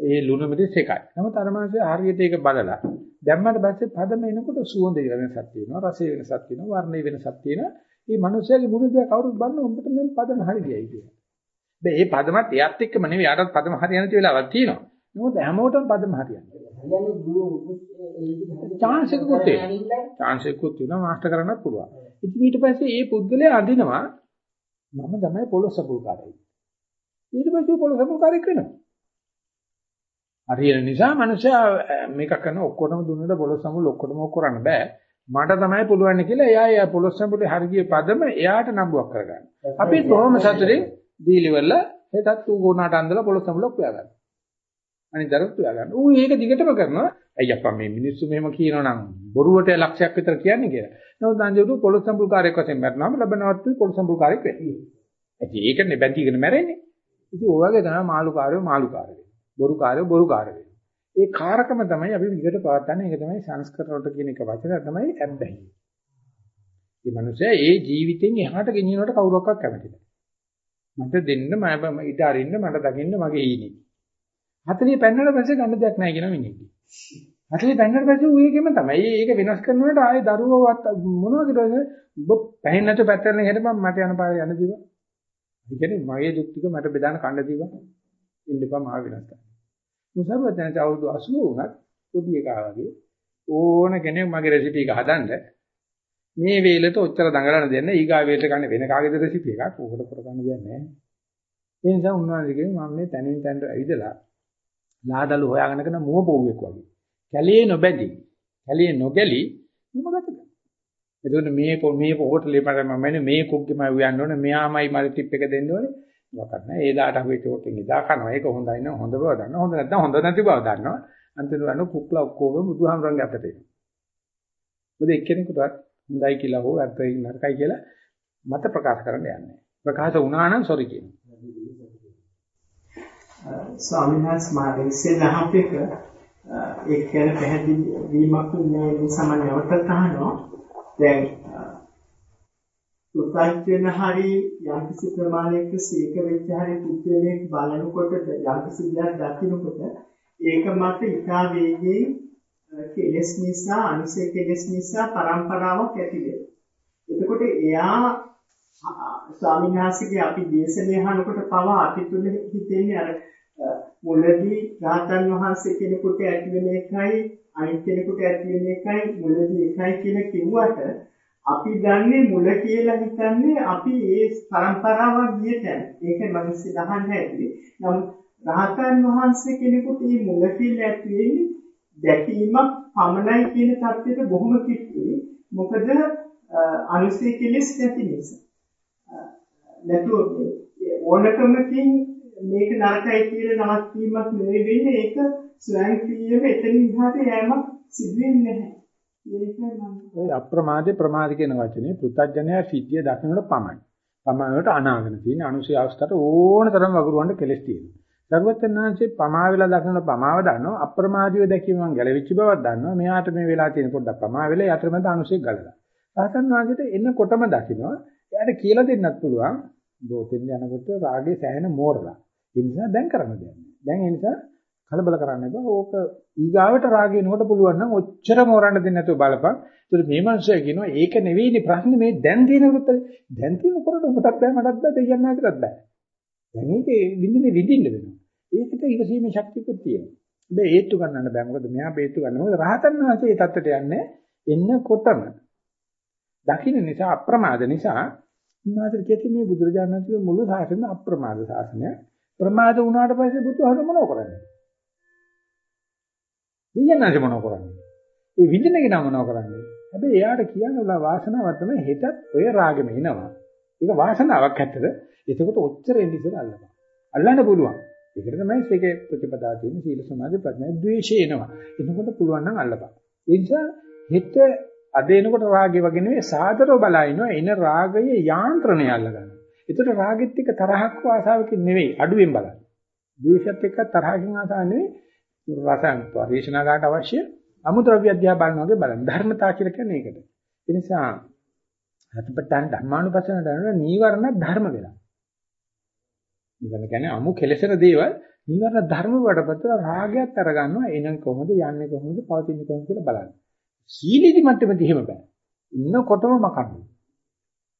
ඒ ලුණු මිරිස් එකයි. නමුත් අර මනුස්සයා හරියට ඒක බලලා දැම්මට පස්සේ පදම එනකොට සුවඳ වෙනසක් තියෙනවා, රසය වෙනසක් තියෙනවා, වර්ණය වෙනසක් තියෙනවා. මේ මනුස්සයාගේ මුණ දිහා කවුරුත් බලන උඹට නම් පදම හරි ගියයි කියලා. බෑ මේ පදමත් එයත් එක්කම නෙවෙයි යාටත් පදම හරියන වෙලාවක් තියෙනවා. නමුත් හැමෝටම පදම හරියන්නේ. Chance එකකුත් තියෙනවා. chance එකකුත් තියෙනවා මාස්ටර් කරන්නත් පුළුවන්. ඉතින් ඊට පස්සේ මේ පුද්ගලයා අඳිනවා මම තමයි පොළොස් සපුල්කාරයෙක්. ඊට පස්සේ පොළොස් සපුල්කාරයෙක් වෙනවා. හරියන නිසා මනුස්සයා මේක කරන ඔක්කොටම දුන්නට පොළොස් සම්මුල ඔක්කොටම ඔක් කරන්න බෑ. මට තමයි පුළුවන් කියලා එයා එයා පොළොස් සම්මුලේ හරිය පදම එයාට නම්බුවක් කරගන්න. අපි කොහොම සතුටින් දීලිවල හෙටත් ඌ ගෝනාට අන්දලා පොළොස් සම්මුලක් හොයා ගන්න. අනිතරත් හොයා ගන්න. ඌ ඒක දිගටම කරනවා. අයිය අප්පා මේ මිනිස්සු මෙහෙම කියනවනම් බොරුවට ලක්ෂයක් විතර කියන්නේ කියලා. නමුත් අන්ජෝතු පොළොස් සම්මුල්කාරයෙක් වශයෙන් මරනවාම ලබනවත් පොළොස් සම්මුල්කාරයෙක් වෙන්නේ. ඉතින් ඒකනේ බැඳීගෙන මැරෙන්නේ. ඉතින් ඔය වගේ තමයි මාළුකාරයෝ මාළුකාරයෝ. බොරුකාරයෝ බොරුකාරයෝ. ඒ කාරකම තමයි අපි විදිහට පවත්න්නේ. ඒක තමයි සංස්කරණයට කියන එක වචන තමයි ඇබ්බැහි. මේ මිනිස්සයා ඒ ජීවිතෙන් එහාට ගෙනියනකොට කවුරක්වත් කැමති නැහැ. මට දෙන්න මම ඊට අරින්න මට දකින්න මගේ ඊනේ. 40 පෙන්නට පස්සේ ගන්න දෙයක් නැහැ කියන මිනිහෙක්. 40 පෙන්නට පස්සේ ඌ ඒකෙම තමයි. ඒක වෙනස් කරනකොට ආයේ දරුවවත් මොනවද ඔබ පැහෙන්නේ නැතුව පැත්තෙන් හෙඩපම් මට යන පාරේ යන දීවා. ඒ කියන්නේ මගේ දුක් ටික මට බෙදාන කන්න දීවා. ඉන්න එපා මාව වෙනස් කරන්න. මුසබතන අවුරුදු 80 වුණත් පොඩි එකා වගේ ඕන කෙනෙක් මගේ රෙසිපි එක හදන්න මේ වේලට ඔච්චර දඟලන දෙන්න ඊගා වේලට ගන්න වෙන කාගේද රෙසිපි එකක් ඕකට කරගන්න දෙයක් නැහැ. ඒ නිසා උන්වහන්සේ කියන්නේ මම මේ තනින් තනට ඇවිදලා ලාදලු හොයාගෙන කරන මුව පොව්වෙක් වගේ. කැලේ නොබැඳි. කැලේ නොගැලි මම ගත කරනවා. එතකොට මේ මේ හෝටලේ මට මම මෙන්න මේ කුක්ගෙම උයන්න ඕනේ. මෙයාමයි මට ටිප් එක දෙන්න ඕනේ. මොකක්ද නෑ. ඒ දාට අපි චෝට්ටෙන් ඉදා කරනවා. ඒක හොඳයි නේද? හොඳ බව දන්නවා. හොඳ නැත්නම් හොඳ නැති බව දන්නවා. අන්තිමට අනු කුක්ලා ඔක්කොම බුදුහාමරන්ගේ අතට එනවා. මොකද එක්කෙනෙකුටවත් හොඳයි කියලා හෝ අර්ථයෙන් නරකයි කියලා මත ප්‍රකාශ කරන්න යන්නේ. ප්‍රකාශ වුණා නම් සෝරි කියනවා. ස්වාමීන් වහන්සේ මා ඉස්සෙල්ලා අහපේක ඒ කියන්නේ පැහැදිලි වීමක් මේ සමානවට තහනවා. දැන් පුතඥ හරි යම්කිසි ප්‍රමාණයක සීක වෙච්ච හරි පුද්ගලයෙක් බලනකොට යම්කිසි දෙයක් දකිනකොට ඒක මත ඉතා වේගයෙන් කෙලස් නිසා අනුසය කෙලස් නිසා પરම්පරාවක් ඇති වෙනවා. එතකොට එයා ස්වාමීන් වහන්සේගේ අපි දේශනේ අහනකොට පවා අපි තුල හිතෙන්නේ අර මුලදී රාතන් වහන්සේ කෙනෙකුට ඇති වෙන එකයි අනිත් කෙනෙකුට ඇති වෙන එකයි මුලදී එකයි කියලා කිව්වට අපි ගන්නේ මුල කියලා හිතන්නේ අපි ඒ પરම්පරාවක් ගිය තැන. ඒක මිනිස්සු දහන්න හැටි. නමුත් රාතන් වහන්සේ කෙනෙකුට මේ මුල කියලා ඇති වෙන්නේ දැකීමක් පමණයි කියන தත්ත්වයට බොහොම කිට්ටුයි. මොකද අනුසය කෙලස් නැති නිසා. නැතුව ඕනකමකින් මේක නරකයි කියලා නවත්වීමක් නෙවෙයි වෙන්නේ ඒක ස්වයංක්‍රීයව එතනින් එහාට යෑමක් සිදු වෙන්නේ නැහැ. ඒ අප්‍රමාදේ ප්‍රමාද කියන වචනේ පෘථග්ජනය සිද්ධිය දකින්නට පමණයි. පමණට අනාගෙන තියෙන අනුසය අවස්ථාවට ඕන තරම් වගුරුවන්න කෙලස් තියෙනවා. සර්වඥාන්සේ පමා වෙලා දකින්න පමාව දන්නවා අප්‍රමාදීව දැකීමෙන් ගැලවිච්ච බවක් දන්නවා. මෙයාට මේ වෙලා තියෙන පොඩ්ඩක් පමා වෙලා යතරමැද අනුසය ගලලා. රහතන් වහන්සේට එන්නකොටම දකින්නවා. එයාට කියලා දෙන්නත් පුළුවන්. බෝතෙන් යනකොට රාගේ සෑහෙන මෝරලා. ඒ නිසා දැන් කරන්න දෙයක් දැන් ඒ නිසා කලබල කරන්න එපා. ඕක ඊගාවට රාගේනකොට පුළුවන් නම් ඔච්චර මෝරන්න දෙන්නේ නැතුව බලපන්. ඒත් මේ මනුස්සය කියනවා ඒක නෙවෙයිනේ ප්‍රශ්නේ මේ දැන් තියෙන උත්තර. දැන් තියෙන කරට ඔබටත් බෑ මටත් බෑ දෙයයන් නාටත් බෑ. දැන් මේකේ විඳින්නේ විඳින්න වෙනවා. ඒකට ඉවසීමේ ශක්තියකුත් තියෙනවා. මේ හේතු ගන්නන්න බෑ. මොකද මෙහා හේතු ගන්න. මොකද රහතන් වහන්සේ ඒ தත්තට යන්නේ එන්නකොටම දකින්න නිසා අප්‍රමාද නිසා උන්වහන්සේ කියති මේ බුදුරජාණන් වහන්සේ මුළු සාසනෙ අප්‍රමාද සාසනය. ප්‍රමාද වුණාට පස්සේ බුදුහාම මොනව කරන්නේ? දෙයයන්ාජ මොනව කරන්නේ? ඒ විඳින කෙනා මොනව කරන්නේ? හැබැයි එයාට කියන්න උලා වාසනාවක් තමයි හෙටත් ඔය රාගෙම එනවා. ඒක වාසනාවක් ඇත්තද? එතකොට ඔච්චර එන්න ඉස්සර අල්ලපන්. අල්ලන්න පුළුවන්. ඒකට තමයි ඒකේ ප්‍රතිපදා තියෙන සීල සමාධි ප්‍රඥා ද්වේෂය එනවා. එතකොට පුළුවන් නම් අල්ලපන්. ඒ නිසා හෙට අද එනකොට රාගය වගේ නෙවෙයි සාදරව බලනවා එන රාගයේ යාන්ත්‍රණය අල්ලගන්න. ඒතර රාගෙත් එක්ක තරහක් ආසාවකින් නෙවෙයි අඩුවෙන් බලන්න. ද්වේෂත් එක්ක තරහකින් ආසාව නෙවෙයි රසං පරිශනාගාට අවශ්‍ය අමුද්‍රව්‍ය අධ්‍යා බලන වගේ බලන්න. ධර්මතා කියලා කියන්නේ ඒකට. ඒ නිසා හතපටන් ධර්මානුපස්සන දරන නීවරණ ධර්ම වෙලා. නිවන කියන්නේ අමු කෙලෙසන දේවල් නිවන ධර්ම වඩපතර රාගයත් අරගන්නවා එනං කොහොමද යන්නේ කොහොමද පවතින්නේ කොහොමද කියලා බලන්න. සීලීදි මට්ටමදී එහෙම බෑ. ඉන්නකොටම මකන්නේ.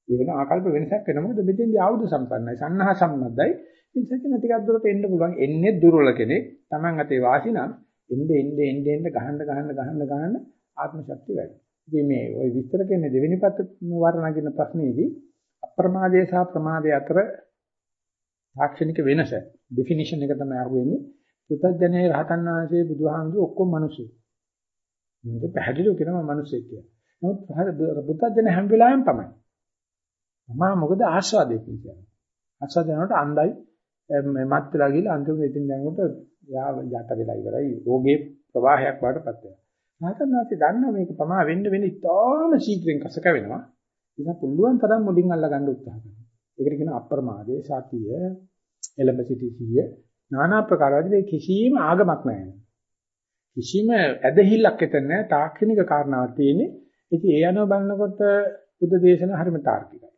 ඒ වෙන ආකල්ප වෙනසක් වෙනවා. මොකද මෙතෙන්දී ආයුධ සම්පන්නයි, සන්නහ සම්මතයි. ඉතින් සත්‍යන ටිකක් දුරට එන්න පුළුවන්. එන්නේ දුර්වල කෙනෙක්. Taman අතේ වාසි නම් එන්නේ එන්නේ එන්නේ එන්නේ ගහන්න ගහන්න ගහන්න ගහන්න ආත්ම ශක්තිය වැඩි. ඉතින් මේ ওই විස්තර කියන්නේ දෙවෙනි පත වර්ණගෙන ප්‍රශ්නේදී අප්‍රමාදය සහ ප්‍රමාදය අතර තාක්ෂණික වෙනස ඩෙෆිනිෂන් එක තමයි අහුවෙන්නේ. පුතඥයේ රහතන් වහන්සේ බුදුහාමුදුරු ඔක්කොම මිනිස්සු. මේක පැහැදිලිව කියනවා මිනිස්සෙක් කියලා. නමුත් පුතඥ හැම වෙලාවෙම තමයි. තමා මොකද ආස්වාදයේ කියන්නේ. ආස්වාද යනකොට අන්දයි මත් වෙලා ගිහලා අන්තිමට ඉතින් දැනගොට යා යට වෙලා ඉවරයි. රෝගේ ප්‍රවාහයක් වඩපත් වෙනවා. රහතන් දන්නා මේක පමා වෙන්න වෙන ඉතාම ශීඝ්‍රයෙන් කසක වෙනවා. ඒක පුළුවන් තරම් මුලින් අල්ල ගන්න උත්සාහ කරනවා. ඒකට කියන අප්‍රමාදයේ සතිය, එලඹ සිටි සිය, নানা ප්‍රකාර වලින් කිසිම ආගමක් නැහැ. කිසිම ඇදහිල්ලක් එතන නැහැ. තාක්ෂණික කාරණාවක් තියෙන්නේ. ඉතින් ඒ අනුව බලනකොට බුද්ධ දේශන හරිම තාර්කිකයි.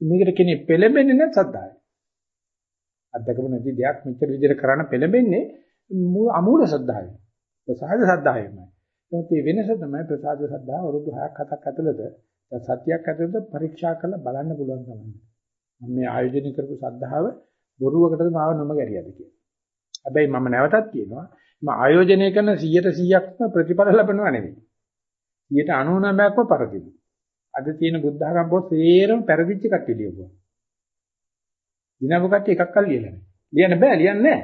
මේකට කෙනෙක් පෙළඹෙන්නේ නැත් සද්දාය. අත්දකම නැති දෙයක් මෙච්චර විදිහට කරන්න පෙළඹෙන්නේ අමූල සද්ධාය. ප්‍රසාද සද්ධායමයි. ඒත් මේ වෙනස තමයි ප්‍රසාද සද්ධා අවුරුදු 6ක් 7ක් ඇතුළත සතියක් ඇතුළත පරීක්ෂා කරලා බලන්න පුළුවන් තමයි. මම මේ ආයෝජනය කරපු සද්ධාව බොරුවකටද මාව නොම ගැරියද කියලා. හැබැයි මම නැවතත් කියනවා මම ආයෝජනය කරන 100%ක්ම ප්‍රතිඵල ලැබෙනවා නෙවෙයි. 99%ක්ම පරදිනවා. අද තියෙන බුද්ධ ධර්ම පොත් සේරම පෙරදිච්ච කට්ටිය ලියපුවා. දිනපු කට්ටිය එකක්වත් ලියලා නැහැ. ලියන්න බෑ ලියන්නේ නැහැ.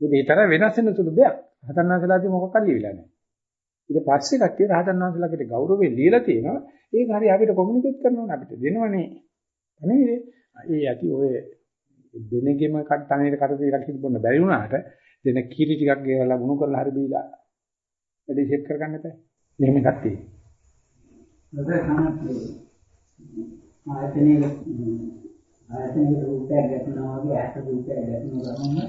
මොකද ඒ තරම් වෙනස් වෙන සුළු දෙයක්. හතන්නාසලාදී මොකක්වත් ලියවිලා නැහැ. ඊට පස්සේ කට්ටිය රහතන්නාසලාකට ගෞරවයෙන් ලියලා තියෙනවා. ඒක හරි අපිට කොමියුනිකේට් කරනවා අපිට දෙනවනේ. නේද? ඒ ඇති ඔය දෙනගෙම කට්ටනේට කට දෙකක් හිටපොන්න බැරි වුණාට දෙන කීරි ටිකක් ගෙවලා වුණු කරලා හරි බීලා වැඩි ෂේප් කරගන්න එපා. මෙහෙම එකක් තියෙනවා. ඔබ තමයි ආයතනයේ ආයතනයේ රූපයක් දැක්නවා වගේ ඇස රූපයක් දැක්නවා ගමන්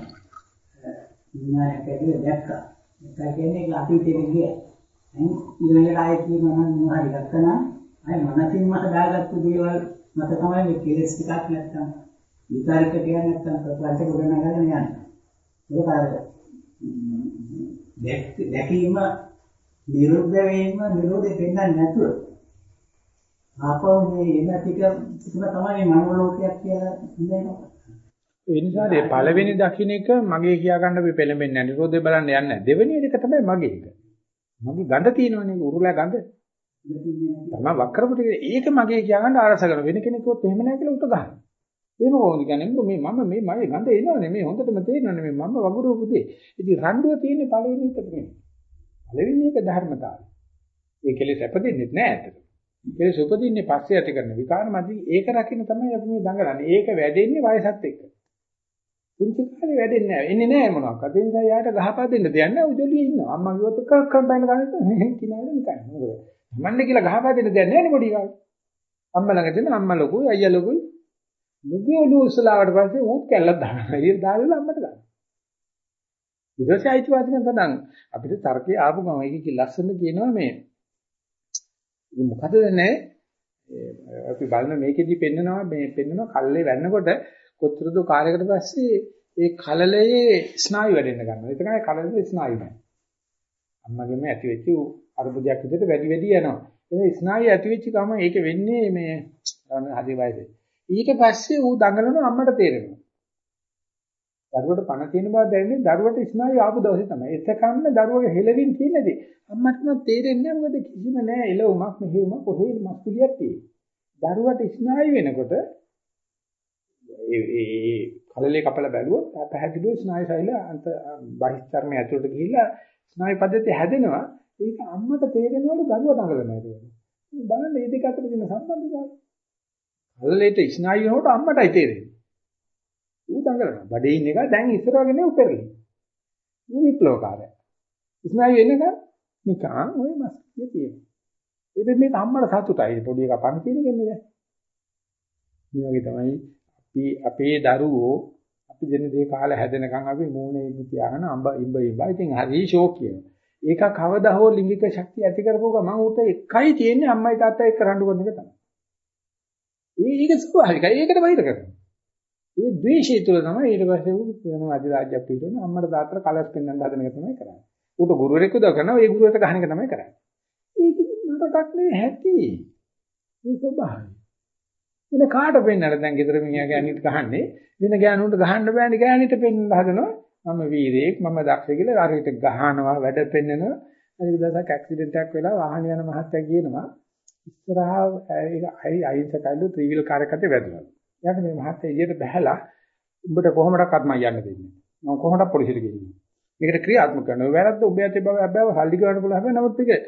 විඥානයක් ඇතුලේ දැක්කා. ඒක කියන්නේ ඒක අතීතයේ ගිය. දැන් ඊළඟට ආයෙත් කියනවා නම් මොනවා හරි ගත්තා නම් ආයෙ මනසින් මට දාගත්තු දේවල් මට තමයි මේ කෙලස් ටිකක් නැත්තම් විකාරක කියන්නේ නැත්තම් ප්‍රපංච ගොඩනගගෙන යන්නේ. ඒක අර දැකීම නිරුද්ධ වීම නිරෝධය පෙන්වන්නේ නැතුව ආපහු මේ එන ටික තුන තමයි මනෝලෝකයක් කියලා කියනවා. ඒ නිසා මේ පළවෙනි දකින්න එක මගේ කියා ගන්න අපි පෙළඹෙන්නේ නැහැ. නිරෝධය බලන්න යන්නේ නැහැ. දෙවෙනි එක තමයි මගේ එක. මගේ ගඳ තියෙනවනේ උරුලා ගඳ. තමයි වක්‍රපු ටික ඒක මගේ කියා ගන්න ආරස කරන වෙන කෙනෙකුත් එහෙම නැහැ කියලා උට ගන්න. එහෙම කොහොමද කියන්නේ මේ මම මේ මගේ ගඳ එනවනේ මේ හොඳටම තේරෙනවනේ මේ මම වගුරු පුතේ. ඉතින් රණ්ඩුව තියෙන්නේ පළවෙනි එකට නෙමෙයි. පළවෙනි එක ධර්මතාවය. ඒ කෙලෙස් අපදින්නෙත් නෑ ඇත්තට. කෙලෙස් උපදින්නේ පස්සේ ඇති කරන විකාර මැදි ඒක රකින්න තමයි අපි මේ දඟලන්නේ. ඒක වැඩෙන්නේ වයසත් එක්ක. පුංචි කාලේ වැඩෙන්නේ නැහැ. එන්නේ නැහැ මොනවාක්වත්. ඒ නිසා යාට ගහපා දෙන්න දෙයක් නැහැ. උදලියේ ඉන්නවා. අම්මා කිව්වොත් එකක් කම්බයින් ගන්න කිනාලේ නිකන්. මොකද? මන්නේ කියලා ගහපා දෙන්න දෙයක් නැහැ නේ පොඩි කාලේ. අම්මා ළඟ තියෙන අම්මා ලොකුයි අයියා ලොකුයි. මුගේ ඔළුව උස්සලාවට පස්සේ ඌත් කැල්ලක් දානවා. ඊට දාලා අම්මට ගන්න. ඊට පස්සේ අයිතිවාසිකම් තනං අපිට තර්කයේ ආපු ගම ඒක කි ලස්සන කියනවා මේ මොකද නැහැ අපි බලන මේකෙදි පෙන්නනවා මේ පෙන්නනවා කල්ලේ වැන්නකොට කොතරද කාර්යයකට පස්සේ ඒ කලලයේ ස්නායු වැඩෙන්න ගන්නවා. ඒක තමයි කලලයේ ස්නායු නෑ. අම්මගෙම ඇති වෙච්ච අරුබුදයක් විදිහට වැඩි වැඩි යනවා. ඒ ස්නායු ඇති වෙච්ච ගම ඒක වෙන්නේ මේ හරි වයසේ. ඊට පස්සේ ඌ දඟලන අම්මට තේරෙනවා. දරුවට පණ තියෙන බව දැනෙන්නේ දරුවට ස්නායු ආපු දවසේ තමයි. එතකන්න දරුවගේ හෙලවින් තියෙනදී අම්මට නම් තේරෙන්නේ නැහැ මොකද කිසිම නෑ එළවුමක් මෙහෙවුමක් කොහේ මස්කුලියක් තියෙන්නේ. දරුවට ස්නායු වෙනකොට ඒ ඒ කලලේ කපලා බැලුවොත් පැහැදිලිව ස්නායු සෛල අන්ත බහිස්චර්මය ඇතුළට ගිහිල්ලා ස්නායු පද්ධතිය හැදෙනවා. ඒක අම්මට තේරෙනවලු දරුවා දඟලනවා ඒක. බලන්න මේ දෙක අතර තියෙන සම්බන්ධතාවය. කලලේට ස්නායු වෙනකොට අම්මටයි තේරෙන්නේ. ඌ දඟලනවා. බඩේ ඉන්න එක දැන් ඉස්සර වගේ නේ උපෙරලි. ඌ විප්ලවකාරය. ස්නායු එනක නිකන් ওই මස්කිය තියෙනවා. ඒ මේක අම්මට සතුටයි. පොඩි එකා පණ තියෙන කෙන්නේ දැන්. මේ වගේ තමයි අපි අපේ දරුවෝ අපි දෙන දේ කාලේ හැදෙනකන් අපි මූණේ ඉඳ තියාගෙන අඹ ඉඹ ඉඹ ඉතින් හරි ෂෝක් කියනවා. ඒක කවදා හෝ ලිංගික ශක්තිය ඇති කරපුවා මම උට එකයි තියෙන්නේ අම්මයි තාත්තයි එක්ක රණ්ඩු කරන එක තමයි. ඒක ස්වභාවිකයි. ඒකට වෛර කරනවා. ඒ ද්වේෂය තුළ තමයි ඊට පස්සේ උ වෙන අධිරාජ්‍යයක් පිටුන අම්මට තාත්තට කලස් පෙන්වන්න හදන එක තමයි කරන්නේ. ඌට ගුරුවරයෙක් උදව් කරනවා ඒ ගුරුවරට ගහන එක තමයි කරන්නේ. ඒක නටකක් නේ ඇති. ඒ ස්වභාවය. එන කාට පෙන්නද දැන් ගෙදර මිනිහා ගෑණිට ගහන්නේ වෙන ගෑනුන්ට ගහන්න බෑනේ ගෑණිට පෙන්නන්න හදනවා. මම වීරයෙක් මම දක්ෂ කියලා හරියට ගහනවා වැඩ පෙන්නනවා. අනික දවසක් ඇක්සිඩන්ට් එකක් වෙලා වාහන යන මහත්තයා කියනවා ඉස්සරහා ඒක අයින්සකයිලු ත්‍රිවිල් කාර් එකකට වැදුනා. ඊට මේ මහත්තයා එළියට බහැලා උඹට කොහොමඩක්වත් මම යන්න දෙන්නේ. මම කොහොමද පොලිසියට ගෙනියන්නේ. මේකට ක්‍රියාත්මක කරනවා. වැරද්ද ඔබ යතේ බව හැබැයි සල්ලි ගන්න පුළුවන් හැබැයි නමුත් ඒක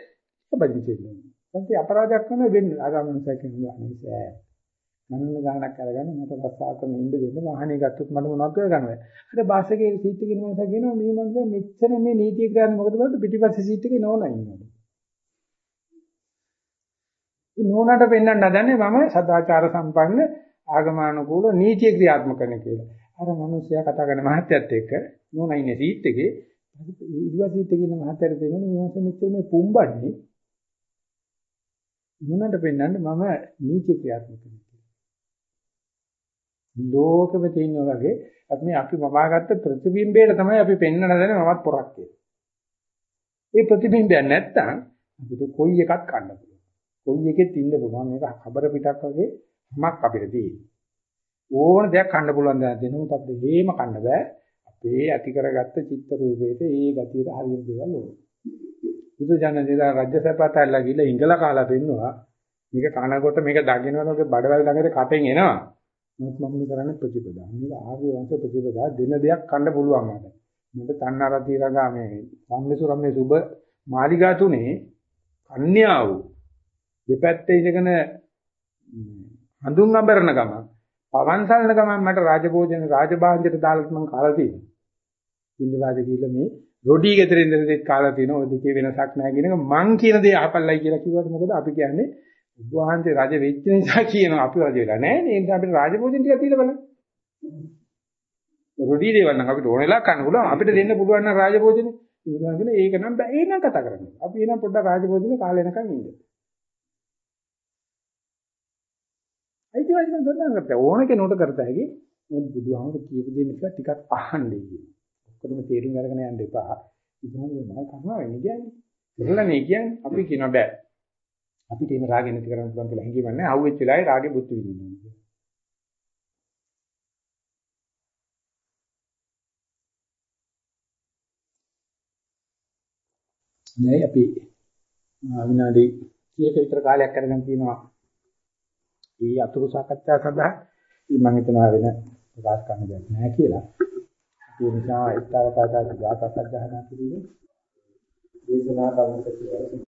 බදින් දෙන්නේ. නැත්නම් අපරාධයක් කරන වෙන්නේ ආගමනසක් කියනවා අනිසෑ. මනන ගානක් අරගෙන මට රස්සා කරන ඉන්න දෙන්න වාහනේ ගත්තොත් මට මොනවද කරගන්නවද? අර බස් එකේ සීට් එකේ ඉන්න මනුස්සයා කියනවා මේ මනුස්සයා මෙච්චර මේ නීතිය කරන්නේ මොකද බලන්න පිටිපස්සේ සීට් එකේ නෝනා ඉන්නවා. ඉතින් නෝනාට පෙන්වන්න හදන්නේ මම සදාචාර සම්පන්න ආගමානුකූල නීතිය ක්‍රියාත්මක කරන කියලා. අර මිනිස්සයා කතා කරන මහත්යත් එක්ක නෝනා ඉන්නේ සීට් එකේ ඊළඟ සීට් එකේ ඉන්න මහත්යට දෙනවනේ මේ මාස මෙච්චර මේ පුම්බන්නේ මොනකට පෙන්වන්නේ මම නීතිය ක්‍රියාත්මක කරනවා. ලෝකෙම තියෙන වගේ අපි මේ අපි මවාගත්ත ප්‍රතිබිම්බයට තමයි අපි පෙන්වන දන්නේ මමත් පොරක් කියලා. ඒ ප්‍රතිබිම්බයක් නැත්තම් අපිට කොයි එකක් ගන්න පුළුවන්. කොයි එකෙත් ඉන්න පුළුවන්. මේක කබර පිටක් වගේ මක් අපිට තියෙන්නේ ඕන දෙයක් කන්න පුළුවන් දැන දෙනුත් අපිට හේම කන්න බෑ. අපේ ඇති කරගත්ත චිත්ත රූපේට ඒ ගතියට හරියන දේවල් ඕන. බුදු ජානකේදා රාජ්‍ය සපතල්ලා ගිහලා ඉංගල කාලා දෙන්නවා මේක කනකොට මේක දගිනවනේ ඔගේ බඩවැල් ළඟට කටෙන් එනවා. නමුත් මම මේ කරන්නේ ප්‍රතිපදා. මේක ආර්ය වංශ ප්‍රතිපදා. දෙන දෙයක් කන්න පුළුවන් මට. මට තන්නර තීරගා මේ සම්මිසු රම්මේ සුබ මාලිගා තුනේ කන්‍යා වූ දෙපැත්තේ ඉඳගෙන හඳුන් අඹරන ගමන් පවන් සලන ගමන් මට රාජභෝජන රාජභාණ්ඩයට දාලා මම කාලා තියෙනවා. ඉන්දවාද කියලා මේ රොඩි ගෙදරින් දෙනෙක් කාලා තියෙනවා. ඔය දෙකේ වෙනසක් නැහැ කියන එක මං කියන දේ අහපල්ලයි කියලා කිව්වට මොකද අපි කියන්නේ උභවහන්සේ රජ වෙච්ච නිසා කියනවා අපි රජ වෙලා නැහැ නේ. ඒ නිසා අපිට රාජභෝජන ටිකක් දීලා බලන්න. රොඩි දේවල් නම් අපිට ඕන වෙලා කන්න පුළුවන්. අපිට දෙන්න පුළුවන් නම් රාජභෝජනේ. ඉතින් ඒක නම් බෑ. ඒක නම් කතා කරන්නේ. අපි එනම් පොඩ්ඩක් රාජභෝජනේ කාලේ එනකන් ඉන්න. අයිතිවාසිකම් සඳහන් කරත ඕන කෙනෙකුට කරත හැකි මොකද බුදුහාමුදුරු කියපු දේ නිසා ටිකක් අහන්නේ කියන. ඔක්කොම තේරුම් අරගෙන යන්න එපා. බුදුහාමුදුරු මම කරනවා වෙන්නේ කියන්නේ. කරලානේ කියන්නේ අපි කියන බෑ. අපිට එහෙම රාගෙ නැති කරන්න පුළුවන් කියලා හැංගීමක් නැහැ. ආවෙච්ච වෙලාවේ රාගෙ බුද්ධ විදිනවා. නෑ අපි විනාඩි 30ක විතර කාලයක් අරගෙන කියනවා මේ අතුරු සාකච්ඡා සඳහා මම හිතනවා වෙන ප්‍රකාශ කරන්න දෙයක් නැහැ කියලා. ඒ නිසා ඒතරතාවට ගාථා සජ්ජහනා කිරීමේ දේශනා කරන්න කියලා